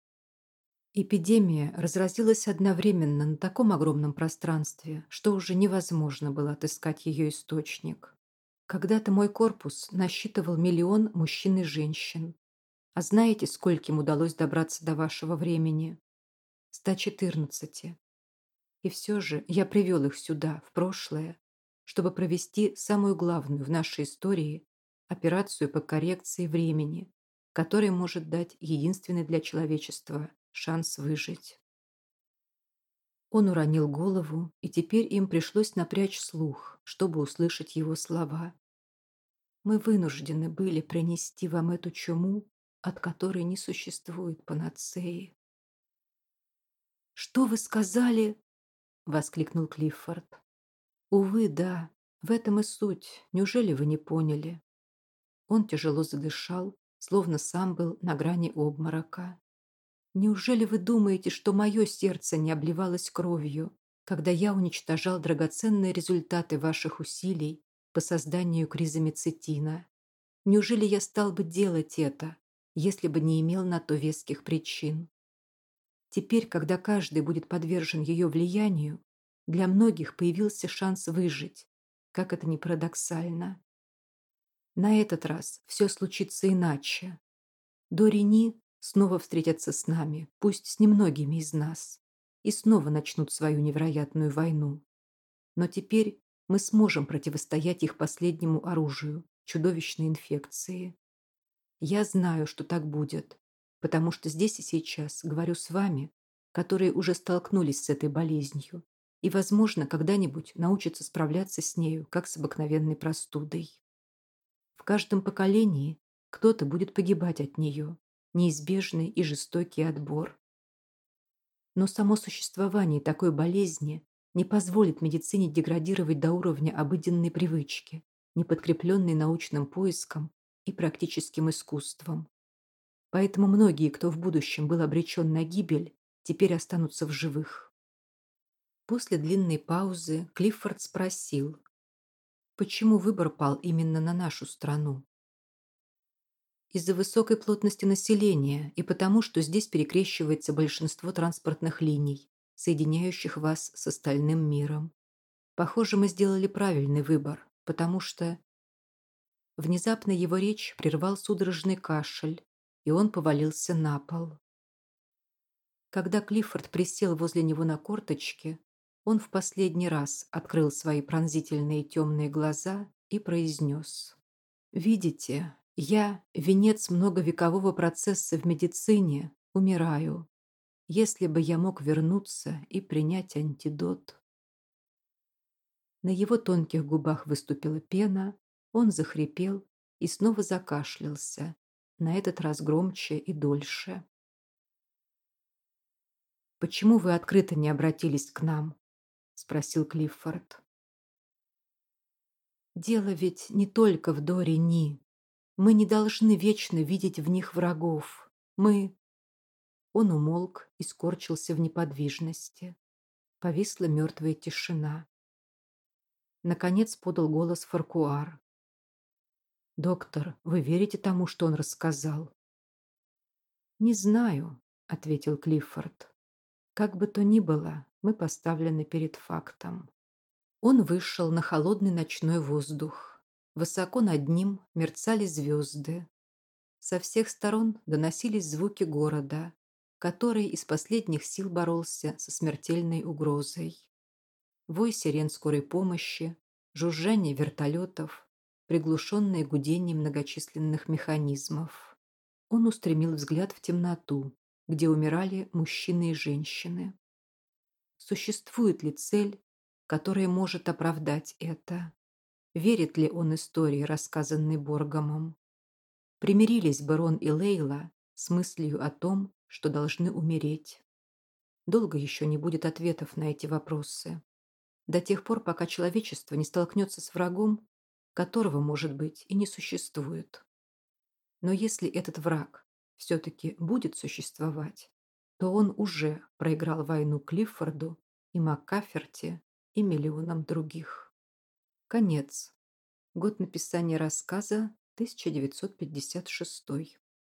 Эпидемия разразилась одновременно на таком огромном пространстве, что уже невозможно было отыскать ее источник. Когда-то мой корпус насчитывал миллион мужчин и женщин, а знаете, скольким удалось добраться до вашего времени? 114. И все же я привел их сюда, в прошлое, чтобы провести самую главную в нашей истории операцию по коррекции времени, которая может дать единственный для человечества шанс выжить. Он уронил голову, и теперь им пришлось напрячь слух, чтобы услышать его слова. «Мы вынуждены были принести вам эту чуму от которой не существует панацеи. «Что вы сказали?» — воскликнул Клиффорд. «Увы, да, в этом и суть. Неужели вы не поняли?» Он тяжело задышал, словно сам был на грани обморока. «Неужели вы думаете, что мое сердце не обливалось кровью, когда я уничтожал драгоценные результаты ваших усилий по созданию кризомицетина? Неужели я стал бы делать это, если бы не имел на то веских причин. Теперь, когда каждый будет подвержен ее влиянию, для многих появился шанс выжить, как это ни парадоксально. На этот раз все случится иначе. Дорини снова встретятся с нами, пусть с немногими из нас, и снова начнут свою невероятную войну. Но теперь мы сможем противостоять их последнему оружию – чудовищной инфекции. Я знаю, что так будет, потому что здесь и сейчас говорю с вами, которые уже столкнулись с этой болезнью и, возможно, когда-нибудь научатся справляться с нею, как с обыкновенной простудой. В каждом поколении кто-то будет погибать от нее, неизбежный и жестокий отбор. Но само существование такой болезни не позволит медицине деградировать до уровня обыденной привычки, не подкрепленной научным поиском и практическим искусством. Поэтому многие, кто в будущем был обречен на гибель, теперь останутся в живых. После длинной паузы Клиффорд спросил, почему выбор пал именно на нашу страну? Из-за высокой плотности населения и потому, что здесь перекрещивается большинство транспортных линий, соединяющих вас с остальным миром. Похоже, мы сделали правильный выбор, потому что... Внезапно его речь прервал судорожный кашель, и он повалился на пол. Когда Клиффорд присел возле него на корточки, он в последний раз открыл свои пронзительные темные глаза и произнес. «Видите, я, венец многовекового процесса в медицине, умираю. Если бы я мог вернуться и принять антидот. На его тонких губах выступила пена, он захрипел и снова закашлялся, на этот раз громче и дольше. «Почему вы открыто не обратились к нам?» — спросил Клиффорд. «Дело ведь не только в Доре Ни. Мы не должны вечно видеть в них врагов. Мы...» Он умолк и скорчился в неподвижности. Повисла мертвая тишина. Наконец подал голос Фаркуар. «Доктор, вы верите тому, что он рассказал?» «Не знаю», — ответил Клиффорд. «Как бы то ни было, мы поставлены перед фактом». Он вышел на холодный ночной воздух. Высоко над ним мерцали звезды. Со всех сторон доносились звуки города, который из последних сил боролся со смертельной угрозой. Вой сирен скорой помощи, жужжание вертолетов, приглушенное гудение многочисленных механизмов. Он устремил взгляд в темноту, где умирали мужчины и женщины. Существует ли цель, которая может оправдать это? Верит ли он истории, рассказанной Боргомом? Примирились бы Рон и Лейла с мыслью о том, что должны умереть. Долго еще не будет ответов на эти вопросы. До тех пор, пока человечество не столкнется с врагом, которого, может быть, и не существует. Но если этот враг все-таки будет существовать, то он уже проиграл войну Клиффорду и Маккаферти и миллионам других. Конец. Год написания рассказа 1956.